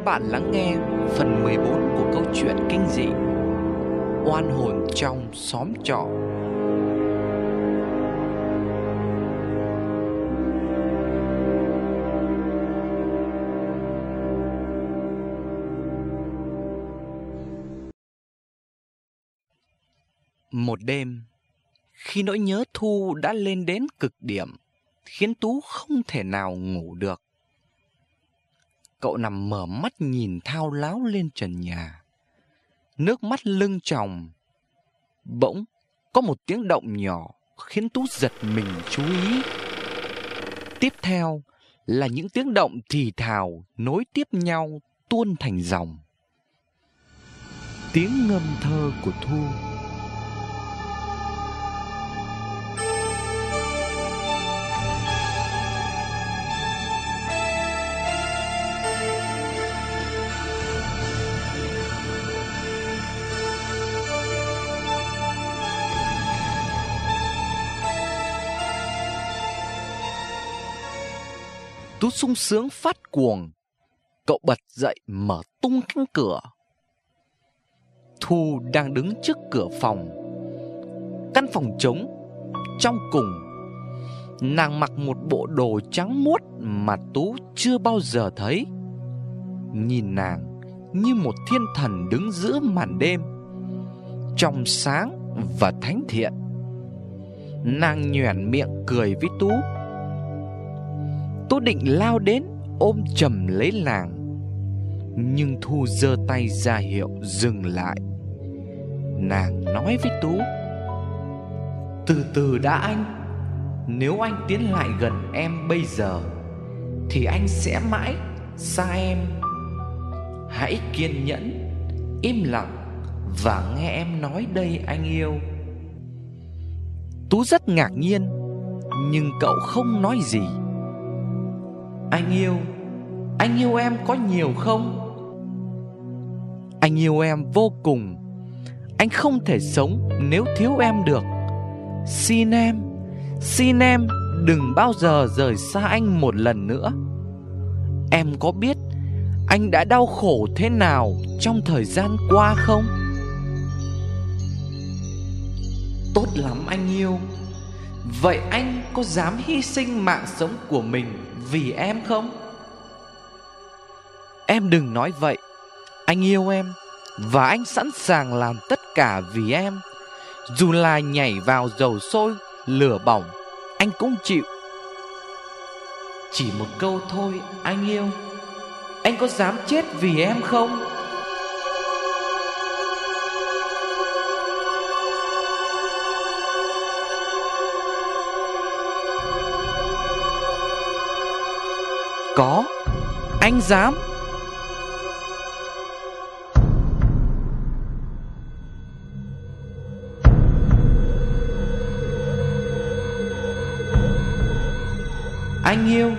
Speaker 1: Bạn lắng nghe phần 14 của câu chuyện kinh dị Oan hồn trong xóm trọ Một đêm, khi nỗi nhớ Thu đã lên đến cực điểm, khiến Tú không thể nào ngủ được. Cậu nằm mở mắt nhìn thao láo lên trần nhà. Nước mắt lưng tròng. Bỗng có một tiếng động nhỏ khiến Tú giật mình chú ý. Tiếp theo là những tiếng động thì thào nối tiếp nhau tuôn thành dòng. Tiếng ngâm thơ của Thu Tú sung sướng phát cuồng. Cậu bật dậy mở tung cánh cửa. Thu đang đứng trước cửa phòng. Căn phòng trống. Trong cùng, nàng mặc một bộ đồ trắng muốt mà Tú chưa bao giờ thấy. Nhìn nàng như một thiên thần đứng giữa màn đêm. Trong sáng và thánh thiện. Nàng nhoẻn miệng cười với Tú Tôi định lao đến ôm chầm lấy làng Nhưng Thu giơ tay ra hiệu dừng lại. Nàng nói với Tú, Từ từ đã anh, Nếu anh tiến lại gần em bây giờ, Thì anh sẽ mãi xa em. Hãy kiên nhẫn, Im lặng Và nghe em nói đây anh yêu. Tú rất ngạc nhiên, Nhưng cậu không nói gì anh yêu. Anh yêu em có nhiều không? Anh yêu em vô cùng. Anh không thể sống nếu thiếu em được. Xin em Xin em đừng bao giờ rời xa anh một lần nữa. Em có biết anh đã đau khổ thế nào trong thời gian qua không? Tốt lắm anh yêu. Vậy anh có dám hy sinh mạng sống của mình vì em không? Em đừng nói vậy. Anh yêu em và anh sẵn sàng làm tất cả vì em. Dù là nhảy vào dầu sôi, lửa bỏng, anh cũng chịu. Chỉ một câu thôi, anh yêu. Anh có dám chết vì em không? Có. Anh dám. Anh yêu.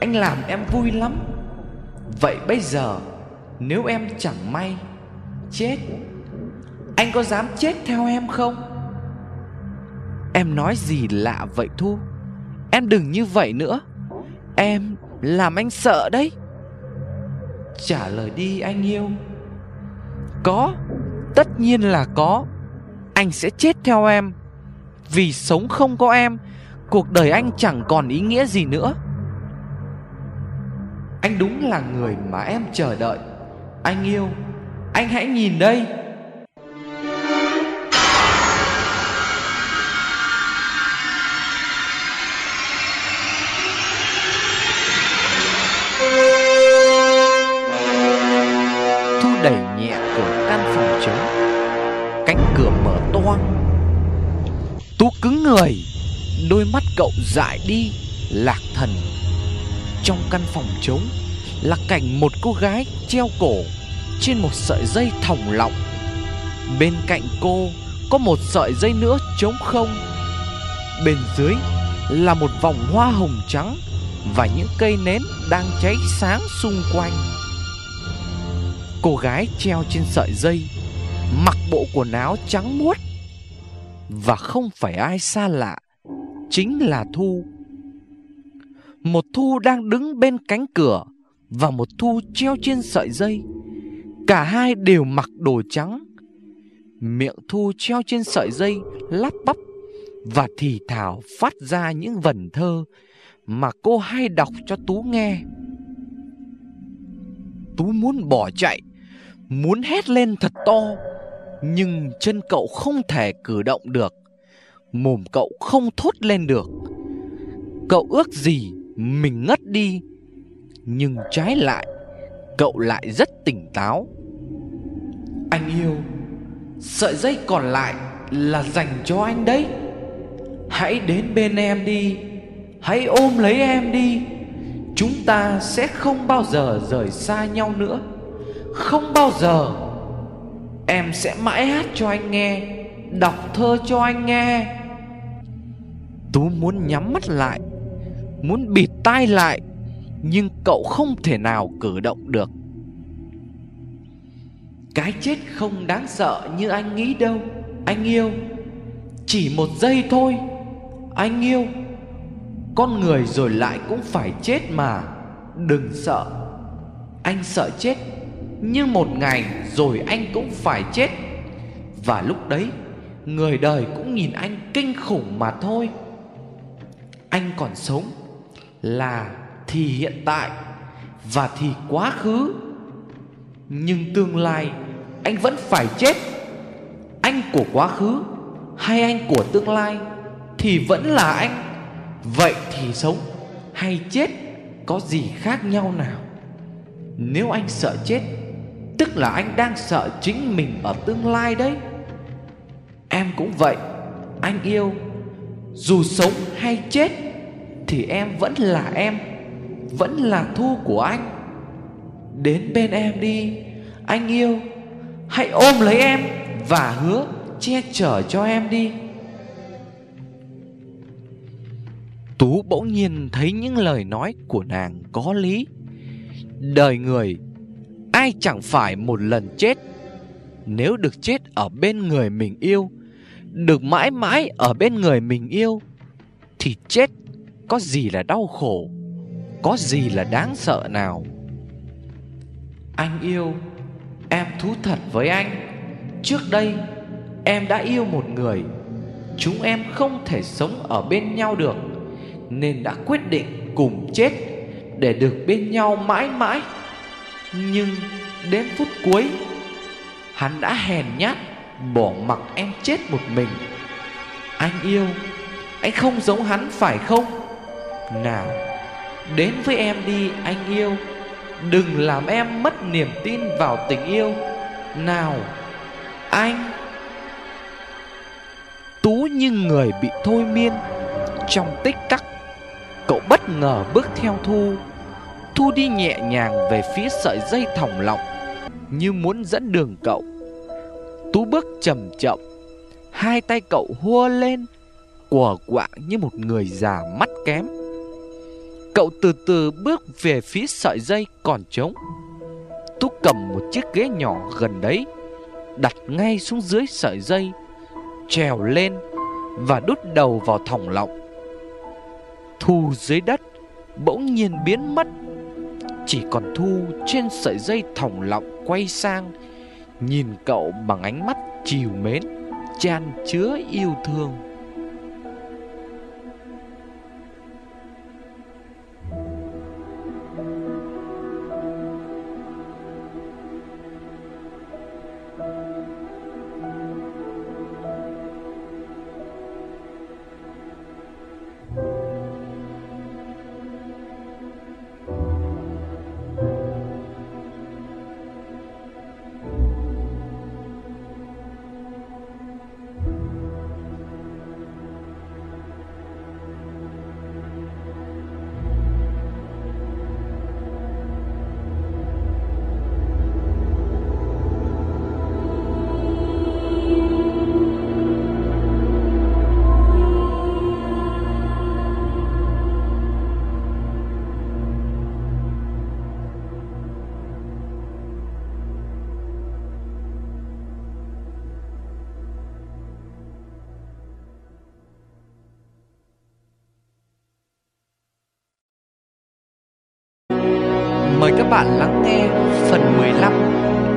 Speaker 1: Anh làm em vui lắm. Vậy bây giờ, Nếu em chẳng may Chết, Anh có dám chết theo em không? Em nói gì lạ vậy Thu? Em đừng như vậy nữa. Em làm anh sợ đấy. Trả lời đi, anh yêu. Có, Tất nhiên là có. Anh sẽ chết theo em. Vì sống không có em, Cuộc đời anh chẳng còn ý nghĩa gì nữa. Anh đúng là người mà em chờ đợi. Anh yêu, Anh hãy nhìn đây. Đôi mắt cậu dại đi, Lạc thần. Trong căn phòng trống Là cảnh một cô gái treo cổ Trên một sợi dây thòng lọng. Bên cạnh cô Có một sợi dây nữa trống không. Bên dưới Là một vòng hoa hồng trắng Và những cây nến đang cháy sáng xung quanh. Cô gái treo trên sợi dây, Mặc bộ quần áo trắng muốt. Và không phải ai xa lạ Chính là Thu. Một Thu đang đứng bên cánh cửa Và một Thu treo trên sợi dây. Cả hai đều mặc đồ trắng. Miệng Thu treo trên sợi dây Lắp bắp Và thì thảo phát ra những vần thơ Mà cô hay đọc cho Tú nghe. Tú muốn bỏ chạy, Muốn hét lên thật to, Nhưng chân cậu không thể cử động được. Mồm cậu không thốt lên được. Cậu ước gì mình ngất đi, Nhưng trái lại, Cậu lại rất tỉnh táo. Anh yêu, Sợi dây còn lại là dành cho anh đấy. Hãy đến bên em đi, Hãy ôm lấy em đi. Chúng ta sẽ không bao giờ rời xa nhau nữa. Không bao giờ, Em sẽ mãi hát cho anh nghe, Đọc thơ cho anh nghe. Tú muốn nhắm mắt lại, Muốn bịt tai lại, Nhưng cậu không thể nào cử động được. Cái chết không đáng sợ như anh nghĩ đâu, Anh yêu. Chỉ một giây thôi, Anh yêu. Con người rồi lại cũng phải chết mà, Đừng sợ. Anh sợ chết, Nhưng một ngày rồi anh cũng phải chết. Và lúc đấy, Người đời cũng nhìn anh kinh khủng mà thôi anh còn sống là thì hiện tại và thì quá khứ. Nhưng tương lai anh vẫn phải chết. Anh của quá khứ hay anh của tương lai thì vẫn là anh. Vậy thì sống hay chết có gì khác nhau nào? Nếu anh sợ chết, tức là anh đang sợ chính mình ở tương lai đấy. Em cũng vậy, anh yêu dù sống hay chết, Thì em vẫn là em, Vẫn là thu của anh. Đến bên em đi, Anh yêu. Hãy ôm lấy em Và hứa che chở cho em đi. Tú bỗng nhiên thấy những lời nói của nàng có lý. Đời người, Ai chẳng phải một lần chết? Nếu được chết ở bên người mình yêu được mãi mãi ở bên người mình yêu thì chết có gì là đau khổ, có gì là đáng sợ nào. Anh yêu, em thú thật với anh, trước đây em đã yêu một người, chúng em không thể sống ở bên nhau được nên đã quyết định cùng chết để được bên nhau mãi mãi. Nhưng đến phút cuối, hắn đã hèn nhát bỏ mặc em chết một mình. Anh yêu, Anh không giống hắn, phải không? Nào, Đến với em đi, anh yêu. Đừng làm em mất niềm tin vào tình yêu. Nào, Anh. Tú như người bị thôi miên. Trong tích tắc, Cậu bất ngờ bước theo Thu. Thu đi nhẹ nhàng về phía sợi dây thòng lọng, Như muốn dẫn đường cậu. Tú bước chậm chậm. Hai tay cậu hua lên, Quờ quạng như một người già mắt kém. Cậu từ từ bước về phía sợi dây còn trống. Tú cầm một chiếc ghế nhỏ gần đấy, Đặt ngay xuống dưới sợi dây, Trèo lên Và đút đầu vào thòng lọng. Thu dưới đất, Bỗng nhiên biến mất. Chỉ còn Thu trên sợi dây thòng lọng quay sang Nhìn cậu bằng ánh mắt chiều mến Chan chứa yêu thương. Bạn lắng nghe phần 15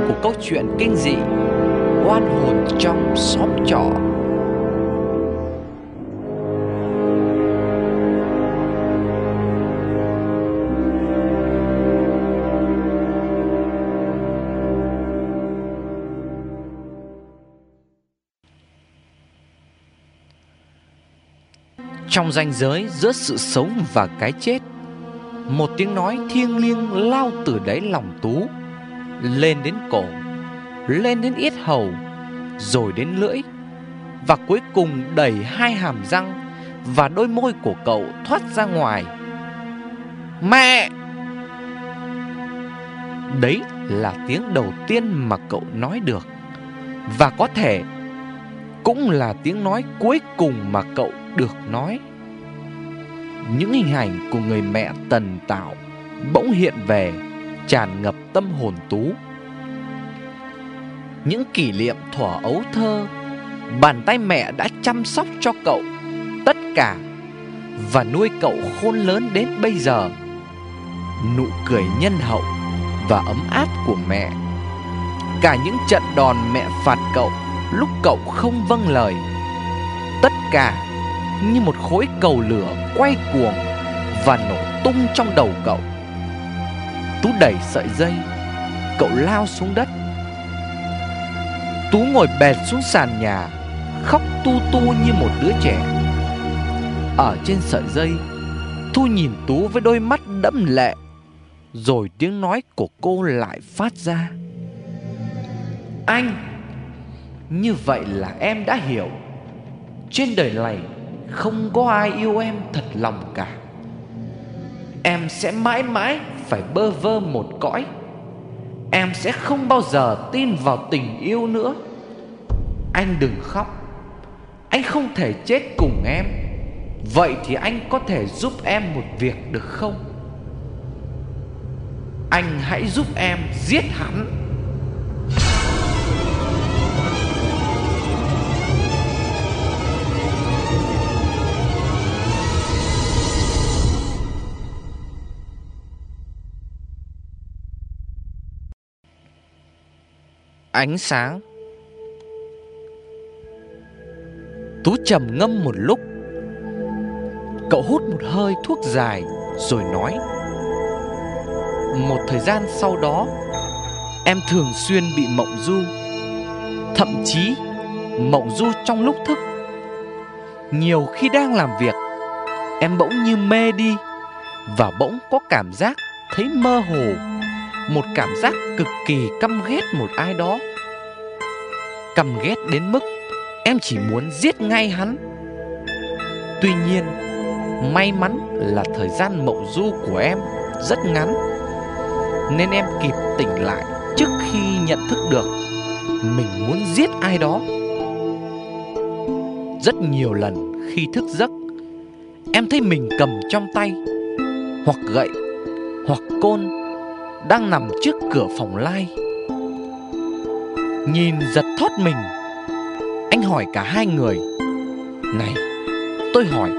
Speaker 1: của câu chuyện kinh dị Oan hồn trong xóm trọ. Trong ranh giới giữa sự sống và cái chết một tiếng nói thiêng liêng lao từ đáy lòng Tú, Lên đến cổ, Lên đến yết hầu, Rồi đến lưỡi, Và cuối cùng đẩy hai hàm răng Và đôi môi của cậu thoát ra ngoài. Mẹ! Đấy là tiếng đầu tiên mà cậu nói được, Và có thể Cũng là tiếng nói cuối cùng mà cậu được nói những hình ảnh của người mẹ tần tạo bỗng hiện về, tràn ngập tâm hồn tú. Những kỷ niệm thuở ấu thơ, bàn tay mẹ đã chăm sóc cho cậu tất cả và nuôi cậu khôn lớn đến bây giờ. Nụ cười nhân hậu và ấm áp của mẹ, cả những trận đòn mẹ phạt cậu lúc cậu không vâng lời, tất cả như một khối cầu lửa quay cuồng và nổ tung trong đầu cậu. Tú đẩy sợi dây, cậu lao xuống đất. Tú ngồi bệt xuống sàn nhà, khóc tu tu như một đứa trẻ. Ở trên sợi dây, Thu nhìn Tú với đôi mắt đẫm lệ, rồi tiếng nói của cô lại phát ra. Anh, như vậy là em đã hiểu. Trên đời này không có ai yêu em thật lòng cả. Em sẽ mãi mãi phải bơ vơ một cõi. Em sẽ không bao giờ tin vào tình yêu nữa. Anh đừng khóc. Anh không thể chết cùng em. Vậy thì anh có thể giúp em một việc được không? Anh hãy giúp em giết hắn. Ánh sáng. Tú trầm ngâm một lúc. Cậu hút một hơi thuốc dài Rồi nói, Một thời gian sau đó, Em thường xuyên bị mộng du, Thậm chí Mộng du trong lúc thức. Nhiều khi đang làm việc, Em bỗng như mê đi Và bỗng có cảm giác Thấy mơ hồ một cảm giác cực kỳ căm ghét một ai đó. Căm ghét đến mức em chỉ muốn giết ngay hắn. Tuy nhiên, May mắn là thời gian mộng du của em rất ngắn, Nên em kịp tỉnh lại trước khi nhận thức được Mình muốn giết ai đó. Rất nhiều lần khi thức giấc, Em thấy mình cầm trong tay, Hoặc gậy, Hoặc côn đang nằm trước cửa phòng lai. Nhìn giật thót mình, Anh hỏi cả hai người, Này, tôi hỏi,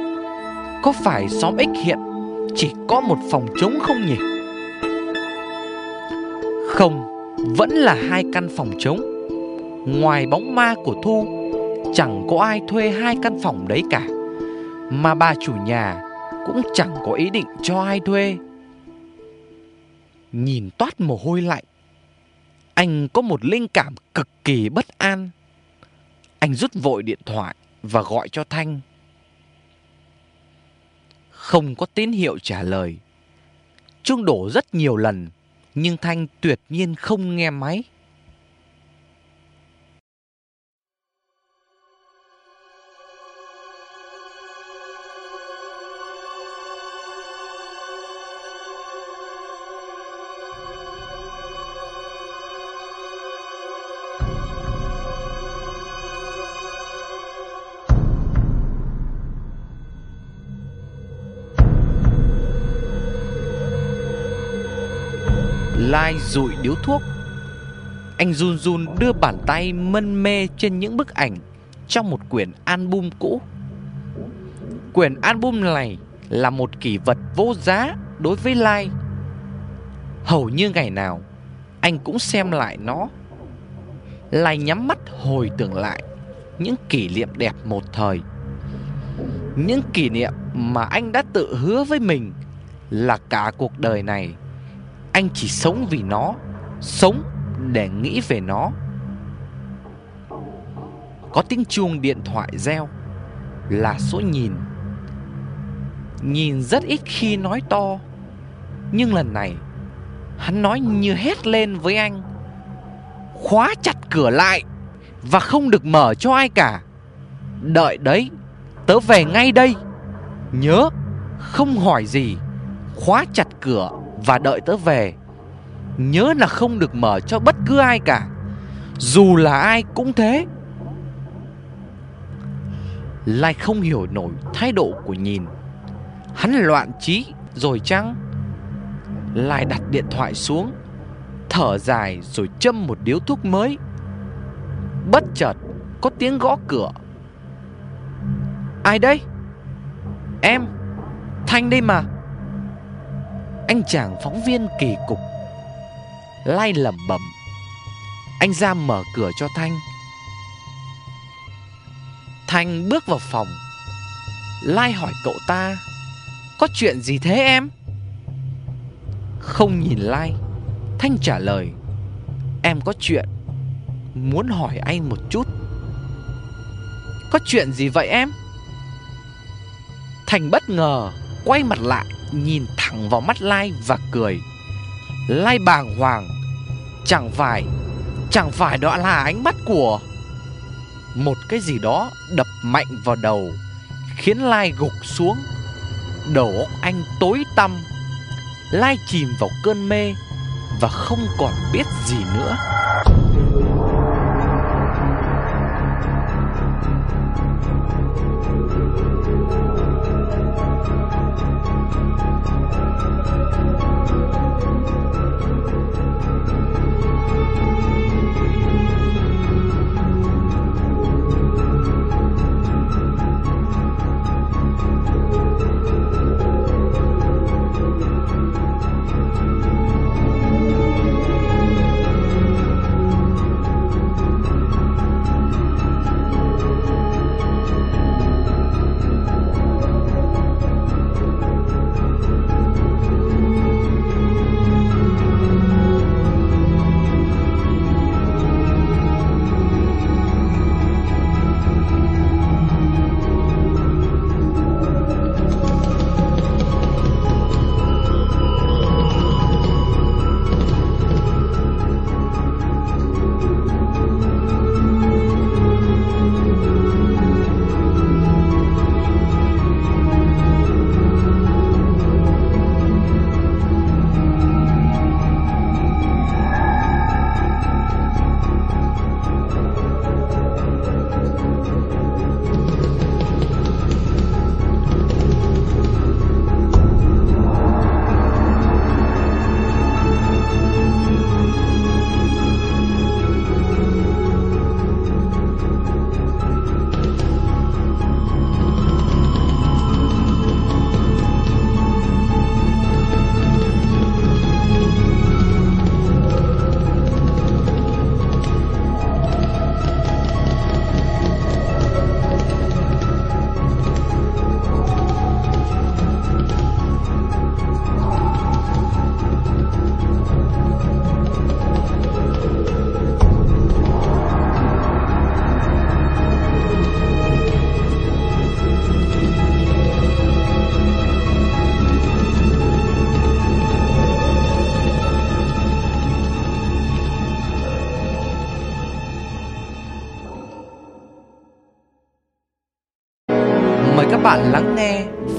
Speaker 1: Có phải xóm ích hiện Chỉ có một phòng trống không nhỉ? Không, Vẫn là hai căn phòng trống. Ngoài bóng ma của Thu, Chẳng có ai thuê hai căn phòng đấy cả. Mà bà chủ nhà Cũng chẳng có ý định cho ai thuê nhìn toát mồ hôi lạnh. Anh có một linh cảm cực kỳ bất an. Anh rút vội điện thoại và gọi cho Thanh. Không có tín hiệu trả lời. Chuông đổ rất nhiều lần, nhưng Thanh tuyệt nhiên không nghe máy. Lai rụi điếu thuốc. Anh run run đưa bàn tay mân mê trên những bức ảnh Trong một quyển album cũ. Quyển album này là một kỷ vật vô giá đối với Lai. Hầu như ngày nào, Anh cũng xem lại nó. Lai nhắm mắt hồi tưởng lại Những kỷ niệm đẹp một thời. Những kỷ niệm mà anh đã tự hứa với mình Là cả cuộc đời này anh chỉ sống vì nó, Sống để nghĩ về nó. Có tiếng chuông điện thoại reo, Là số nhìn. Nhìn rất ít khi nói to, Nhưng lần này, Hắn nói như hét lên với anh. Khóa chặt cửa lại Và không được mở cho ai cả. Đợi đấy, Tớ về ngay đây. Nhớ, Không hỏi gì, Khóa chặt cửa. Và đợi tớ về. Nhớ là không được mở cho bất cứ ai cả, Dù là ai cũng thế. Lại không hiểu nổi thái độ của nhìn. Hắn loạn trí rồi chăng? Lai đặt điện thoại xuống, Thở dài rồi châm một điếu thuốc mới. Bất chợt, có tiếng gõ cửa. Ai đây? Em, Thanh đây mà. Anh chàng phóng viên kỳ cục. Lai lẩm bẩm. Anh ra mở cửa cho Thanh. Thanh bước vào phòng. Lai hỏi cậu ta, Có chuyện gì thế em? Không nhìn Lai. Thanh trả lời, Em có chuyện Muốn hỏi anh một chút. Có chuyện gì vậy em? Thành bất ngờ Quay mặt lại. Nhìn thẳng vào mắt Lai và cười. Lai bàng hoàng, Chẳng phải Chẳng phải đó là ánh mắt của Một cái gì đó đập mạnh vào đầu, Khiến Lai gục xuống. Đầu óc anh tối tăm. Lai chìm vào cơn mê Và không còn biết gì nữa.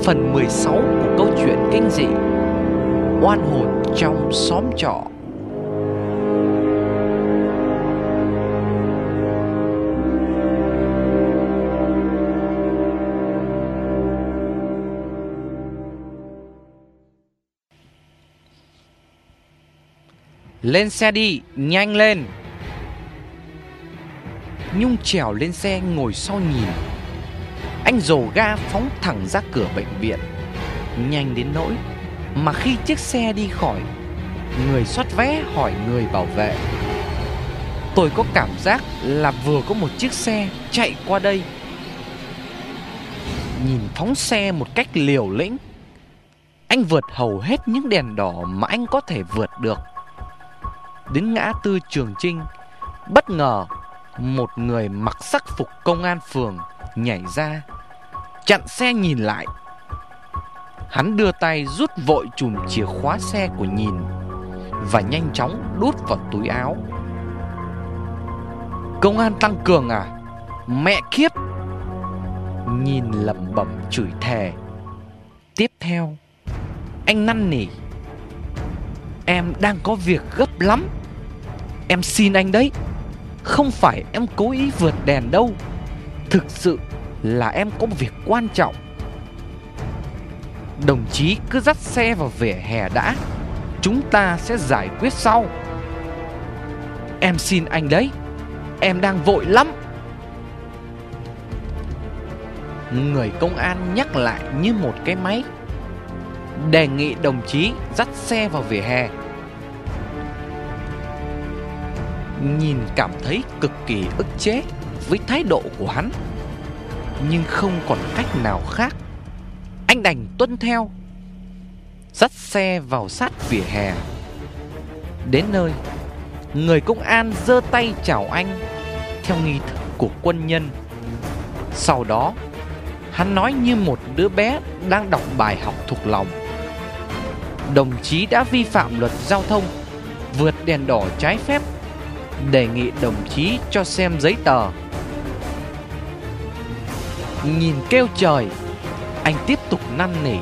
Speaker 1: Phần 16 của câu chuyện kinh dị Oan hồn trong xóm trọ. Lên xe đi, nhanh lên. Nhung trèo lên xe ngồi sau nhìn anh dồ ga phóng thẳng ra cửa bệnh viện. Nhanh đến nỗi Mà khi chiếc xe đi khỏi, Người soát vé hỏi người bảo vệ. Tôi có cảm giác là vừa có một chiếc xe chạy qua đây. Nhìn phóng xe một cách liều lĩnh, Anh vượt hầu hết những đèn đỏ mà anh có thể vượt được. Đến ngã tư Trường Trinh, Bất ngờ Một người mặc sắc phục công an phường Nhảy ra. Chặn xe nhìn lại. Hắn đưa tay rút vội chùm chìa khóa xe của nhìn Và nhanh chóng đút vào túi áo. Công an tăng cường à? Mẹ kiếp! Nhìn lẩm bẩm chửi thề. Tiếp theo, Anh năn nỉ. Em đang có việc gấp lắm. Em xin anh đấy. Không phải em cố ý vượt đèn đâu. Thực sự là em có một việc quan trọng. Đồng chí cứ dắt xe vào vỉa hè đã, Chúng ta sẽ giải quyết sau. Em xin anh đấy, Em đang vội lắm. Người công an nhắc lại như một cái máy, Đề nghị đồng chí dắt xe vào vỉa hè. Nhìn cảm thấy cực kỳ ức chế với thái độ của hắn. Nhưng không còn cách nào khác. Anh đành tuân theo, Dắt xe vào sát vỉa hè. Đến nơi, Người công an giơ tay chào anh Theo nghi thức của quân nhân. Sau đó, Hắn nói như một đứa bé đang đọc bài học thuộc lòng. Đồng chí đã vi phạm luật giao thông, Vượt đèn đỏ trái phép, Đề nghị đồng chí cho xem giấy tờ. Nhìn kêu trời. Anh tiếp tục năn nỉ.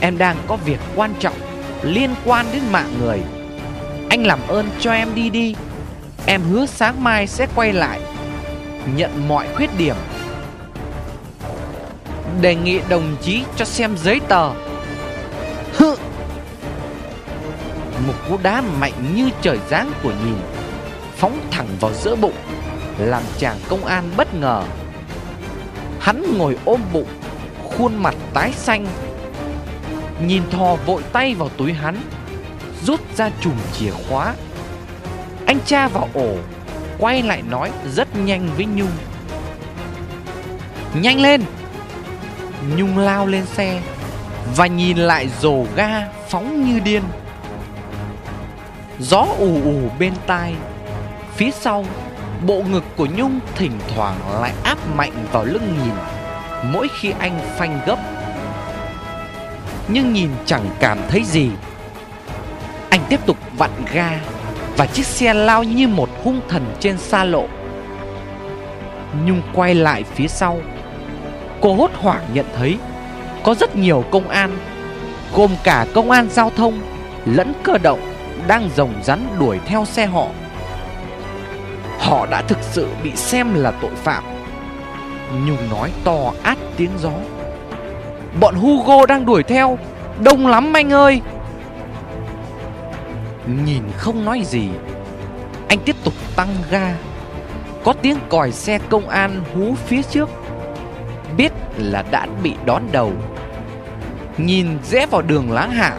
Speaker 1: Em đang có việc quan trọng Liên quan đến mạng người. Anh làm ơn cho em đi đi. Em hứa sáng mai sẽ quay lại, Nhận mọi khuyết điểm. Đề nghị đồng chí cho xem giấy tờ. Hự Một cú đá mạnh như trời giáng của nhìn, Phóng thẳng vào giữa bụng, Làm chàng công an bất ngờ. Hắn ngồi ôm bụng, Khuôn mặt tái xanh. Nhìn thò vội tay vào túi hắn, Rút ra chùm chìa khóa. Anh cha vào ổ, Quay lại nói rất nhanh với Nhung. Nhanh lên! Nhung lao lên xe Và nhìn lại rồ ga phóng như điên. Gió ù ù bên tai, Phía sau Bộ ngực của Nhung thỉnh thoảng lại áp mạnh vào lưng nhìn, Mỗi khi anh phanh gấp. Nhưng nhìn chẳng cảm thấy gì. Anh tiếp tục vặn ga Và chiếc xe lao như một hung thần trên xa lộ. Nhung quay lại phía sau. Cô hốt hoảng nhận thấy Có rất nhiều công an, Gồm cả công an giao thông Lẫn cơ động Đang rồng rắn đuổi theo xe họ. Họ đã thực sự bị xem là tội phạm. Nhung nói to át tiếng gió. Bọn Hugo đang đuổi theo. Đông lắm anh ơi. Nhìn không nói gì. Anh tiếp tục tăng ga. Có tiếng còi xe công an hú phía trước. Biết là đã bị đón đầu. Nhìn rẽ vào đường láng hạ.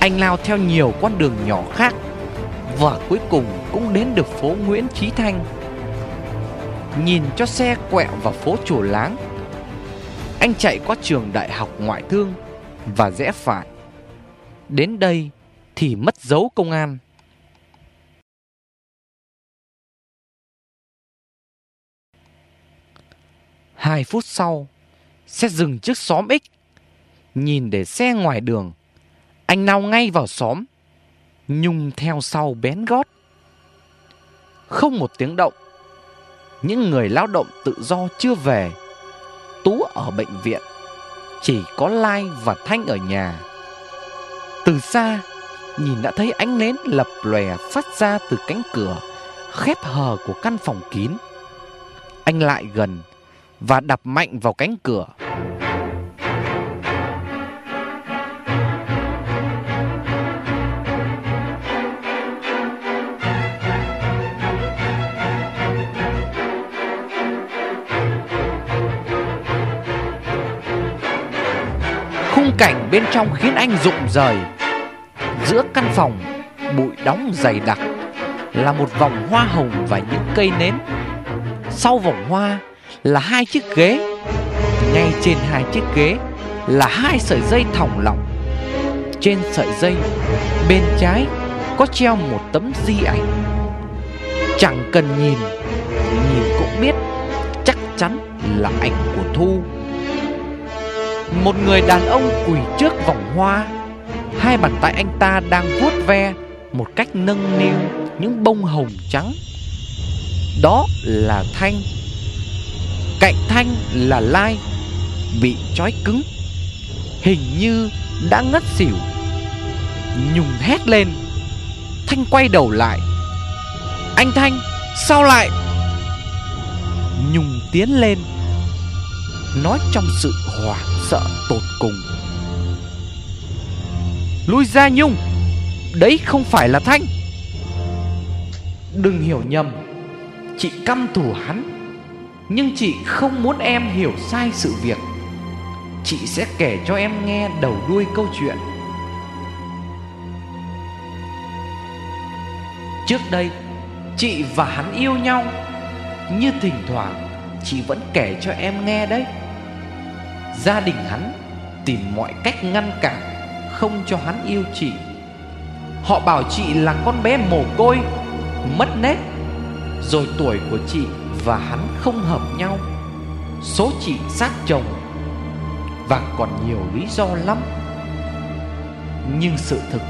Speaker 1: Anh lao theo nhiều con đường nhỏ khác. Và cuối cùng cũng đến được phố Nguyễn Trí Thanh. Nhìn cho xe quẹo vào phố Chùa Láng, Anh chạy qua trường đại học ngoại thương Và rẽ phải. Đến đây thì mất dấu công an. Hai phút sau, Xe dừng trước xóm X. Nhìn để xe ngoài đường, Anh nào ngay vào xóm. Nhung theo sau bén gót. Không một tiếng động, Những người lao động tự do chưa về, Tú ở bệnh viện, Chỉ có Lai và Thanh ở nhà. Từ xa, Nhìn đã thấy ánh nến lập lòe phát ra từ cánh cửa, Khép hờ của căn phòng kín. Anh lại gần Và đập mạnh vào cánh cửa. Khung cảnh bên trong khiến anh rụng rời. Giữa căn phòng, Bụi đóng dày đặc, Là một vòng hoa hồng và những cây nến. Sau vòng hoa Là hai chiếc ghế. Ngay trên hai chiếc ghế Là hai sợi dây thòng lọng. Trên sợi dây, Bên trái Có treo một tấm di ảnh. Chẳng cần nhìn Nhìn cũng biết Chắc chắn là ảnh của Thu. Một người đàn ông quỳ trước vòng hoa. Hai bàn tay anh ta đang vuốt ve Một cách nâng niu những bông hồng trắng. Đó là Thanh. Cạnh Thanh là Lai, Bị trói cứng, Hình như đã ngất xỉu. Nhung hét lên. Thanh quay đầu lại. Anh Thanh, Sao lại? Nhung tiến lên, Nói trong sự hoảng sợ tột cùng. Lui ra Nhung, Đấy không phải là Thanh. Đừng hiểu nhầm, Chị căm thù hắn, Nhưng chị không muốn em hiểu sai sự việc. Chị sẽ kể cho em nghe đầu đuôi câu chuyện. Trước đây, Chị và hắn yêu nhau. Như thỉnh thoảng, Chị vẫn kể cho em nghe đấy. Gia đình hắn Tìm mọi cách ngăn cản Không cho hắn yêu chị. Họ bảo chị là con bé mồ côi Mất nét, Rồi tuổi của chị và hắn không hợp nhau. Số chị sát chồng. Và còn nhiều lý do lắm. Nhưng sự thực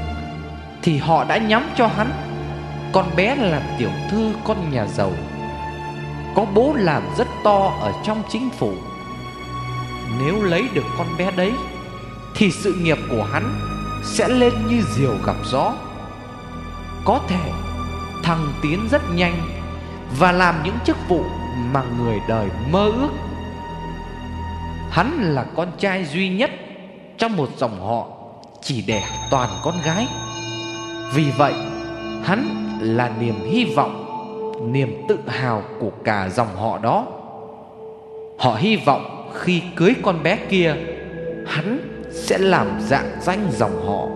Speaker 1: Thì họ đã nhắm cho hắn. Con bé là tiểu thư con nhà giàu. Có bố làm rất to ở trong chính phủ. Nếu lấy được con bé đấy, Thì sự nghiệp của hắn Sẽ lên như diều gặp gió. Có thể thăng tiến rất nhanh Và làm những chức vụ mà người đời mơ ước. Hắn là con trai duy nhất trong một dòng họ chỉ đẻ toàn con gái. Vì vậy, hắn là niềm hy vọng, Niềm tự hào của cả dòng họ đó. Họ hy vọng khi cưới con bé kia, Hắn sẽ làm dạng danh dòng họ.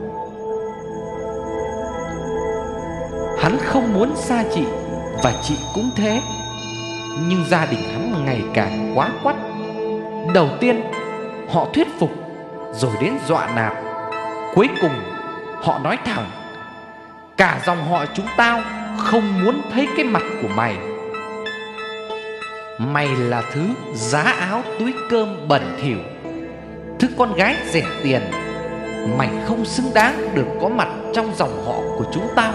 Speaker 1: Hắn không muốn xa chị, Và chị cũng thế. Nhưng gia đình hắn ngày càng quá quắt. Đầu tiên, Họ thuyết phục, Rồi đến dọa nạt. Cuối cùng, họ nói thẳng, Cả dòng họ chúng tao Không muốn thấy cái mặt của mày. Mày là thứ giá áo túi cơm bẩn thỉu. Thứ con gái rẻ tiền, Mày không xứng đáng được có mặt trong dòng họ của chúng tao.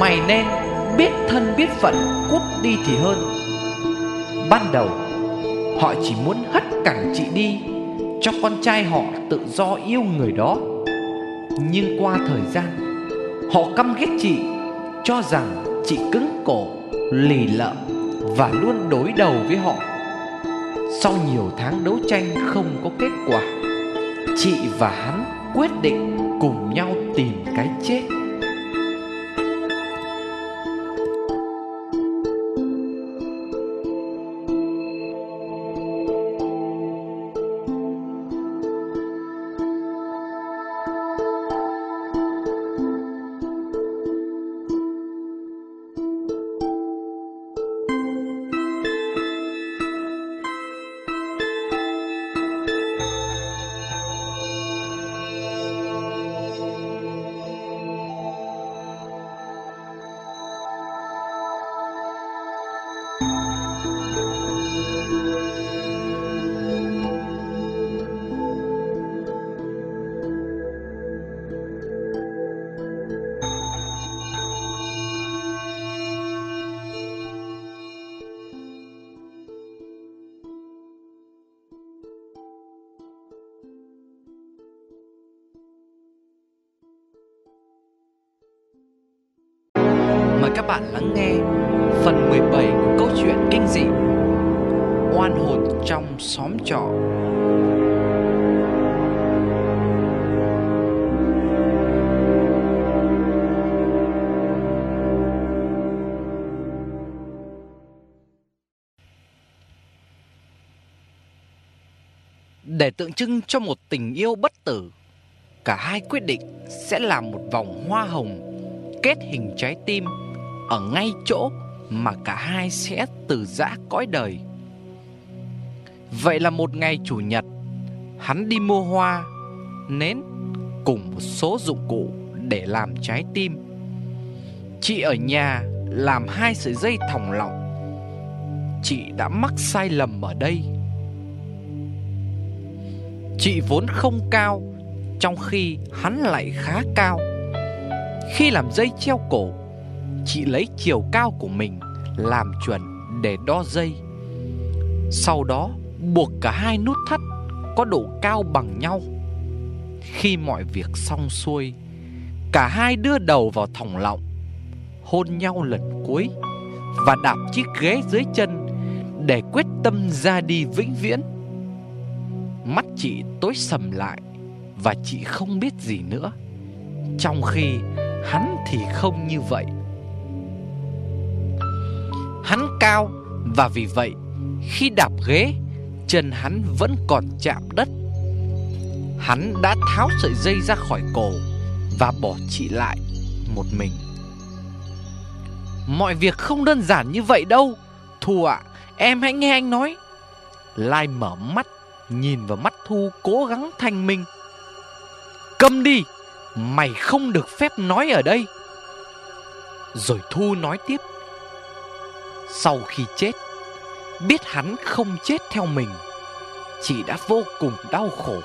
Speaker 1: Mày nên biết thân biết phận, cút đi thì hơn. Ban đầu, Họ chỉ muốn hất cẳng chị đi Cho con trai họ tự do yêu người đó. Nhưng qua thời gian, Họ căm ghét chị, Cho rằng chị cứng cổ, Lì lợm. Và luôn đối đầu với họ. Sau nhiều tháng đấu tranh không có kết quả, Chị và hắn quyết định cùng nhau tìm cái chết. Tượng trưng cho một tình yêu bất tử Cả hai quyết định sẽ làm một vòng hoa hồng kết hình trái tim ở ngay chỗ mà cả hai sẽ từ giã cõi đời. Vậy là một ngày chủ nhật, hắn đi mua hoa, nến cùng một số dụng cụ để làm trái tim. Chị ở nhà làm hai sợi dây thòng lọng. Chị đã mắc sai lầm ở đây. Chị vốn không cao, trong khi hắn lại khá cao. Khi làm dây treo cổ, chị lấy chiều cao của mình làm chuẩn để đo dây. Sau đó buộc cả hai nút thắt có độ cao bằng nhau. Khi mọi việc xong xuôi, cả hai đưa đầu vào thòng lọng, hôn nhau lần cuối và đạp chiếc ghế dưới chân để quyết tâm ra đi vĩnh viễn. Mắt chị tối sầm lại và chị không biết gì nữa. Trong khi hắn thì không như vậy. Hắn cao và vì vậy khi đạp ghế chân hắn vẫn còn chạm đất. Hắn đã tháo sợi dây ra khỏi cổ và bỏ chị lại một mình. Mọi việc không đơn giản như vậy đâu. Thu ạ, em hãy nghe anh nói. Lai mở mắt, nhìn vào mắt Thu cố gắng thanh minh. Câm đi, mày không được phép nói ở đây. Rồi Thu nói tiếp. Sau khi chết, biết hắn không chết theo mình, chị đã vô cùng đau khổ.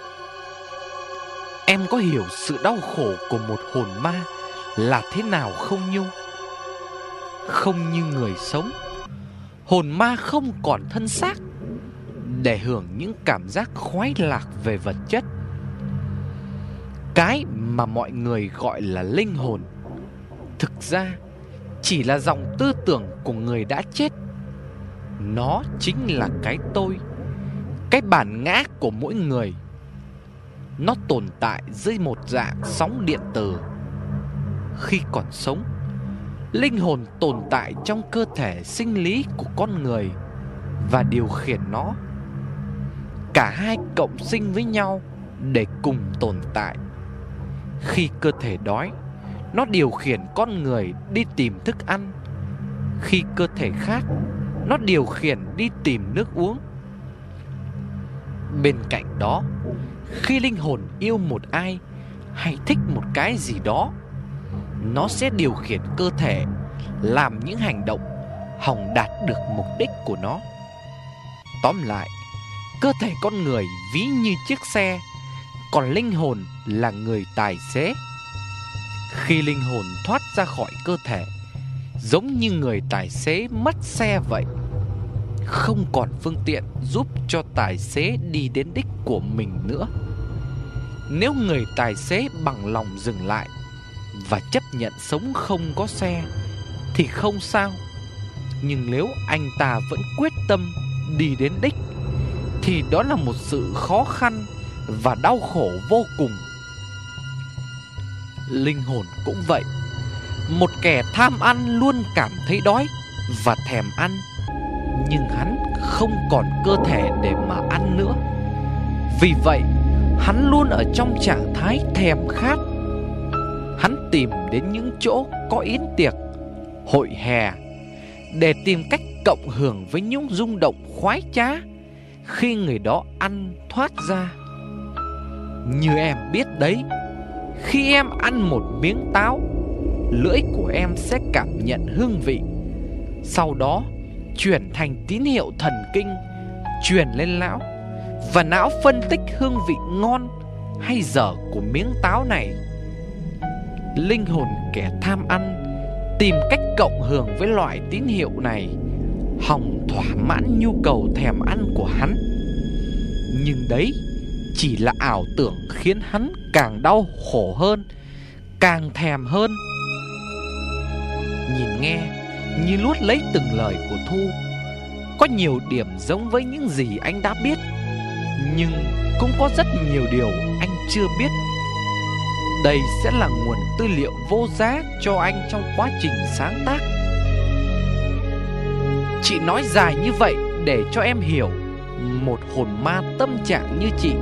Speaker 1: Em có hiểu sự đau khổ của một hồn ma là thế nào không Nhung? Không như người sống, hồn ma không còn thân xác để hưởng những cảm giác khoái lạc về vật chất. Cái mà mọi người gọi là linh hồn thực ra chỉ là dòng tư tưởng của người đã chết. Nó chính là cái tôi, cái bản ngã của mỗi người. Nó tồn tại dưới một dạng sóng điện tử. Khi còn sống, linh hồn tồn tại trong cơ thể sinh lý của con người và điều khiển nó. Cả hai cộng sinh với nhau để cùng tồn tại. Khi cơ thể đói, nó điều khiển con người đi tìm thức ăn. Khi cơ thể khác Nó điều khiển đi tìm nước uống. Bên cạnh đó Khi linh hồn yêu một ai Hay thích một cái gì đó Nó sẽ điều khiển cơ thể Làm những hành động Hòng đạt được mục đích của nó. Tóm lại Cơ thể con người ví như chiếc xe, Còn linh hồn là người tài xế. Khi linh hồn thoát ra khỏi cơ thể, Giống như người tài xế mất xe vậy, Không còn phương tiện giúp cho tài xế đi đến đích của mình nữa. Nếu người tài xế bằng lòng dừng lại Và chấp nhận sống không có xe Thì không sao. Nhưng nếu anh ta vẫn quyết tâm đi đến đích thì đó là một sự khó khăn và đau khổ vô cùng. Linh hồn cũng vậy. Một kẻ tham ăn luôn cảm thấy đói và thèm ăn Nhưng hắn không còn cơ thể để mà ăn nữa. Vì vậy hắn luôn ở trong trạng thái thèm khát. Hắn tìm đến những chỗ có yến tiệc, hội hè Để tìm cách cộng hưởng với những rung động khoái trá khi người đó ăn thoát ra. Như em biết đấy, khi em ăn một miếng táo, Lưỡi của em sẽ cảm nhận hương vị. Sau đó, chuyển thành tín hiệu thần kinh, Truyền lên não. Và não phân tích hương vị ngon hay dở của miếng táo này. Linh hồn kẻ tham ăn Tìm cách cộng hưởng với loại tín hiệu này. Hòng thỏa mãn nhu cầu thèm ăn của hắn. Nhưng đấy chỉ là ảo tưởng khiến hắn càng đau khổ hơn, Càng thèm hơn. Nhìn nghe Như luốt lấy từng lời của Thu, Có nhiều điểm giống với những gì anh đã biết, Nhưng cũng có rất nhiều điều anh chưa biết. Đây sẽ là nguồn tư liệu vô giá cho anh trong quá trình sáng tác. Chị nói dài như vậy để cho em hiểu Một hồn ma tâm trạng như chị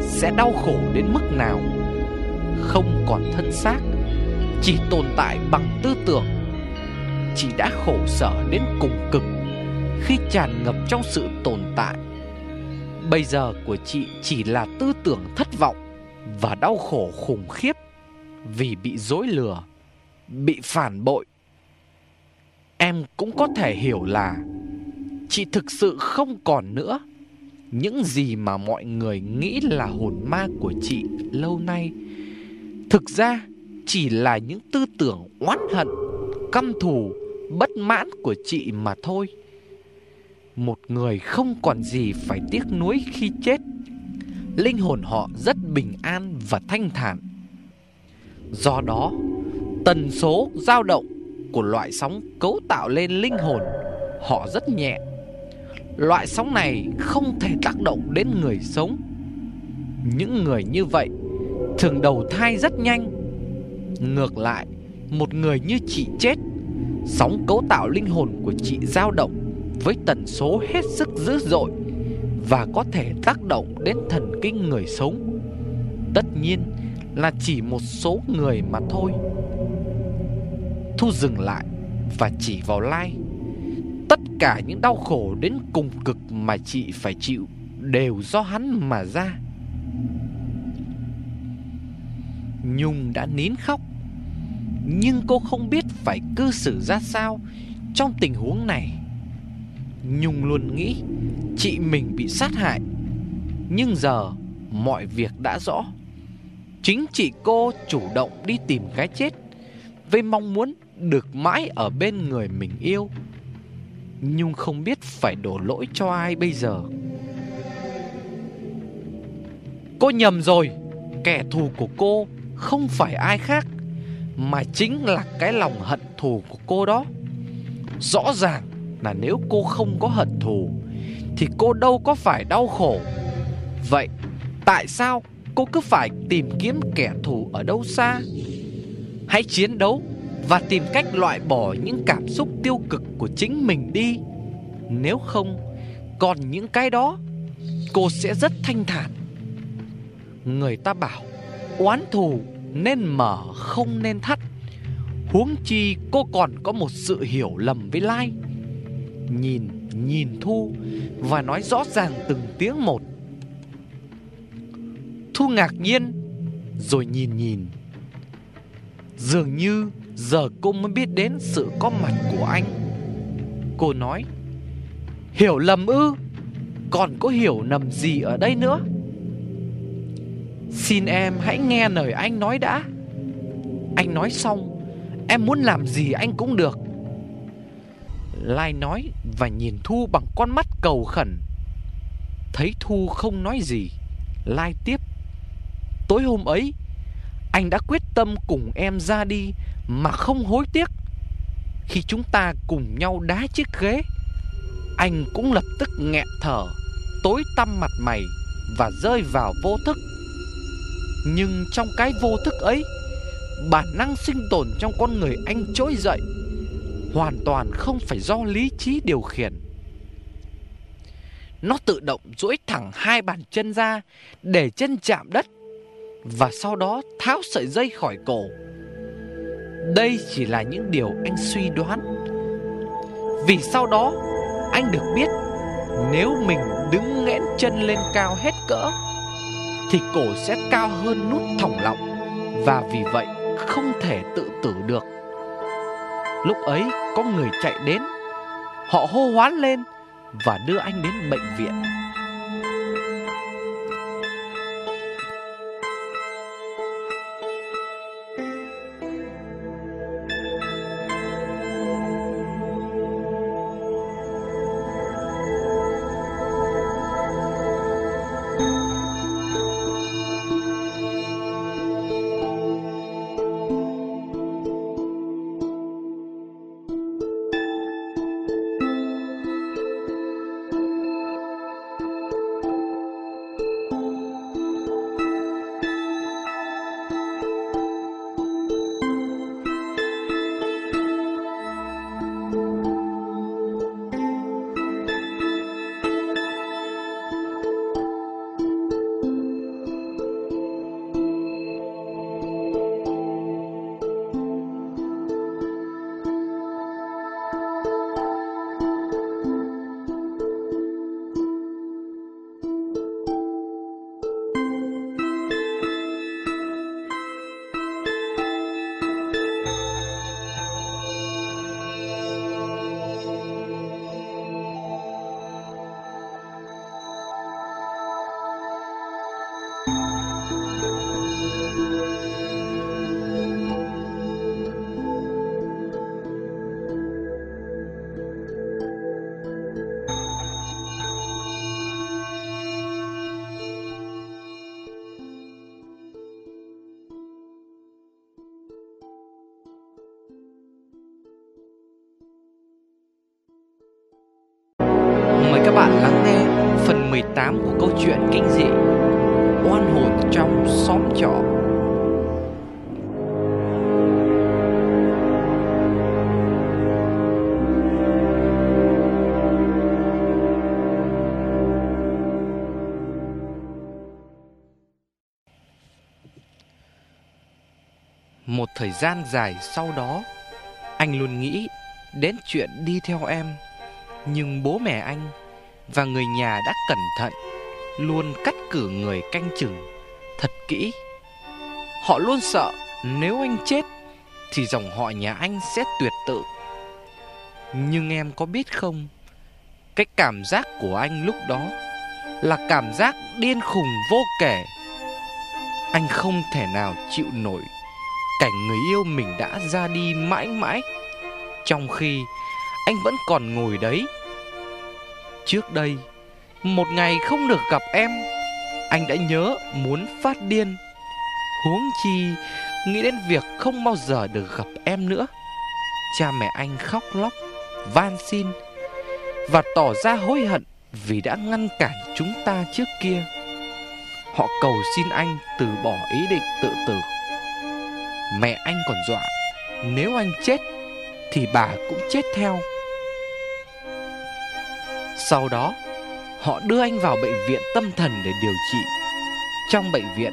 Speaker 1: sẽ đau khổ đến mức nào. Không còn thân xác, Chỉ tồn tại bằng tư tưởng. Chị đã khổ sở đến cùng cực Khi tràn ngập trong sự tồn tại. Bây giờ của chị chỉ là tư tưởng thất vọng Và đau khổ khủng khiếp Vì bị dối lừa, Bị phản bội. Em cũng có thể hiểu là Chị thực sự không còn nữa. Những gì mà mọi người nghĩ là hồn ma của chị lâu nay, Thực ra chỉ là những tư tưởng oán hận, Căm thù, Bất mãn của chị mà thôi. Một người không còn gì phải tiếc nuối khi chết. Linh hồn họ rất bình an và thanh thản. Do đó, Tần số dao động của loại sóng cấu tạo lên linh hồn họ rất nhẹ. Loại sóng này không thể tác động đến người sống. Những người như vậy thường đầu thai rất nhanh. Ngược lại, một người như chị chết, sóng cấu tạo linh hồn của chị dao động với tần số hết sức dữ dội và có thể tác động đến thần kinh người sống. Tất nhiên là chỉ một số người mà thôi. Thu dừng lại và chỉ vào Lai. Tất cả những đau khổ đến cùng cực mà chị phải chịu đều do hắn mà ra. Nhung đã nín khóc, nhưng cô không biết phải cư xử ra sao trong tình huống này. Nhung luôn nghĩ chị mình bị sát hại, nhưng giờ mọi việc đã rõ. Chính chị cô chủ động đi tìm cái chết với mong muốn được mãi ở bên người mình yêu. Nhung không biết phải đổ lỗi cho ai bây giờ. Cô nhầm rồi, kẻ thù của cô không phải ai khác mà chính là cái lòng hận thù của cô đó. Rõ ràng là nếu cô không có hận thù thì cô đâu có phải đau khổ. Vậy tại sao cô cứ phải tìm kiếm kẻ thù ở đâu xa? Hãy chiến đấu và tìm cách loại bỏ những cảm xúc tiêu cực của chính mình đi. Nếu không, còn những cái đó, cô sẽ rất thanh thản. Người ta bảo, oán thù nên mở không nên thắt. Huống chi cô còn có một sự hiểu lầm với Lai. Nhìn, nhìn Thu và nói rõ ràng từng tiếng một. Thu ngạc nhiên, rồi nhìn nhìn. Dường như Giờ cô mới biết đến sự có mặt của anh. Cô nói, Hiểu lầm ư? Còn có hiểu lầm gì ở đây nữa? Xin em hãy nghe lời anh nói đã. Anh nói xong, Em muốn làm gì anh cũng được. Lai nói và nhìn Thu bằng con mắt cầu khẩn. Thấy Thu không nói gì, Lai tiếp, Tối hôm ấy, Anh đã quyết tâm cùng em ra đi mà không hối tiếc. Khi chúng ta cùng nhau đá chiếc ghế, anh cũng lập tức nghẹn thở, tối tăm mặt mày và rơi vào vô thức. Nhưng trong cái vô thức ấy, bản năng sinh tồn trong con người anh trỗi dậy, hoàn toàn không phải do lý trí điều khiển. Nó tự động duỗi thẳng hai bàn chân ra để chân chạm đất và sau đó tháo sợi dây khỏi cổ đây chỉ là những điều anh suy đoán. Vì sau đó, anh được biết Nếu mình đứng nghẽn chân lên cao hết cỡ, Thì cổ sẽ cao hơn nút thòng lọng Và vì vậy không thể tự tử được. Lúc ấy, có người chạy đến, Họ hô hoán lên Và đưa anh đến bệnh viện. Các bạn lắng nghe phần 18 của câu chuyện kinh dị Oan hồn trong xóm trọ. Một thời gian dài sau đó, Anh luôn nghĩ đến chuyện đi theo em, Nhưng bố mẹ anh và người nhà đã cẩn thận, Luôn cắt cử người canh chừng. Thật kỹ. Họ luôn sợ nếu anh chết Thì dòng họ nhà anh sẽ tuyệt tự. Nhưng em có biết không, Cái cảm giác của anh lúc đó Là cảm giác điên khùng vô kể. Anh không thể nào chịu nổi. Cảnh người yêu mình đã ra đi mãi mãi. Trong khi anh vẫn còn ngồi đấy Trước đây, Một ngày không được gặp em, Anh đã nhớ muốn phát điên. Huống chi, Nghĩ đến việc không bao giờ được gặp em nữa. Cha mẹ anh khóc lóc, Van xin Và tỏ ra hối hận Vì đã ngăn cản chúng ta trước kia. Họ cầu xin anh từ bỏ ý định tự tử. Mẹ anh còn dọa, Nếu anh chết Thì bà cũng chết theo sau đó, họ đưa anh vào bệnh viện tâm thần để điều trị. Trong bệnh viện,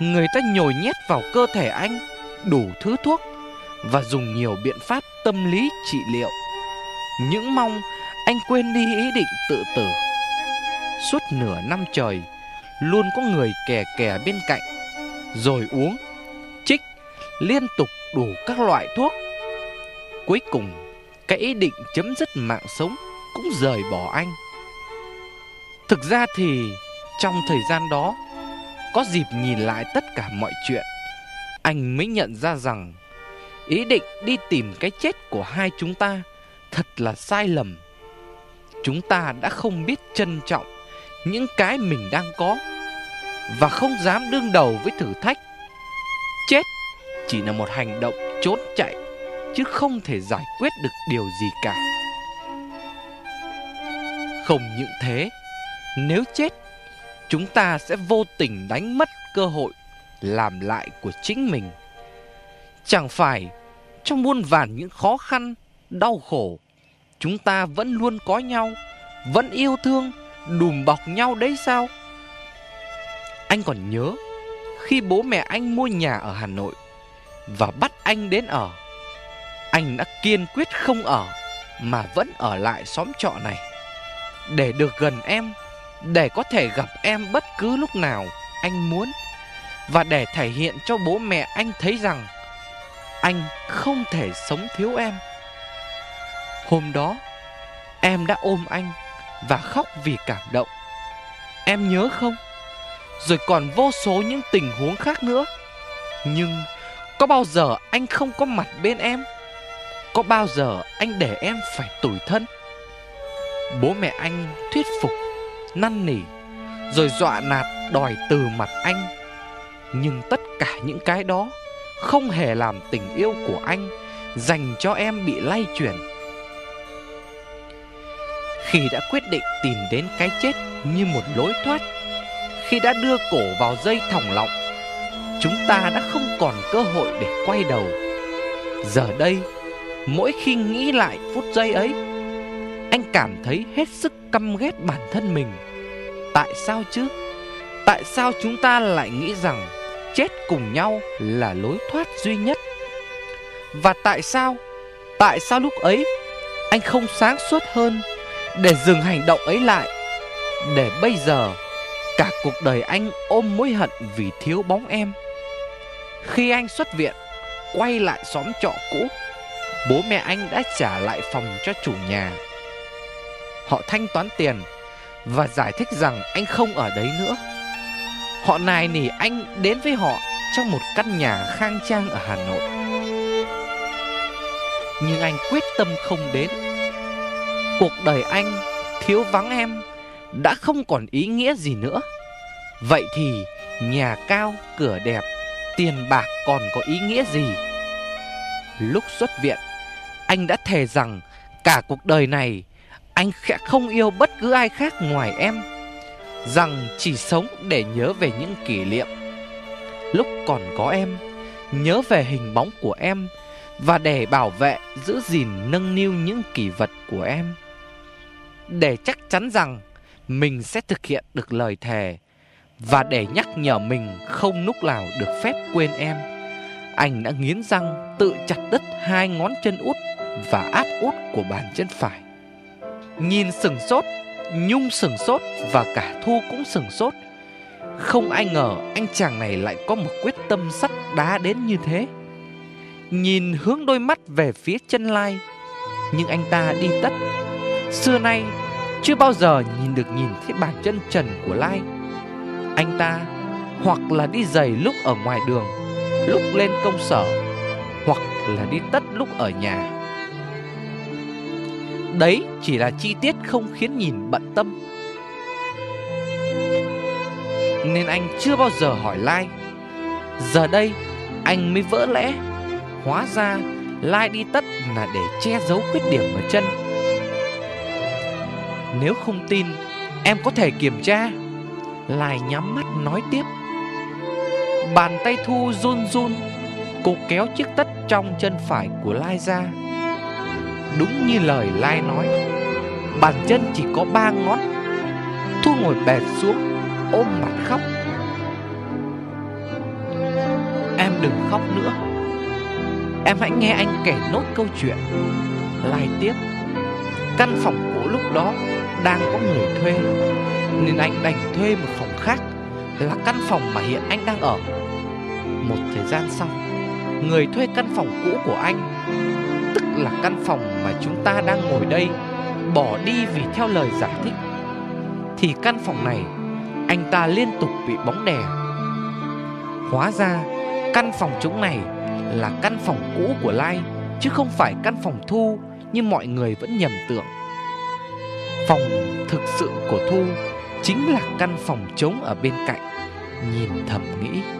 Speaker 1: người ta nhồi nhét vào cơ thể anh đủ thứ thuốc và dùng nhiều biện pháp tâm lý trị liệu. Những mong anh quên đi ý định tự tử. Suốt nửa năm trời, luôn có người kè kè bên cạnh, rồi uống, trích, liên tục đủ các loại thuốc. Cuối cùng, cái ý định chấm dứt mạng sống cũng rời bỏ anh. Thực ra thì trong thời gian đó, có dịp nhìn lại tất cả mọi chuyện, anh mới nhận ra rằng ý định đi tìm cái chết của hai chúng ta thật là sai lầm. Chúng ta đã không biết trân trọng những cái mình đang có và không dám đương đầu với thử thách. Chết chỉ là một hành động trốn chạy chứ không thể giải quyết được điều gì cả. Không những thế, nếu chết, chúng ta sẽ vô tình đánh mất cơ hội làm lại của chính mình. Chẳng phải trong muôn vàn những khó khăn, đau khổ, chúng ta vẫn luôn có nhau, vẫn yêu thương, đùm bọc nhau đấy sao? Anh còn nhớ khi bố mẹ anh mua nhà ở Hà Nội và bắt anh đến ở, anh đã kiên quyết không ở mà vẫn ở lại xóm trọ này để được gần em, để có thể gặp em bất cứ lúc nào anh muốn và để thể hiện cho bố mẹ anh thấy rằng anh không thể sống thiếu em. Hôm đó, em đã ôm anh và khóc vì cảm động. Em nhớ không? Rồi còn vô số những tình huống khác nữa. Nhưng có bao giờ anh không có mặt bên em? Có bao giờ anh để em phải tủi thân? Bố mẹ anh thuyết phục, Năn nỉ, Rồi dọa nạt, đòi từ mặt anh. Nhưng tất cả những cái đó Không hề làm tình yêu của anh Dành cho em bị lay chuyển. Khi đã quyết định tìm đến cái chết Như một lối thoát, Khi đã đưa cổ vào dây thòng lọng, Chúng ta đã không còn cơ hội để quay đầu. Giờ đây, Mỗi khi nghĩ lại phút giây ấy anh cảm thấy hết sức căm ghét bản thân mình. Tại sao chứ? Tại sao chúng ta lại nghĩ rằng Chết cùng nhau là lối thoát duy nhất? Và tại sao Tại sao lúc ấy Anh không sáng suốt hơn Để dừng hành động ấy lại, Để bây giờ Cả cuộc đời anh ôm mối hận vì thiếu bóng em? Khi anh xuất viện, Quay lại xóm trọ cũ, Bố mẹ anh đã trả lại phòng cho chủ nhà. Họ thanh toán tiền Và giải thích rằng anh không ở đấy nữa. Họ nài nỉ anh đến với họ Trong một căn nhà khang trang ở Hà Nội. Nhưng anh quyết tâm không đến. Cuộc đời anh thiếu vắng em, Đã không còn ý nghĩa gì nữa. Vậy thì nhà cao, cửa đẹp, Tiền bạc còn có ý nghĩa gì? Lúc xuất viện, Anh đã thề rằng Cả cuộc đời này anh sẽ không yêu bất cứ ai khác ngoài em Rằng chỉ sống để nhớ về những kỷ niệm. Lúc còn có em Nhớ về hình bóng của em Và để bảo vệ, giữ gìn, nâng niu những kỷ vật của em. Để chắc chắn rằng Mình sẽ thực hiện được lời thề Và để nhắc nhở mình không lúc nào được phép quên em. Anh đã nghiến răng tự chặt đứt hai ngón chân út Và áp út của bàn chân phải. Nhìn sừng sốt, Nhung sừng sốt Và cả Thu cũng sừng sốt. Không ai ngờ anh chàng này lại có một quyết tâm sắt đá đến như thế. Nhìn hướng đôi mắt về phía chân lai, Nhưng anh ta đi tất. Xưa nay, Chưa bao giờ nhìn được nhìn thấy bàn chân trần của Lai. Anh ta Hoặc là đi giày lúc ở ngoài đường, Lúc lên công sở, Hoặc là đi tất lúc ở nhà. Đấy chỉ là chi tiết không khiến nhìn bận tâm. Nên anh chưa bao giờ hỏi Lai. Giờ đây, anh mới vỡ lẽ. Hóa ra, Lai đi tất là để che giấu khuyết điểm ở chân. Nếu không tin, Em có thể kiểm tra. Lai nhắm mắt nói tiếp. Bàn tay Thu run run, Cô kéo chiếc tất trong chân phải của Lai ra. Đúng như lời Lai nói. Bàn chân chỉ có ba ngón. Thu ngồi bệt xuống, Ôm mặt khóc. Em đừng khóc nữa. Em hãy nghe anh kể nốt câu chuyện. Lai tiếp. Căn phòng cũ lúc đó Đang có người thuê, Nên anh đành thuê một phòng khác Là căn phòng mà hiện anh đang ở. Một thời gian sau, Người thuê căn phòng cũ của anh, Tức là căn phòng mà chúng ta đang ngồi đây Bỏ đi vì theo lời giải thích. Thì căn phòng này, Anh ta liên tục bị bóng đè. Hóa ra, Căn phòng trống này Là căn phòng cũ của Lai, Chứ không phải căn phòng Thu Như mọi người vẫn nhầm tưởng. Phòng thực sự của Thu Chính là căn phòng trống ở bên cạnh, Nhìn thầm nghĩ.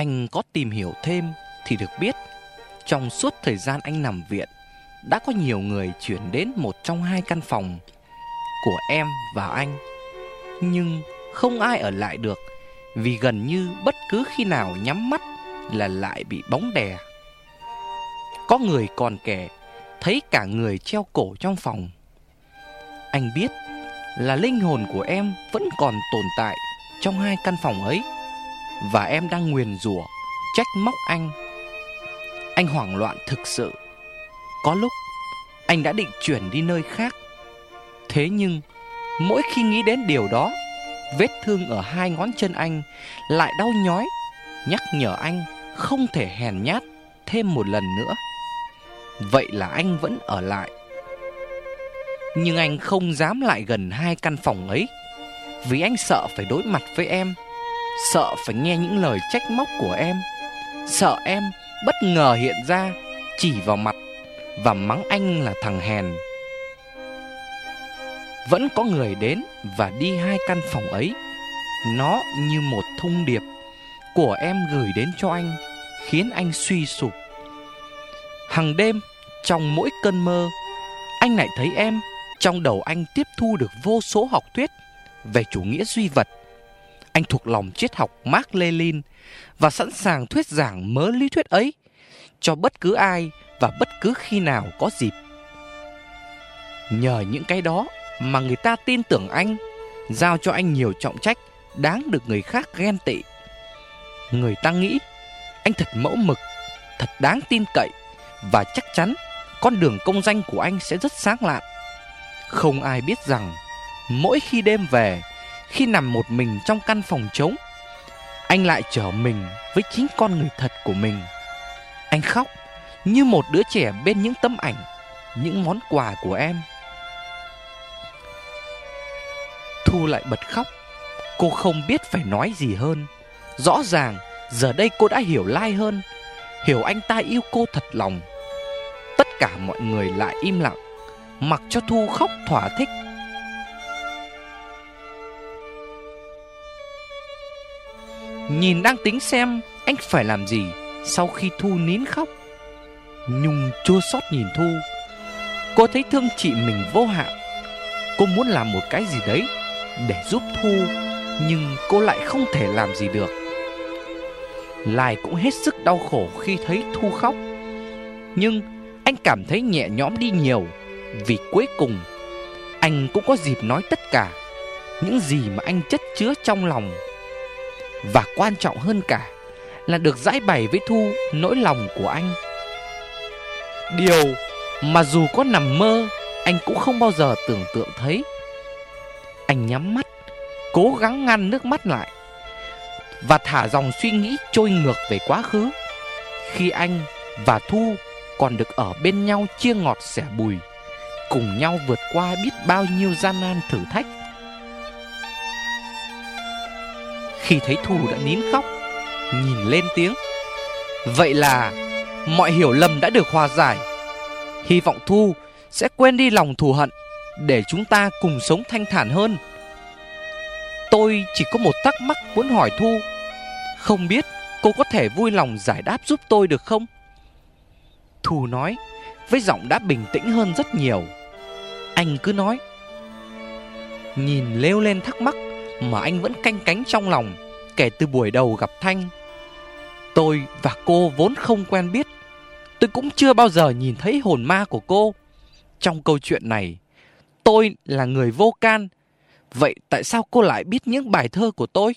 Speaker 1: Anh có tìm hiểu thêm thì được biết, Trong suốt thời gian anh nằm viện, Đã có nhiều người chuyển đến một trong hai căn phòng của em và anh. Nhưng không ai ở lại được, Vì gần như bất cứ khi nào nhắm mắt Là lại bị bóng đè. Có người còn kể, Thấy cả người treo cổ trong phòng. Anh biết là linh hồn của em vẫn còn tồn tại trong hai căn phòng ấy. Và em đang nguyền rủa, trách móc anh. Anh hoảng loạn thực sự. Có lúc, anh đã định chuyển đi nơi khác. Thế nhưng, Mỗi khi nghĩ đến điều đó, Vết thương ở hai ngón chân anh Lại đau nhói, Nhắc nhở anh không thể hèn nhát Thêm một lần nữa. Vậy là anh vẫn ở lại. Nhưng anh không dám lại gần hai căn phòng ấy, Vì anh sợ phải đối mặt với em. Sợ phải nghe những lời trách móc của em. Sợ em bất ngờ hiện ra Chỉ vào mặt Và mắng anh là thằng hèn. Vẫn có người đến và đi hai căn phòng ấy. Nó như một thông điệp Của em gửi đến cho anh, Khiến anh suy sụp. Hằng đêm, Trong mỗi cơn mơ, Anh lại thấy em Trong đầu anh tiếp thu được vô số học thuyết Về chủ nghĩa duy vật. Anh thuộc lòng triết học Mark Lenin Và sẵn sàng thuyết giảng mớ lý thuyết ấy Cho bất cứ ai Và bất cứ khi nào có dịp Nhờ những cái đó mà người ta tin tưởng anh, giao cho anh nhiều trọng trách đáng được người khác ghen tị. Người ta nghĩ anh thật mẫu mực, thật đáng tin cậy và chắc chắn con đường công danh của anh sẽ rất sáng lạn. Không ai biết rằng mỗi khi đêm về, khi nằm một mình trong căn phòng trống, anh lại trở mình với chính con người thật của mình. Anh khóc như một đứa trẻ bên những tấm ảnh, những món quà của em. Thu lại bật khóc. Cô không biết phải nói gì hơn. Rõ ràng giờ đây cô đã hiểu Lai hơn, hiểu anh ta yêu cô thật lòng. Tất cả mọi người lại im lặng, mặc cho Thu khóc thỏa thích. Nhìn đang tính xem anh phải làm gì sau khi Thu nín khóc. Nhung chua xót nhìn Thu. Cô thấy thương chị mình vô hạn. Cô muốn làm một cái gì đấy để giúp Thu, nhưng cô lại không thể làm gì được. Lai cũng hết sức đau khổ khi thấy Thu khóc. Nhưng anh cảm thấy nhẹ nhõm đi nhiều vì cuối cùng anh cũng có dịp nói tất cả những gì mà anh chất chứa trong lòng. Và quan trọng hơn cả là được giải bày với Thu nỗi lòng của anh. Điều mà dù có nằm mơ, anh cũng không bao giờ tưởng tượng thấy. Anh nhắm mắt, cố gắng ngăn nước mắt lại và thả dòng suy nghĩ trôi ngược về quá khứ. Khi anh và Thu còn được ở bên nhau chia ngọt sẻ bùi, cùng nhau vượt qua biết bao nhiêu gian nan thử thách. Khi thấy Thu đã nín khóc, nhìn lên tiếng. Vậy là mọi hiểu lầm đã được hòa giải. Hy vọng Thu sẽ quên đi lòng thù hận để chúng ta cùng sống thanh thản hơn. Tôi chỉ có một thắc mắc muốn hỏi Thu. Không biết cô có thể vui lòng giải đáp giúp tôi được không? Thu nói với giọng đã bình tĩnh hơn rất nhiều. Anh cứ nói. Nhìn lêu lên thắc mắc mà anh vẫn canh cánh trong lòng kể từ buổi đầu gặp Thanh. Tôi và cô vốn không quen biết. Tôi cũng chưa bao giờ nhìn thấy hồn ma của cô. Trong câu chuyện này, tôi là người vô can. Vậy tại sao cô lại biết những bài thơ của tôi?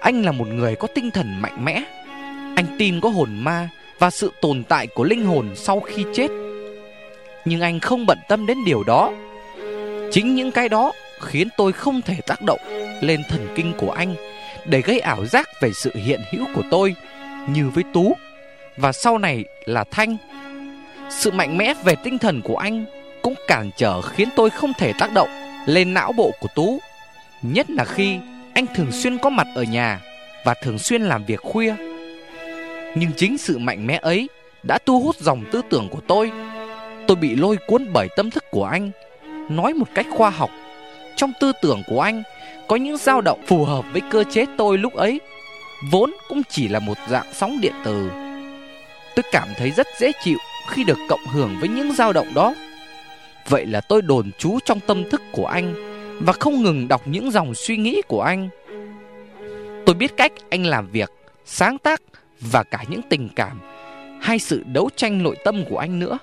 Speaker 1: Anh là một người có tinh thần mạnh mẽ. Anh tin có hồn ma và sự tồn tại của linh hồn sau khi chết. Nhưng anh không bận tâm đến điều đó. Chính những cái đó khiến tôi không thể tác động lên thần kinh của anh để gây ảo giác về sự hiện hữu của tôi như với Tú và sau này là Thanh. Sự mạnh mẽ về tinh thần của anh cũng cản trở khiến tôi không thể tác động lên não bộ của Tú, nhất là khi anh thường xuyên có mặt ở nhà và thường xuyên làm việc khuya. Nhưng chính sự mạnh mẽ ấy đã thu hút dòng tư tưởng của tôi. Tôi bị lôi cuốn bởi tâm thức của anh, nói một cách khoa học. Trong tư tưởng của anh có những dao động phù hợp với cơ chế tôi lúc ấy, vốn cũng chỉ là một dạng sóng điện từ. Tôi cảm thấy rất dễ chịu khi được cộng hưởng với những dao động đó. Vậy là tôi đồn trú trong tâm thức của anh và không ngừng đọc những dòng suy nghĩ của anh. Tôi biết cách anh làm việc, sáng tác và cả những tình cảm hay sự đấu tranh nội tâm của anh nữa.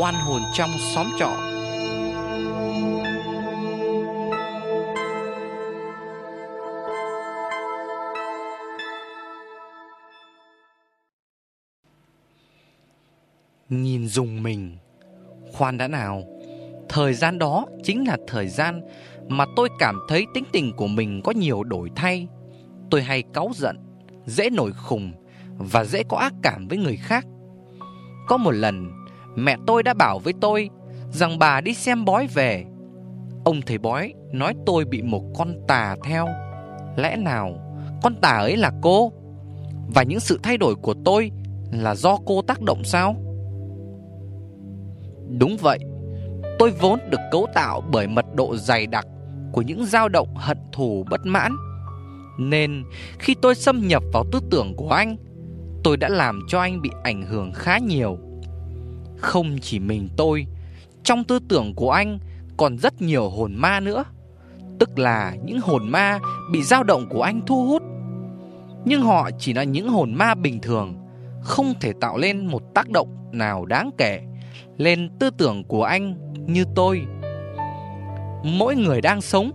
Speaker 1: Oan hồn trong xóm trọ. Nhìn dùng mình, Khoan đã nào. Thời gian đó chính là thời gian Mà tôi cảm thấy tính tình của mình có nhiều đổi thay. Tôi hay cáu giận, Dễ nổi khùng Và dễ có ác cảm với người khác. Có một lần Mẹ tôi đã bảo với tôi Rằng bà đi xem bói về. Ông thầy bói nói tôi bị một con tà theo. Lẽ nào Con tà ấy là cô? Và những sự thay đổi của tôi Là do cô tác động sao? Đúng vậy, Tôi vốn được cấu tạo bởi mật độ dày đặc Của những dao động hận thù bất mãn. Nên khi tôi xâm nhập vào tư tưởng của anh, Tôi đã làm cho anh bị ảnh hưởng khá nhiều. Không chỉ mình tôi Trong tư tưởng của anh còn rất nhiều hồn ma nữa Tức là những hồn ma bị dao động của anh thu hút Nhưng họ chỉ là những hồn ma bình thường Không thể tạo lên một tác động nào đáng kể lên tư tưởng của anh như tôi. Mỗi người đang sống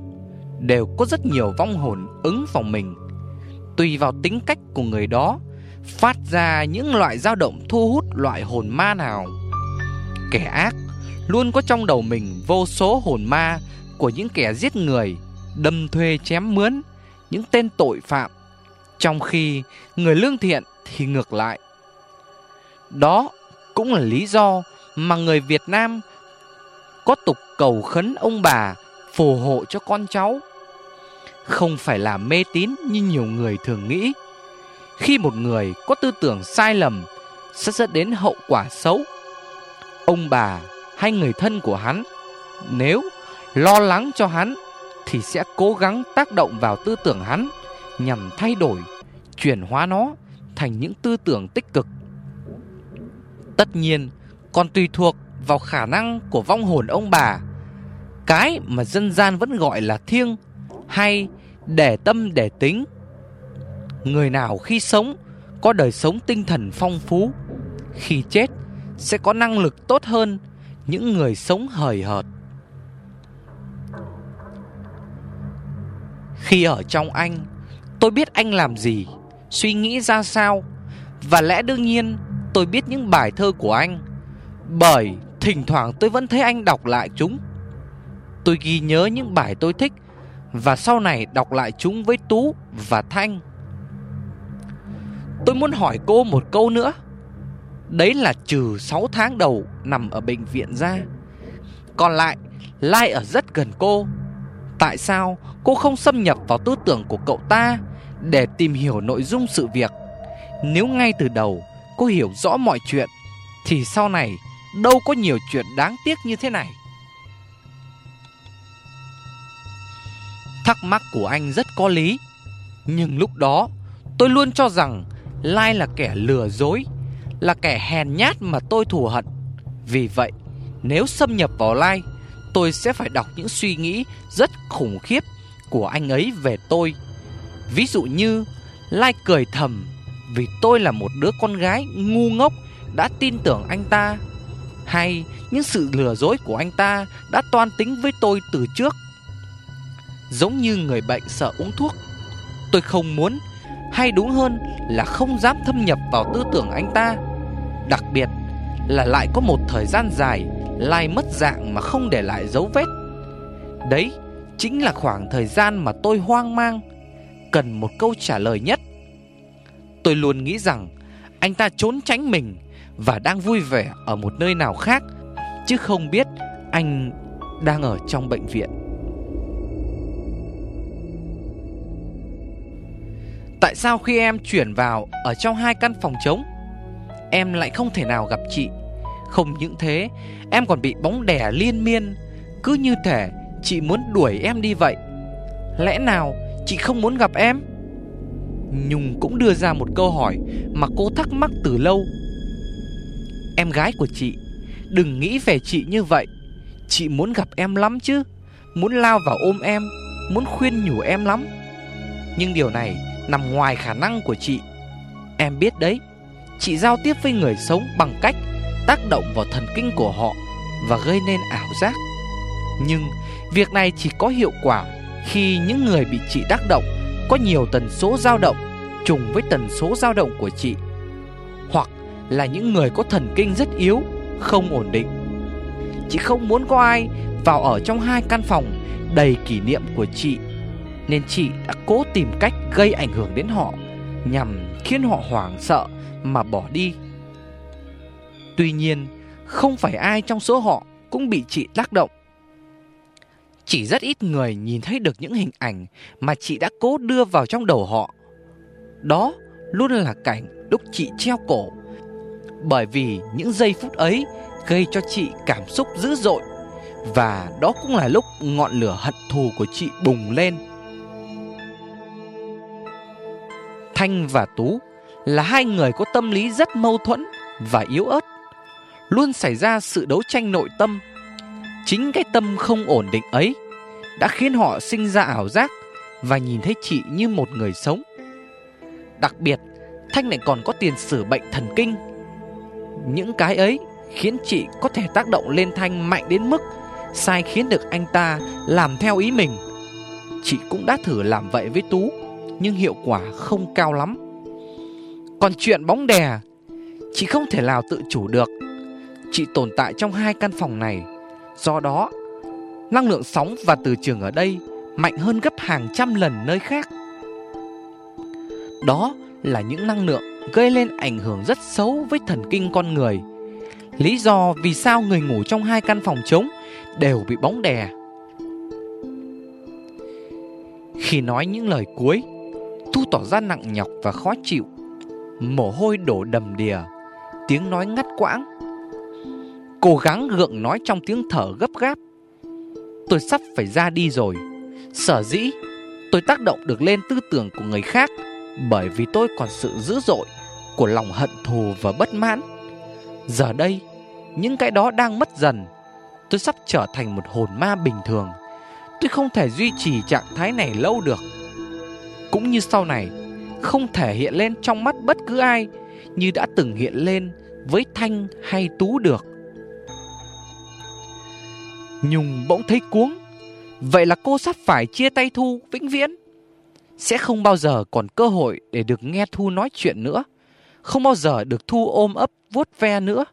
Speaker 1: đều có rất nhiều vong hồn ứng vào mình. Tùy vào tính cách của người đó, phát ra những loại dao động thu hút loại hồn ma nào. Kẻ ác luôn có trong đầu mình vô số hồn ma của những kẻ giết người, đâm thuê chém mướn, những tên tội phạm. Trong khi người lương thiện thì ngược lại. Đó cũng là lý do mà người Việt Nam có tục cầu khấn ông bà phù hộ cho con cháu. Không phải là mê tín như nhiều người thường nghĩ. Khi một người có tư tưởng sai lầm sẽ dẫn đến hậu quả xấu. Ông bà hay người thân của hắn nếu lo lắng cho hắn thì sẽ cố gắng tác động vào tư tưởng hắn nhằm thay đổi, chuyển hóa nó thành những tư tưởng tích cực. Tất nhiên, còn tùy thuộc vào khả năng của vong hồn ông bà. Cái mà dân gian vẫn gọi là thiêng hay để tâm để tính. Người nào khi sống có đời sống tinh thần phong phú, khi chết sẽ có năng lực tốt hơn những người sống hời hợt. Khi ở trong anh, tôi biết anh làm gì, suy nghĩ ra sao và lẽ đương nhiên tôi biết những bài thơ của anh bởi thỉnh thoảng tôi vẫn thấy anh đọc lại chúng. Tôi ghi nhớ những bài tôi thích Và sau này đọc lại chúng với Tú và Thanh. Tôi muốn hỏi cô một câu nữa. Đấy là trừ 6 tháng đầu nằm ở bệnh viện ra. Còn lại, Lai ở rất gần cô. Tại sao cô không xâm nhập vào tư tưởng của cậu ta Để tìm hiểu nội dung sự việc? Nếu ngay từ đầu cô hiểu rõ mọi chuyện, Thì sau này Đâu có nhiều chuyện đáng tiếc như thế này. Thắc mắc của anh rất có lý. Nhưng lúc đó, Tôi luôn cho rằng Lai là kẻ lừa dối là kẻ hèn nhát mà tôi thù hận Vì vậy Nếu xâm nhập vào Lai Tôi sẽ phải đọc những suy nghĩ Rất khủng khiếp Của anh ấy về tôi Ví dụ như Lai cười thầm Vì tôi là một đứa con gái ngu ngốc Đã tin tưởng anh ta hay những sự lừa dối của anh ta đã toan tính với tôi từ trước. Giống như người bệnh sợ uống thuốc, tôi không muốn, hay đúng hơn là không dám thâm nhập vào tư tưởng anh ta. Đặc biệt là lại có một thời gian dài lai mất dạng mà không để lại dấu vết. Đấy chính là khoảng thời gian mà tôi hoang mang, cần một câu trả lời nhất. Tôi luôn nghĩ rằng anh ta trốn tránh mình và đang vui vẻ ở một nơi nào khác chứ không biết anh đang ở trong bệnh viện. Tại sao khi em chuyển vào ở trong hai căn phòng trống, em lại không thể nào gặp chị? Không những thế, em còn bị bóng đè liên miên, cứ như thể chị muốn đuổi em đi vậy. Lẽ nào chị không muốn gặp em? Nhung cũng đưa ra một câu hỏi mà cô thắc mắc từ lâu Em gái của chị Đừng nghĩ về chị như vậy Chị muốn gặp em lắm chứ Muốn lao vào ôm em Muốn khuyên nhủ em lắm Nhưng điều này nằm ngoài khả năng của chị Em biết đấy Chị giao tiếp với người sống bằng cách tác động vào thần kinh của họ và gây nên ảo giác. Nhưng việc này chỉ có hiệu quả khi những người bị chị tác động có nhiều tần số dao động trùng với tần số dao động của chị hoặc là những người có thần kinh rất yếu, không ổn định. Chị không muốn có ai vào ở trong hai căn phòng đầy kỷ niệm của chị nên chị đã cố tìm cách gây ảnh hưởng đến họ nhằm khiến họ hoảng sợ mà bỏ đi. Tuy nhiên, không phải ai trong số họ cũng bị chị tác động. Chỉ rất ít người nhìn thấy được những hình ảnh mà chị đã cố đưa vào trong đầu họ. Đó luôn là cảnh lúc chị treo cổ. Bởi vì những giây phút ấy gây cho chị cảm xúc dữ dội và đó cũng là lúc ngọn lửa hận thù của chị bùng lên. Thanh và Tú là hai người có tâm lý rất mâu thuẫn và yếu ớt. Luôn xảy ra sự đấu tranh nội tâm. Chính cái tâm không ổn định ấy đã khiến họ sinh ra ảo giác và nhìn thấy chị như một người sống. Đặc biệt, Thanh lại còn có tiền sử bệnh thần kinh. Những cái ấy khiến chị có thể tác động lên Thanh mạnh đến mức sai khiến được anh ta làm theo ý mình. Chị cũng đã thử làm vậy với Tú, nhưng hiệu quả không cao lắm. Còn chuyện bóng đè, chị không thể nào tự chủ được. Chị tồn tại trong hai căn phòng này, do đó năng lượng sóng và từ trường ở đây mạnh hơn gấp hàng trăm lần nơi khác. Đó là những năng lượng gây lên ảnh hưởng rất xấu với thần kinh con người. Lý do vì sao người ngủ trong hai căn phòng trống đều bị bóng đè. Khi nói những lời cuối, Thu tỏ ra nặng nhọc và khó chịu. Mồ hôi đổ đầm đìa, tiếng nói ngắt quãng. Cố gắng gượng nói trong tiếng thở gấp gáp. Tôi sắp phải ra đi rồi. Sở dĩ tôi tác động được lên tư tưởng của người khác bởi vì tôi còn sự dữ dội của lòng hận thù và bất mãn. Giờ đây, những cái đó đang mất dần tôi sắp trở thành một hồn ma bình thường. Tôi không thể duy trì trạng thái này lâu được. Cũng như sau này, không thể hiện lên trong mắt bất cứ ai như đã từng hiện lên với Thanh hay Tú được. Nhung bỗng thấy cuống. Vậy là cô sắp phải chia tay Thu vĩnh viễn. Sẽ không bao giờ còn cơ hội để được nghe Thu nói chuyện nữa. Không bao giờ được Thu ôm ấp vuốt ve nữa.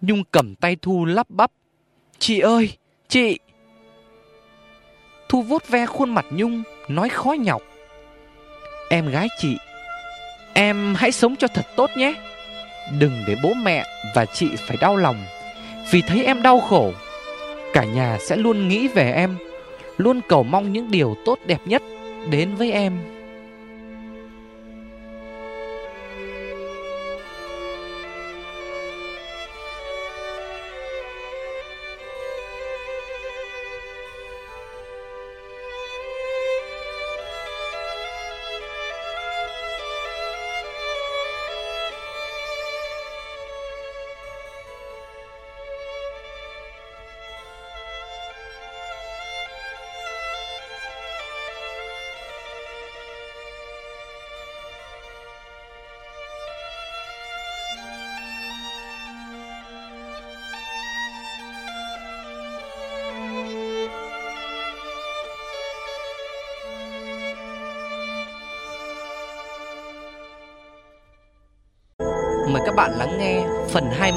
Speaker 1: Nhung cầm tay Thu lắp bắp. Chị ơi, chị! Thu vuốt ve khuôn mặt Nhung, nói khó nhọc. Em gái chị, em hãy sống cho thật tốt nhé. Đừng để bố mẹ và chị phải đau lòng vì thấy em đau khổ. Cả nhà sẽ luôn nghĩ về em, luôn cầu mong những điều tốt đẹp nhất đến với em.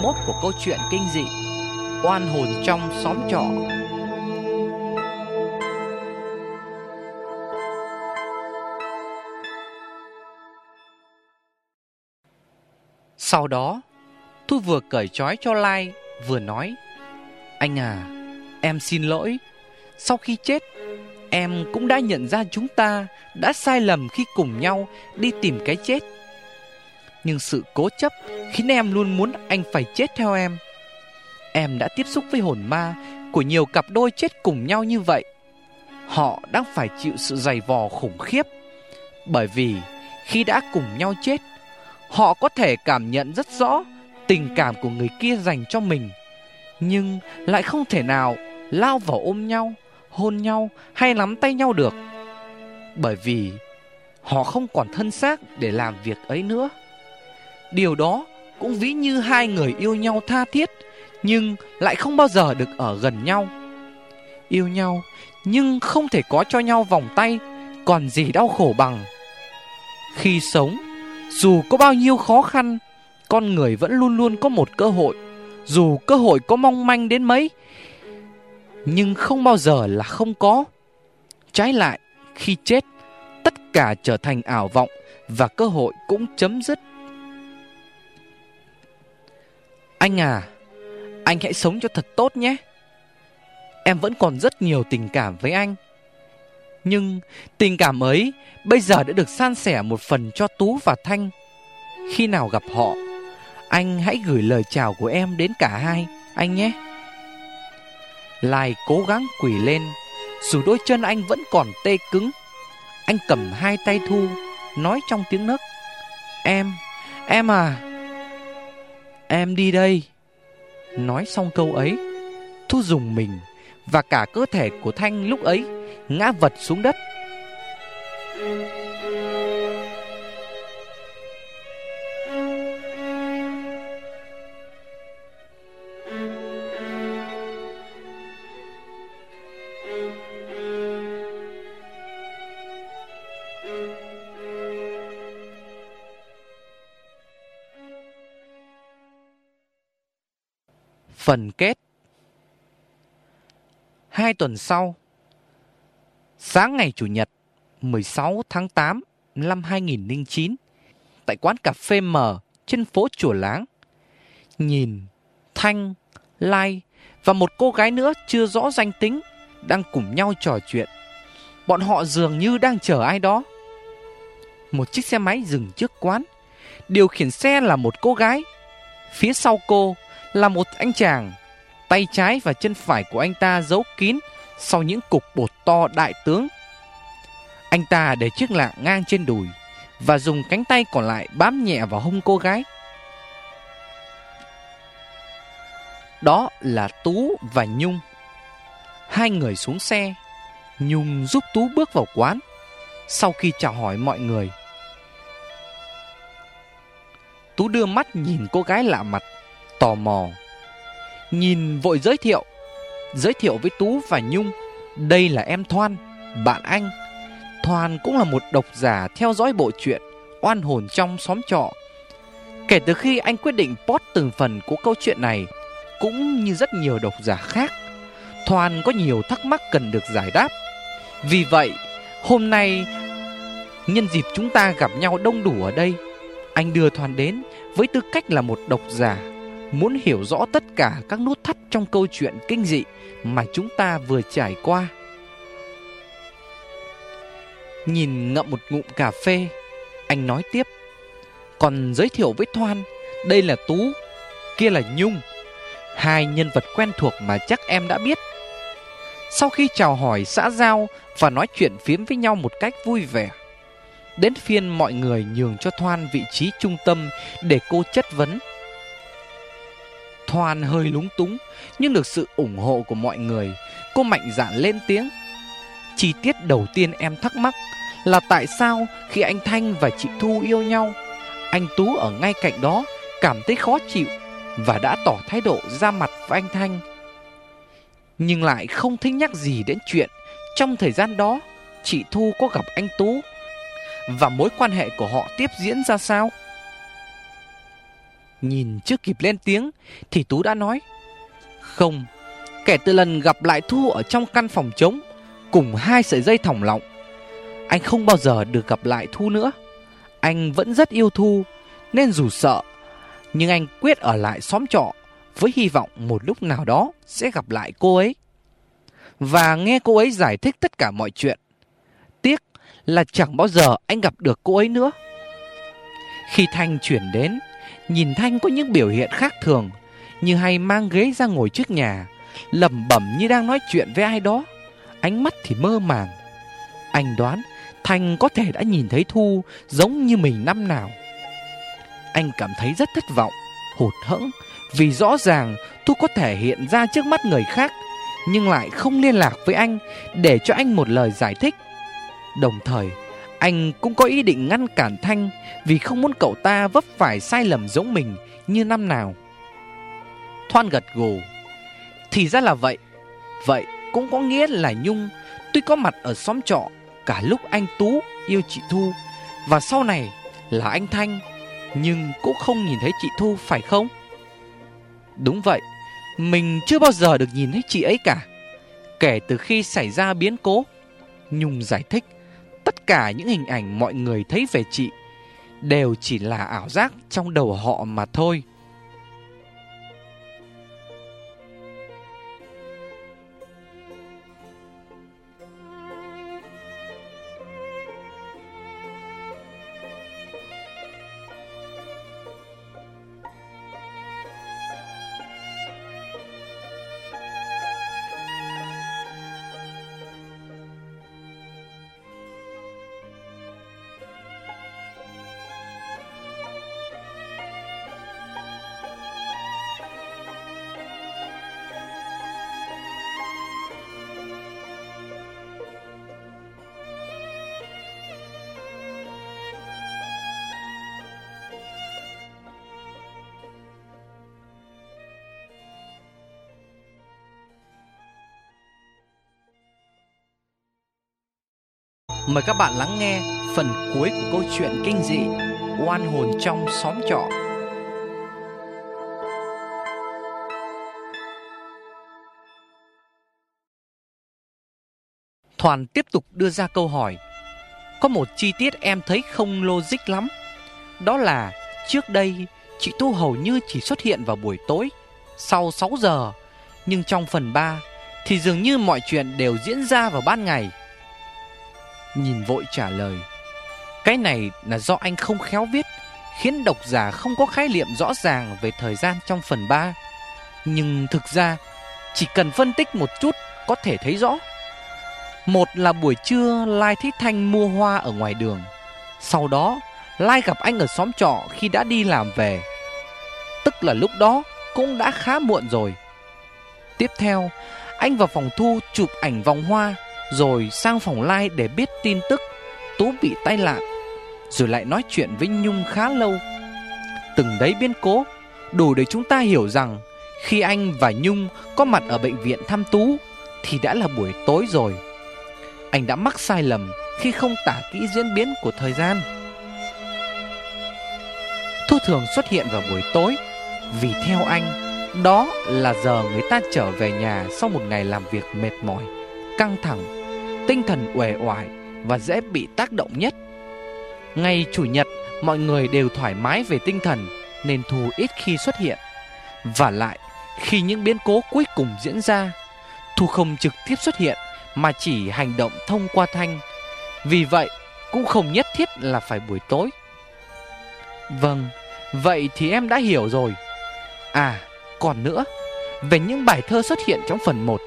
Speaker 1: 21 của câu chuyện kinh dị Oan hồn trong xóm trọ. Sau đó, Thu vừa cởi trói cho Lai, vừa nói Anh à, em xin lỗi. Sau khi chết, em cũng đã nhận ra chúng ta đã sai lầm khi cùng nhau đi tìm cái chết nhưng sự cố chấp khiến em luôn muốn anh phải chết theo em. Em đã tiếp xúc với hồn ma của nhiều cặp đôi chết cùng nhau như vậy. Họ đang phải chịu sự dày vò khủng khiếp. Bởi vì khi đã cùng nhau chết, họ có thể cảm nhận rất rõ tình cảm của người kia dành cho mình. Nhưng lại không thể nào lao vào ôm nhau, hôn nhau hay nắm tay nhau được. Bởi vì họ không còn thân xác để làm việc ấy nữa. Điều đó cũng ví như hai người yêu nhau tha thiết, Nhưng lại không bao giờ được ở gần nhau. Yêu nhau, nhưng không thể có cho nhau vòng tay, Còn gì đau khổ bằng. Khi sống, Dù có bao nhiêu khó khăn, Con người vẫn luôn luôn có một cơ hội. Dù cơ hội có mong manh đến mấy, Nhưng không bao giờ là không có. Trái lại, Khi chết, Tất cả trở thành ảo vọng Và cơ hội cũng chấm dứt. Anh à Anh hãy sống cho thật tốt nhé. Em vẫn còn rất nhiều tình cảm với anh. Nhưng tình cảm ấy Bây giờ đã được san sẻ một phần cho Tú và Thanh. Khi nào gặp họ Anh hãy gửi lời chào của em đến cả hai Anh nhé. Lai cố gắng quỳ lên Dù đôi chân anh vẫn còn tê cứng. Anh cầm hai tay Thu Nói trong tiếng nấc. Em, em à Em đi đây. Nói xong câu ấy, Thu dùng mình Và cả cơ thể của Thanh lúc ấy Ngã vật xuống đất. Phần kết. Hai tuần sau Sáng ngày Chủ nhật 16 tháng 8 năm 2009 Tại quán cà phê M trên phố Chùa Láng Nhìn Thanh, Lai và một cô gái nữa chưa rõ danh tính Đang cùng nhau trò chuyện. Bọn họ dường như đang chờ ai đó. Một chiếc xe máy dừng trước quán Điều khiển xe là một cô gái. Phía sau cô là một anh chàng. Tay trái và chân phải của anh ta giấu kín sau những cục bột to đại tướng. Anh ta để chiếc lạng ngang trên đùi và dùng cánh tay còn lại bám nhẹ vào hông cô gái. Đó là Tú và Nhung. Hai người xuống xe. Nhung giúp Tú bước vào quán. Sau khi chào hỏi mọi người, Tú đưa mắt nhìn cô gái lạ mặt tò mò. Nhìn vội giới thiệu, giới thiệu với Tú và Nhung, đây là em Thoan, bạn anh. Thoan cũng là một độc giả theo dõi bộ truyện Oan hồn trong xóm trọ. Kể từ khi anh quyết định post từng phần của câu chuyện này, cũng như rất nhiều độc giả khác, Thoan có nhiều thắc mắc cần được giải đáp. Vì vậy, hôm nay nhân dịp chúng ta gặp nhau đông đủ ở đây, anh đưa Thoan đến với tư cách là một độc giả muốn hiểu rõ tất cả các nút thắt trong câu chuyện kinh dị mà chúng ta vừa trải qua. Nhìn ngậm một ngụm cà phê, anh nói tiếp. Còn giới thiệu với Thoan, đây là Tú, kia là Nhung. Hai nhân vật quen thuộc mà chắc em đã biết. Sau khi chào hỏi xã giao và nói chuyện phiếm với nhau một cách vui vẻ, đến phiên mọi người nhường cho Thoan vị trí trung tâm để cô chất vấn Thoan hơi lúng túng, nhưng được sự ủng hộ của mọi người, cô mạnh dạn lên tiếng. Chi tiết đầu tiên em thắc mắc là tại sao khi anh Thanh và chị Thu yêu nhau, anh Tú ở ngay cạnh đó cảm thấy khó chịu và đã tỏ thái độ ra mặt với anh Thanh. Nhưng lại không thích nhắc gì đến chuyện trong thời gian đó chị Thu có gặp anh Tú và mối quan hệ của họ tiếp diễn ra sao. Nhìn chưa kịp lên tiếng, Thì Tú đã nói, Không, Kể từ lần gặp lại Thu ở trong căn phòng trống, Cùng hai sợi dây thòng lọng, Anh không bao giờ được gặp lại Thu nữa. Anh vẫn rất yêu Thu, Nên dù sợ, Nhưng anh quyết ở lại xóm trọ Với hy vọng một lúc nào đó Sẽ gặp lại cô ấy. Và nghe cô ấy giải thích tất cả mọi chuyện, Tiếc là chẳng bao giờ anh gặp được cô ấy nữa. Khi Thanh chuyển đến Nhìn Thanh có những biểu hiện khác thường, Như hay mang ghế ra ngồi trước nhà, lẩm bẩm như đang nói chuyện với ai đó. Ánh mắt thì mơ màng. Anh đoán, Thanh có thể đã nhìn thấy Thu Giống như mình năm nào. Anh cảm thấy rất thất vọng, Hụt hẫng, Vì rõ ràng Thu có thể hiện ra trước mắt người khác, Nhưng lại không liên lạc với anh Để cho anh một lời giải thích. Đồng thời anh cũng có ý định ngăn cản Thanh vì không muốn cậu ta vấp phải sai lầm giống mình như năm nào. Thoan gật gù. Thì ra là vậy. Vậy cũng có nghĩa là Nhung tuy có mặt ở xóm trọ cả lúc anh Tú yêu chị Thu và sau này là anh Thanh nhưng cũng không nhìn thấy chị Thu phải không? Đúng vậy, mình chưa bao giờ được nhìn thấy chị ấy cả. Kể từ khi xảy ra biến cố, Nhung giải thích tất cả những hình ảnh mọi người thấy về chị đều chỉ là ảo giác trong đầu họ mà thôi. Mời các bạn lắng nghe phần cuối của câu chuyện kinh dị Oan hồn trong xóm trọ. Thoàn tiếp tục đưa ra câu hỏi. Có một chi tiết em thấy không logic lắm. Đó là, trước đây, chị Tu hầu như chỉ xuất hiện vào buổi tối, Sau 6 giờ. Nhưng trong phần 3 Thì dường như mọi chuyện đều diễn ra vào ban ngày nhìn vội trả lời. Cái này là do anh không khéo viết, khiến độc giả không có khái niệm rõ ràng về thời gian trong phần 3. Nhưng thực ra, chỉ cần phân tích một chút có thể thấy rõ. Một là buổi trưa Lai Thích Thanh mua hoa ở ngoài đường. Sau đó, Lai gặp anh ở xóm trọ khi đã đi làm về. Tức là lúc đó cũng đã khá muộn rồi. Tiếp theo, anh vào phòng thu chụp ảnh vòng hoa rồi sang phòng Lai để biết tin tức. Tú bị tai nạn, Rồi lại nói chuyện với Nhung khá lâu. Từng đấy biến cố, Đủ để chúng ta hiểu rằng Khi anh và Nhung có mặt ở bệnh viện thăm Tú Thì đã là buổi tối rồi. Anh đã mắc sai lầm Khi không tả kỹ diễn biến của thời gian. Thu thường xuất hiện vào buổi tối Vì theo anh, Đó là giờ người ta trở về nhà Sau một ngày làm việc mệt mỏi, Căng thẳng tinh thần uể oải và dễ bị tác động nhất. Ngày Chủ nhật, mọi người đều thoải mái về tinh thần nên Thu ít khi xuất hiện. Và lại, khi những biến cố cuối cùng diễn ra, Thu không trực tiếp xuất hiện mà chỉ hành động thông qua Thanh. Vì vậy, cũng không nhất thiết là phải buổi tối. Vâng, vậy thì em đã hiểu rồi. À, còn nữa, về những bài thơ xuất hiện trong phần 1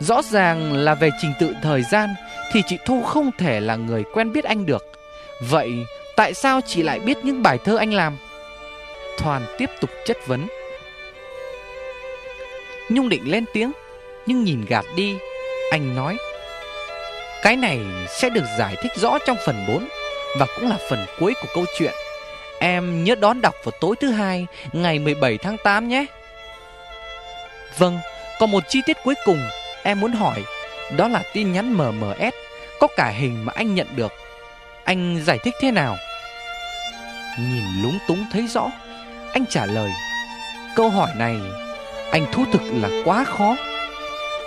Speaker 1: Rõ ràng là về trình tự thời gian Thì chị Thu không thể là người quen biết anh được. Vậy tại sao chị lại biết những bài thơ anh làm? Thoàn tiếp tục chất vấn. Nhung định lên tiếng, Nhưng nhìn gạt đi. Anh nói, Cái này sẽ được giải thích rõ trong phần 4 Và cũng là phần cuối của câu chuyện. Em nhớ đón đọc vào tối thứ hai, Ngày 17 tháng 8 nhé. Vâng Còn một chi tiết cuối cùng Em muốn hỏi, Đó là tin nhắn MMS Có cả hình mà anh nhận được. Anh giải thích thế nào? Nhìn lúng túng thấy rõ, Anh trả lời, Câu hỏi này, Anh thú thực là quá khó.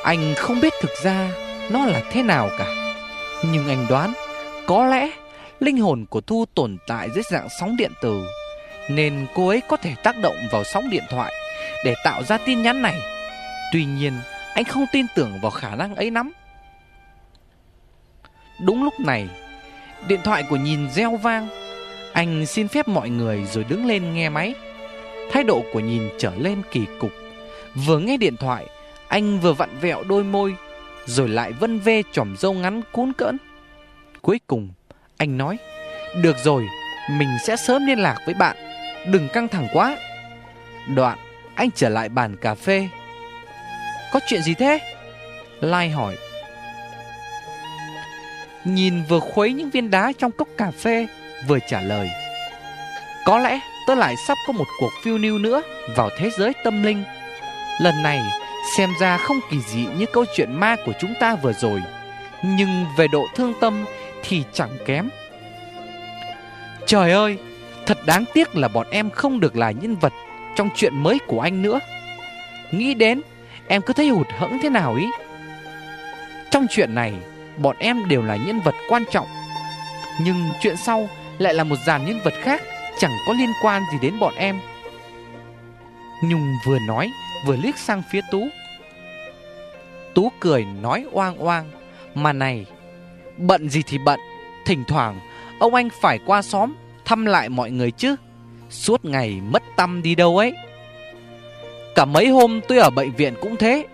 Speaker 1: Anh không biết thực ra Nó là thế nào cả. Nhưng anh đoán, Có lẽ Linh hồn của Thu tồn tại dưới dạng sóng điện tử, Nên cô ấy có thể tác động vào sóng điện thoại Để tạo ra tin nhắn này. Tuy nhiên anh không tin tưởng vào khả năng ấy lắm. Đúng lúc này, Điện thoại của nhìn reo vang. Anh xin phép mọi người rồi đứng lên nghe máy. Thái độ của nhìn trở lên kỳ cục. Vừa nghe điện thoại, Anh vừa vặn vẹo đôi môi, Rồi lại vân vê chỏm dâu ngắn cuốn cỡn. Cuối cùng, Anh nói, Được rồi, Mình sẽ sớm liên lạc với bạn. Đừng căng thẳng quá. Đoạn, Anh trở lại bàn cà phê có chuyện gì thế? Lai hỏi. Nhìn vừa khuấy những viên đá trong cốc cà phê, Vừa trả lời. Có lẽ tôi lại sắp có một cuộc phiêu lưu nữa Vào thế giới tâm linh. Lần này, xem ra không kỳ dị như câu chuyện ma của chúng ta vừa rồi. Nhưng về độ thương tâm thì chẳng kém. Trời ơi, Thật đáng tiếc là bọn em không được là nhân vật Trong chuyện mới của anh nữa. Nghĩ đến Em cứ thấy hụt hẫng thế nào ý? Trong chuyện này, Bọn em đều là nhân vật quan trọng. Nhưng chuyện sau Lại là một dàn nhân vật khác, Chẳng có liên quan gì đến bọn em. Nhung vừa nói, Vừa liếc sang phía Tú. Tú cười nói oang oang, Mà này, Bận gì thì bận. Thỉnh thoảng, Ông anh phải qua xóm Thăm lại mọi người chứ. Suốt ngày mất tâm đi đâu ấy. Cả mấy hôm tôi ở bệnh viện cũng thế.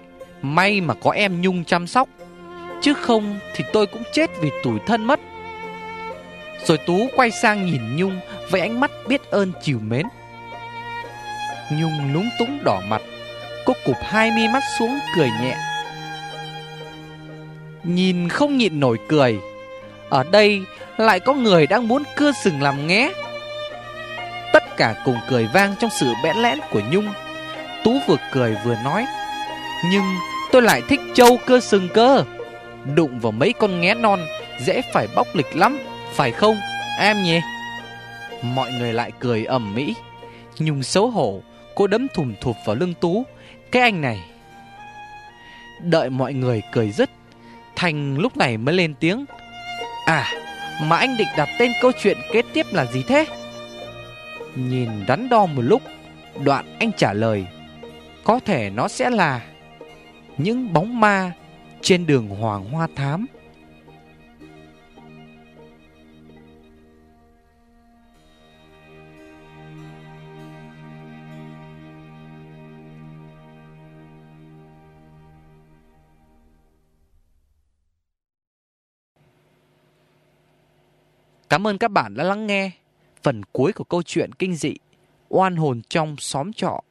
Speaker 1: May mà có em Nhung chăm sóc. Chứ không thì tôi cũng chết vì tủi thân mất. Rồi Tú quay sang nhìn Nhung Với ánh mắt biết ơn chiều mến. Nhung lúng túng đỏ mặt, Cô cụp hai mi mắt xuống cười nhẹ. Nhìn không nhịn nổi cười. Ở đây lại có người đang muốn cưa sừng làm nghé. Tất cả cùng cười vang trong sự bẽn lẽn của Nhung. Tú vừa cười vừa nói, Nhưng tôi lại thích trâu cơ sừng cơ. Đụng vào mấy con nghé non Dễ phải bóc lịch lắm, Phải không, em nhỉ? Mọi người lại cười ầm mỹ Nhung xấu hổ, Cô đấm thùm thụp vào lưng Tú. Cái anh này. Đợi mọi người cười dứt, Thành lúc này mới lên tiếng À mà anh định đặt tên câu chuyện kế tiếp là gì thế? Nhìn đắn đo một lúc, Đoạn anh trả lời có thể nó sẽ là Những bóng ma Trên đường Hoàng Hoa Thám. Cảm ơn các bạn đã lắng nghe phần cuối của câu chuyện kinh dị Oan hồn trong xóm trọ.